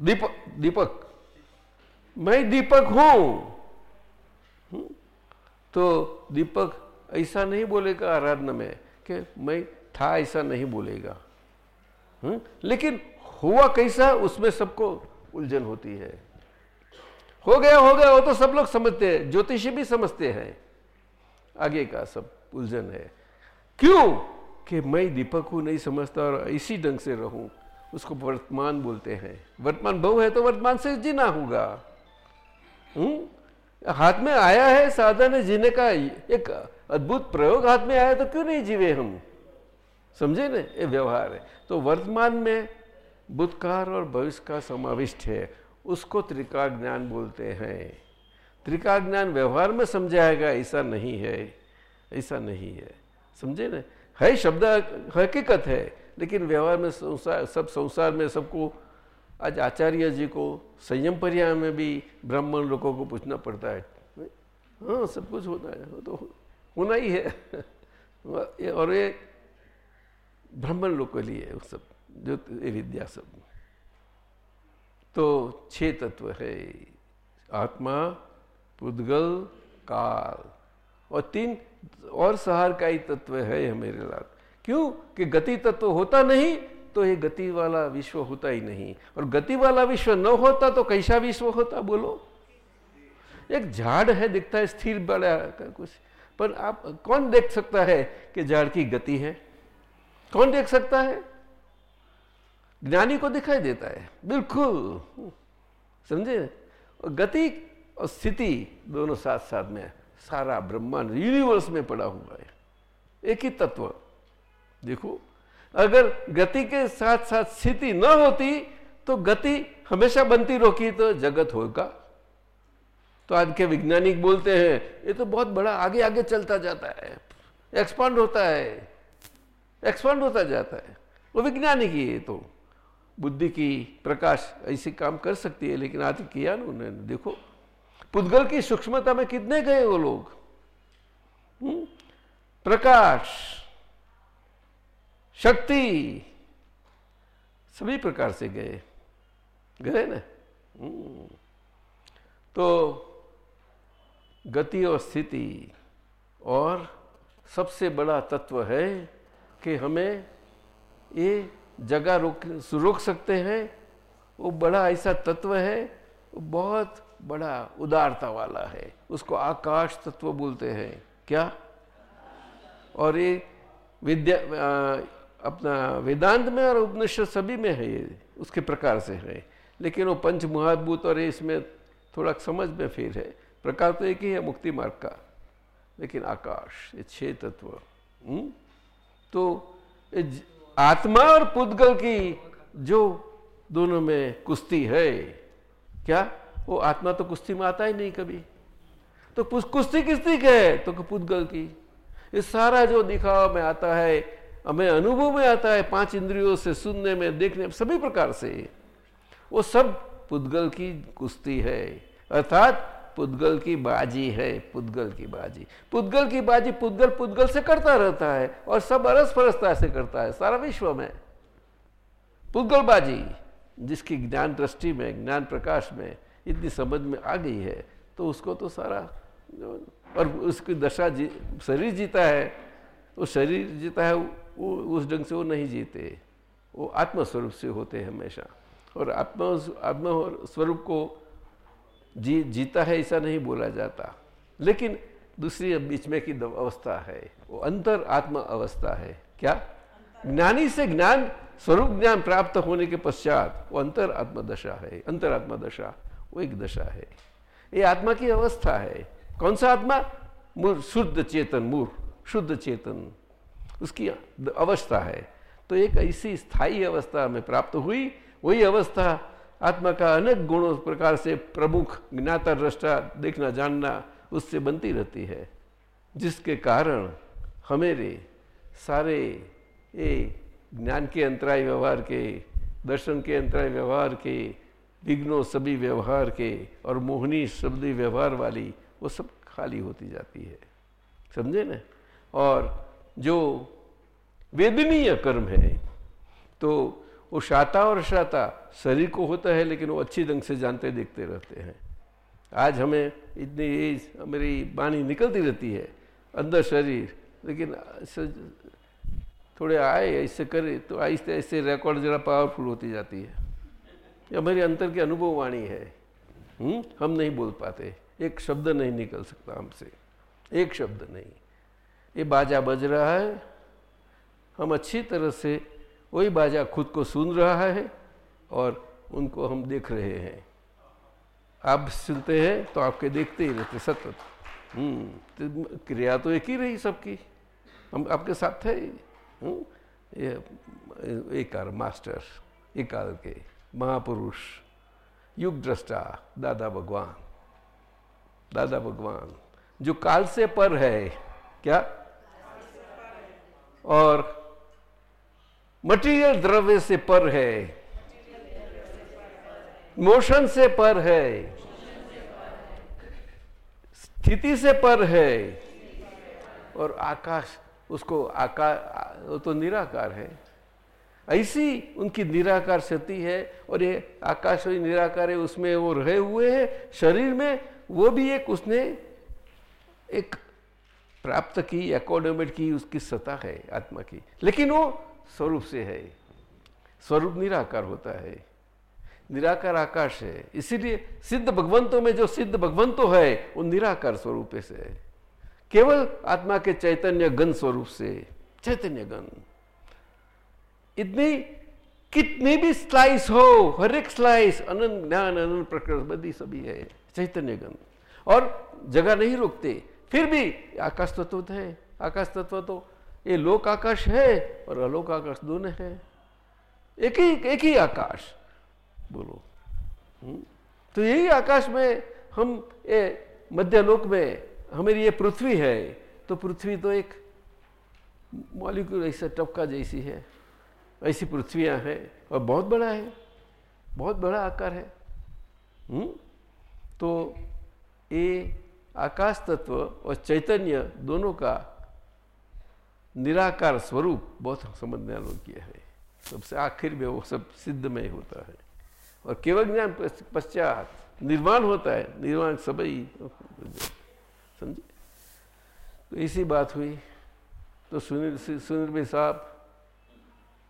दीपक। दीपक। मैं दीपक हूँ। हम्म? तो दीपक ऐसा नहीं बोलेगा आराधना में कि मैं था ऐसा नहीं बोलेगा। हुँ? हम्म? लेकिन हुआ कैसा, उसमें सबको उलझन होती है। हो गया हो गया, वो तो सब लोग समझते हैं, ज्योतिषी भी समझते हैं। आगे का सब उलझन है। क्यों? कि मैं दीपक को नहीं समझता और इसी ढंग से रहूँ। उसको वर्तमान बोलते हैं। वर्तमान बहु है तो वर्तमान से जीना होगा। हम्म? हाथ में आया है साधन जीने का, एक अद्भुत प्रयोग हाथ में आया तो क्यों नहीं जीवे हम? समझे ना? ये व्यवहार है। तो वर्तमान में भूतकाल और भविष्य का समाविष्ट है। उसको त्रिका ज्ञान बोलते हैं। त्रिका ज्ञान व्यवहार में समझाएगा, ऐसा नहीं है। ऐसा नहीं है। समझे ना? है शब्द, हकीकत है। लेकिन व्यवहार में संसार, सब संसार में सबको आज आचार्य जी को, संयम पर्याय में भी ब्राह्मण लोगों को पूछना पड़ता है। हाँ सब कुछ होता है, वो तो होना ही है। और ये ब्राह्मण लोग के लिए वो सब, जो विद्या सब। तो छह तत्व है, आत्मा, पुद्गल, काल। और तीन, और सहारकाई तत्व है मेरे लाल क्यों? कि गति तत्व होता नहीं तो ये गति वाला विश्व होता ही नहीं। और गति वाला विश्व न होता तो कैसा विश्व होता, बोलो? एक झाड़ है, दिखता है, स्थिर, बड़ा कुछ। पर आप, कौन देख सकता है कि झाड़ की गति है? कौन देख सकता है? ज्ञानी को दिखाई देता है। बिल्कुल। समझे? गति और स्थिति दोनों साथ साथ में सारा ब्रह्मांड यूनिवर्स में पड़ा हुआ है। एक ही तत्व। देखो। अगर गति के साथ साथ स्थिति न होती तो गति हमेशा बनती रोकी तो जगत होगा। तो आज के वैज्ञानिक बोलते हैं, ये तो बहुत बड़ा आगे आगे चलता जाता है एक्सपांड होता है एक्सपांड होता जाता है। वो वैज्ञानिक ही है तो। बुद्धि की प्रकाश ऐसे काम कर सकती है, लेकिन आज किया ना उन्होंने, देखो। पुद्गल की सूक्ष्मता में कितने गए वो लोग? हुँ? प्रकाश। शक्ति। सभी प्रकार से गए। गए ना? हम्म। तो गति और स्थिति और सबसे बड़ा तत्व है कि हमें ये जगह रोक रोक सकते हैं। वो बड़ा ऐसा तत्व है, वो बहुत बड़ा उदारता वाला है। उसको आकाश तत्व बोलते हैं। क्या? और ये विद्या अपना वेदांत में और उपनिषद सभी में है ये, उसके प्रकार से है। लेकिन वो पंच महाद्भुत और इसमें थोड़ा समझ में फिर है। प्रकार तो एक ही है, मुक्ति मार्ग का। लेकिन आकाश, ये छह तत्व? हम्म? तो आत्मा और पुद्गल की जो दोनों में कुश्ती है, क्या? वो आत्मा तो कुश्ती में आता ही नहीं कभी। तो कुश्ती किसती की है? तो पुद्गल की। ये सारा जो दिखावा में आता है हमें अनुभव में आता है, पाँच इंद्रियों से सुनने में, देखने में, सभी प्रकार से। वो सब पुद्गल की कुश्ती है। अर्थात पुद्गल की बाजी है, पुद्गल की बाजी। पुद्गल की बाजी पुद्गल पुद्गल से करता रहता है और सब अरस परसता से करता है, सारा विश्व में। पुद्गल बाजी, जिसकी ज्ञान दृष्टि में, ज्ञान प्रकाश में इतनी समझ में आ गई है तो उसको तो सारा, और उसकी दशा जी, शरीर जीता है, वो शरीर जीता है वो उस ढंग से वो नहीं जीते। वो आत्मस्वरूप से होते हैं हमेशा। और आत्मा आत्मा स्वरूप को जी, जीता है ऐसा नहीं बोला जाता। लेकिन दूसरी बीच में की अवस्था है। वो अंतर आत्मा अवस्था है। क्या? ज्ञानी से ज्ञान, स्वरूप ज्ञान प्राप्त होने के पश्चात वो अंतर आत्मा दशा है। अंतर आत्मा दशा, वो एक दशा है। ये आत्मा की अवस्था है। कौन सा आत्मा? मूर, शुद्ध चेतन, मूर, शुद्ध चेतन। उसकी अवस्था है। तो एक ऐसी स्थायी अवस्था में प्राप्त हुई, वही अवस्था आत्मा का अनेक गुणों प्रकार से प्रमुख ज्ञाता दृष्टा देखना, जानना उससे बनती रहती है, जिसके कारण हमेरे सारे ये ज्ञान के अंतराय व्यवहार के, दर्शन के अंतराय व्यवहार के, विघ्नों सभी व्यवहार के और मोहनी शब्दी व्यवहार वाली वो सब खाली होती जाती है। समझे ना? और जो वेदनीय कर्म है। तो वो शाता और शाता शरीर को होता है, लेकिन वो अच्छी ढंग से जानते, देखते रहते हैं। आज हमें इतनी ये मेरी बाणी निकलती रहती है, अंदर शरीर, लेकिन थोड़े आए, ऐसे करे तो आहिस्ते ऐसे रिकॉर्ड जरा पावरफुल होती जाती है। ये हमारी अंतर की अनुभव वाणी है हुँ? हम्म? हम नहीं बोल पाते। एक शब्द नहीं निकल सकता हमसे। एक शब्द नहीं। ये बाजा बज रहा है। हम अच्छी तरह से वही बाजा खुद को सुन रहा है और उनको हम देख रहे हैं। आप सुनते हैं तो आपके देखते ही रहते सतत। हम्म, तो क्रिया तो एक ही रही सबकी। हम आपके साथ थे हम्म, ये एक मास्टर एक काल के महापुरुष युग दृष्टा दादा भगवान दादा भगवान जो काल से पर है क्या? और मटेरियल द्रव्य से पर है। मोशन से पर है। स्थिति से पर है। और आकाश, उसको आकार वो तो निराकार है। ऐसी उनकी निराकार शक्ति है और ये आकाश वही निराकार है, उसमें वो रहे हुए हैं। शरीर में वो भी एक, उसने एक प्राप्त की अकोडोमेट की, उसकी सत्ता है आत्मा की। लेकिन वो स्वरूप से है। स्वरूप निराकार होता है। निराकार आकाश है। इसीलिए सिद्ध भगवंतों में जो सिद्ध भगवंतो है, वो निराकार स्वरूप से है। केवल आत्मा के चैतन्य गण स्वरूप से। चैतन्य गण इतनी, कितनी भी स्लाइस हो, हर एक स्लाइस अनंत ज्ञान, अनंत प्रकृति, बदी सभी है। चैतन्य गण और जगह नहीं रोकते, फिर भी आकाश तत्व तो है। आकाश तत्व तो ये लोक आकाश है और अलोक आकाश दोनों है। एक ही एक ही आकाश। बोलो। हुँ? तो यही आकाश में हम, ये मध्यलोक में हमारी ये पृथ्वी है। तो पृथ्वी तो एक मॉलिक्यूल ऐसा टपका जैसी है। ऐसी पृथ्वियाँ हैं और बहुत बड़ा है। बहुत बड़ा आकार है। हुँ? तो ये आकाश तत्व और चैतन्य दोनों का निराकार स्वरूप बहुत समझने किया है। सबसे आखिर में वो सब सिद्ध में होता है। और केवल ज्ञान पश्चात निर्माण होता है। निर्माण सबई समझे? तो इसी बात हुई। तो सुनील सुनील भाई साहब,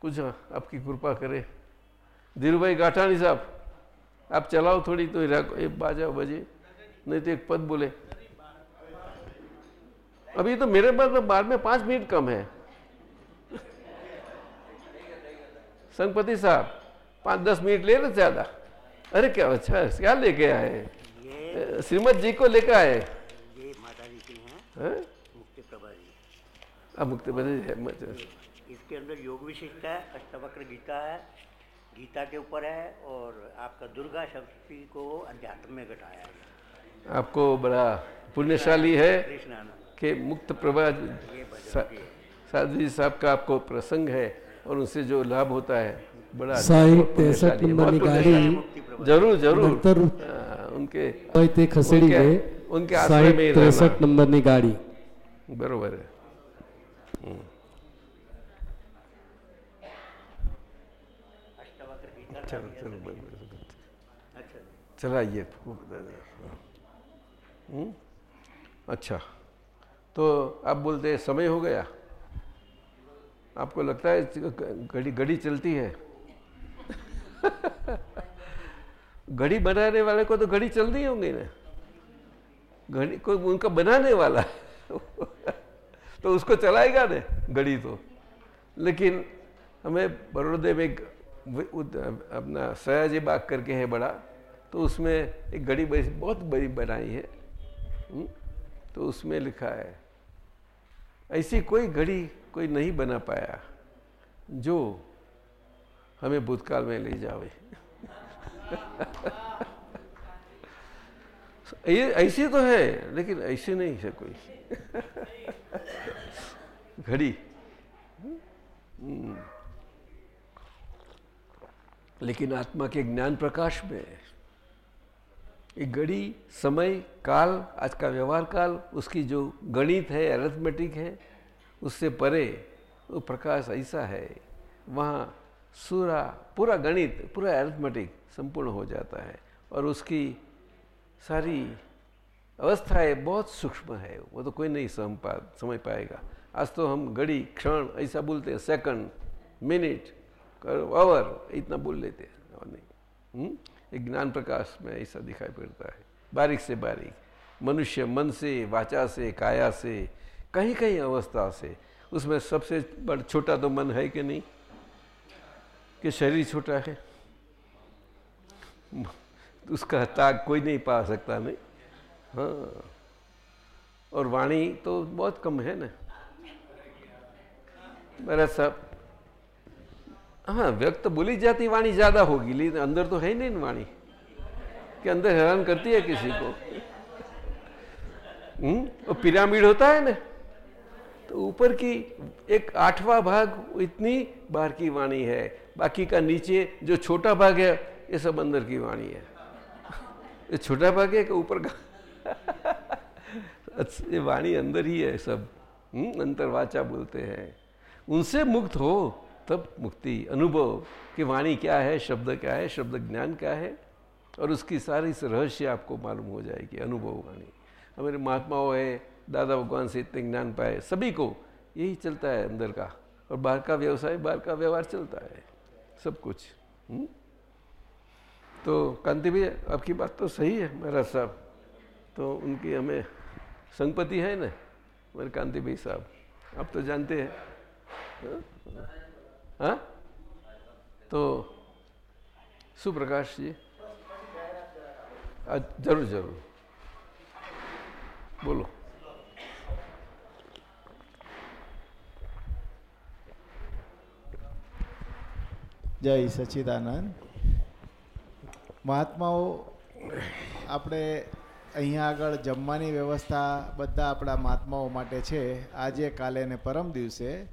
कुछ आपकी कृपा करे। धीरू भाई गाठानी साहब, आप चलाओ थोड़ी तो बाजा बजे, नहीं तो एक पद बोले। अभी तो मेरे पास तो बाद में पाँच मिनट कम है। संगपति साहब पाँच दस मिनट ले लो ज़्यादा। अरे क्या अच्छा क्या लेके आए श्रीमद जी को लेकर आए ये माता जी की हैं। मुक्ति इसके अंदर योग विशिष्ट है अष्टवक्र गीता है गीता के ऊपर है और आपका दुर्गा शक्ति को अध्यात्म में घटाया है। आपको बड़ा पुण्यशाली है। कि मुक्त प्रभा साधु जी साहब का आपको प्रसंग है और उनसे जो लाभ होता है बड़ा तिरसठ नंबर की गाड़ी ज़रूर ज़रूर। उनके ते खसेड़ी गए। उनके तिरसठ नंबर की गाड़ी बरोबर है। चलो चलो चलाइए। अच्छा। तो आप बोलते हैं समय हो गया। आपको लगता है घड़ी घड़ी चलती है। *laughs* घड़ी बनाने वाले को तो घड़ी चलती होंगी ना। घड़ी कोई उनका बनाने वाला *laughs* तो उसको चलाएगा ना घड़ी तो। लेकिन हमें बड़ौदे में अपना सयाजी बाग करके है बड़ा तो उसमें एक घड़ी बहुत बड़ी बनाई है। हम्म, तो उसमें लिखा है ऐसी कोई घड़ी कोई नहीं बना पाया जो हमें भूतकाल में ले जावे ये ऐसी तो है, लेकिन ऐसे नहीं है कोई घड़ी। लेकिन आत्मा के ज्ञान प्रकाश में एक घड़ी, समय, काल, आज का व्यवहार काल, उसकी जो गणित है अरेथमेटिक है, उससे परे वो प्रकाश ऐसा है, वहाँ सूरा, पूरा गणित, पूरा अरेथमेटिक संपूर्ण हो जाता है और उसकी सारी अवस्थाएँ बहुत सूक्ष्म है, वो तो कोई नहीं सम पा, समझ पाएगा आज तो हम घड़ी, क्षण ऐसा बोलते हैं सेकंड मिनट आवर इतना बोल लेते हैं, और नहीं हुँ? ज्ञान प्रकाश में ऐसा दिखाई पड़ता है। बारीक से बारीक, मनुष्य मन से, वाचा से, काया से कहीं कहीं अवस्था से, उसमें सबसे बड़ छोटा तो मन है कि नहीं? कि शरीर छोटा है? उसका ताक कोई नहीं पा सकता, नहीं? हाँ। और वाणी तो बहुत कम है ना? मेरा सब हाँ व्यक्त बोली जाती, वाणी ज़्यादा होगी, लेकिन अंदर तो है नहीं वाणी। कि अंदर हैरान करती है किसी को। हम्म पिरामिड होता है ना तो ऊपर की एक आठवां भाग इतनी बाहर की वाणी है। बाकी का नीचे जो छोटा भाग है, ये सब अंदर की वाणी है। ये छोटा भाग है कि ऊपर का? *laughs* ये वाणी अंदर ही है सब। हम्म अंतरवाचा बोलते हैं। उनसे मुक्त हो तब मुक्ति, अनुभव कि वाणी क्या है, शब्द क्या है, शब्द ज्ञान क्या है? और उसकी सारी रहस्य आपको मालूम हो जाएगी, अनुभव वाणी। हमारे महात्माओं है, दादा भगवान से इतने ज्ञान पाए, सभी को यही चलता है अंदर का। और बाहर का व्यवसाय, बाहर का व्यवहार चलता है, सब कुछ। हुँ? तो कांति भाई आपकी बात तो सही है, महाराज साहब। तो उनकी हमें संगपति है ना मेरे कांति भाई साहब। आप तो जानते हैं? હા? તો શું પ્રકાશજી જરૂર જરૂર. બોલો. જય સચિદાનંદ. મહાત્માઓ, આપણે અહીંયા આગળ જમવાની વ્યવસ્થા બધા આપણા મહાત્માઓ માટે છે. આજે કાલે ને પરમ દિવસે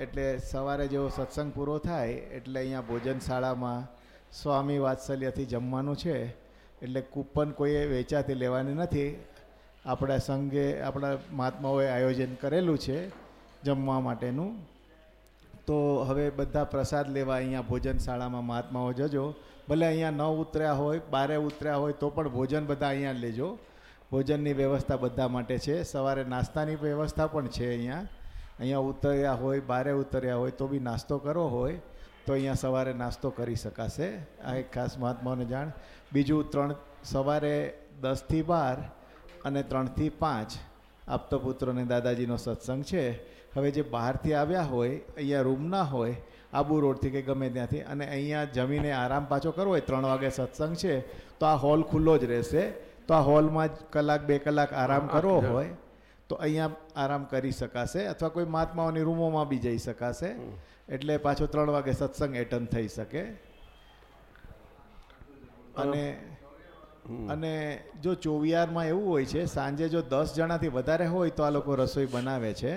એટલે સવારે જેવો સત્સંગ પૂરો થાય, એટલે અહીંયા ભોજનશાળામાં સ્વામી વાત્સલ્યથી જમવાનું છે. એટલે કૂપન કોઈએ વેચાતી લેવાની નથી. આપણા સંઘે આપણા મહાત્માઓએ આયોજન કરેલું છે જમવા માટેનું. તો હવે બધા પ્રસાદ લેવા અહીંયા ભોજનશાળામાં મહાત્માઓ જજો. ભલે અહીંયા ન ઉતર્યા હોય, બારે ઉતર્યા હોય, તો પણ ભોજન બધા અહીંયા લેજો. ભોજનની વ્યવસ્થા બધા માટે છે. સવારે નાસ્તાની વ્યવસ્થા પણ છે અહીંયા. અહીંયા ઉતર્યા હોય બારે ઉતર્યા હોય તો બી નાસ્તો કરવો હોય તો અહીંયા સવારે નાસ્તો કરી શકાશે. આ એક ખાસ મહાત્માઓને જાણ. બીજું ત્રણ સવારે દસથી બાર અને ત્રણથી પાંચ. આપતો પુત્ર અને દાદાજીનો સત્સંગ છે. હવે જે બહારથી આવ્યા હોય અહીંયા રૂમ ના હોય આબુ રોડથી કે ગમે ત્યાંથી અને અહીંયા જમીને આરામ પાછો કરવો હોય ત્રણ વાગે સત્સંગ છે તો આ હોલ ખુલ્લો જ રહેશે. તો આ હોલમાં જ કલાક બે કલાક આરામ કરવો હોય તો અહીંયા આરામ કરી શકાશે અથવા કોઈ મહાત્માઓની રૂમોમાં બી જઈ શકાશે. એટલે પાછો ત્રણ વાગે સત્સંગ એટન થઈ શકે. અને અને જો ચોવિયારમાં એવું હોય છે સાંજે જો દસ જણાથી વધારે હોય તો આ લોકો રસોઈ બનાવે છે.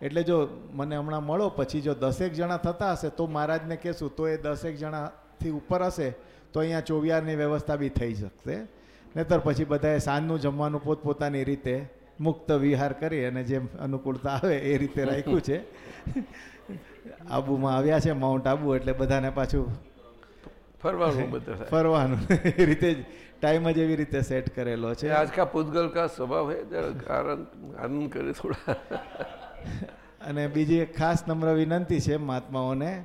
એટલે જો મને હમણાં મળો પછી જો દસેક જણા થતા હશે તો મહારાજને કહેશું તો એ દસેક જણાથી ઉપર હશે તો અહીંયા ચોવિયારની વ્યવસ્થા બી થઈ શકશે. નહીતર પછી બધાએ સાંજનું જમવાનું પોતપોતાની રીતે મુક્ત વિહાર કરી અને જેમ અનુકૂળતા આવે એ રીતે રાખ્યું છે. આબુમાં આવ્યા છે માઉન્ટ આબુ એટલે બધાને પાછું ફરવાનું બધા ફરવાનું. એ રીતે જ ટાઈમ જ એવી રીતે સેટ કરેલો છે. આજકા પૂતગલ કા સ્વભાવ હે? આનંદ આનંદ કરે થોડા. અને બીજી એક ખાસ નમ્ર વિનંતી છે મહાત્માઓને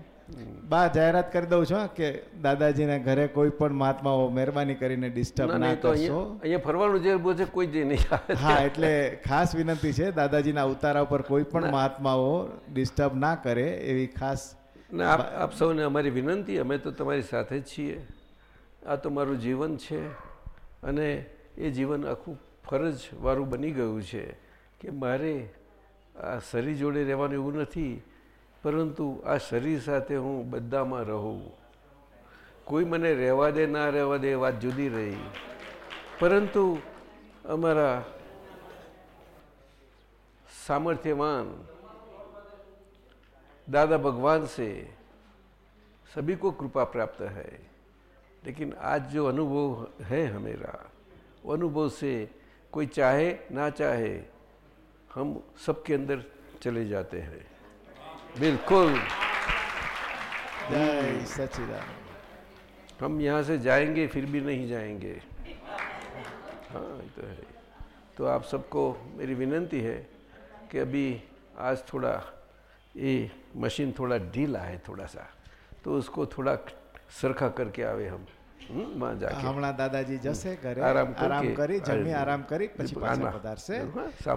બા જાહેરાત કરી દઉં છું કે દાદાજીને ઘરે કોઈ પણ મહાત્માઓ મહેરબાની કરીને ડિસ્ટર્બ ના કરશો. અહીંયા ફરવાનું જે છે કોઈ જે નહીં હા એટલે ખાસ વિનંતી છે દાદાજીના ઉતારા ઉપર કોઈ પણ મહાત્માઓ ડિસ્ટર્બ ના કરે એવી ખાસ ના આપ સૌને અમારી વિનંતી અમે તો તમારી સાથે જ છીએ. આ તો મારું જીવન છે અને એ જીવન આખું ફરજવાળું બની ગયું છે કે મારે આ શરીર જોડે રહેવાનું એવું નથી. પરંતુ આ શરીર સાથે હું બધામાં રહું કોઈ મને રહેવા દે ના રહેવા દે એ વાત જુદી રહી પરંતુ અમારા सामर्थ्यवान दादा भगवान से सभी को कृपा प्राप्त है लेकिन आज जो अनुभव है हमेरा वो अनुभव से कोई चाहे ना चाहे हम सबके अंदर चले जाते हैं बिल्कुल। सचिदानंद हम यहाँ से जाएँगे फिर भी नहीं जाएँगे। हाँ तो है। तो आप सबको मेरी विनंती है कि अभी आज थोड़ा ये मशीन थोड़ा ढीला है थोड़ा सा तो उसको थोड़ा सरखा करके आवे हम। હમણાં દાદાજી જશે ઘરે આરામ કરી જમી આરામ કરી પછી પાછા પધારશે.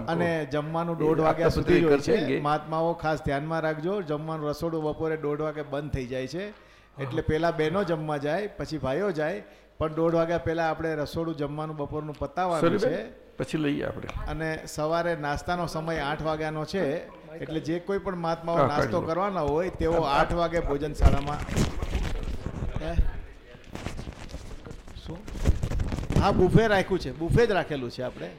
અને જમવાનું દોઢ વાગ્યા સુધી હોય છે. મહાત્માઓ ખાસ ધ્યાનમાં રાખજો જમવાનું રસોડું બપોરે દોઢ વાગે બંધ થઈ જાય છે. એટલે પહેલા બહેનો જમવા જાય પછી ભાઈઓ જાય પણ દોઢ વાગ્યા પહેલા આપણે રસોડું જમવાનું બપોરનું પતાવવાનું છે. પછી લઈએ આપણે. અને સવારે નાસ્તાનો સમય આઠ વાગ્યાનો છે એટલે જે કોઈ પણ મહાત્માઓ નાસ્તો કરવાનો હોય તેઓ આઠ વાગે ભોજનશાળામાં. હે? શું હા બુફે રાખ્યું છે. બુફે જ રાખેલું છે આપણે.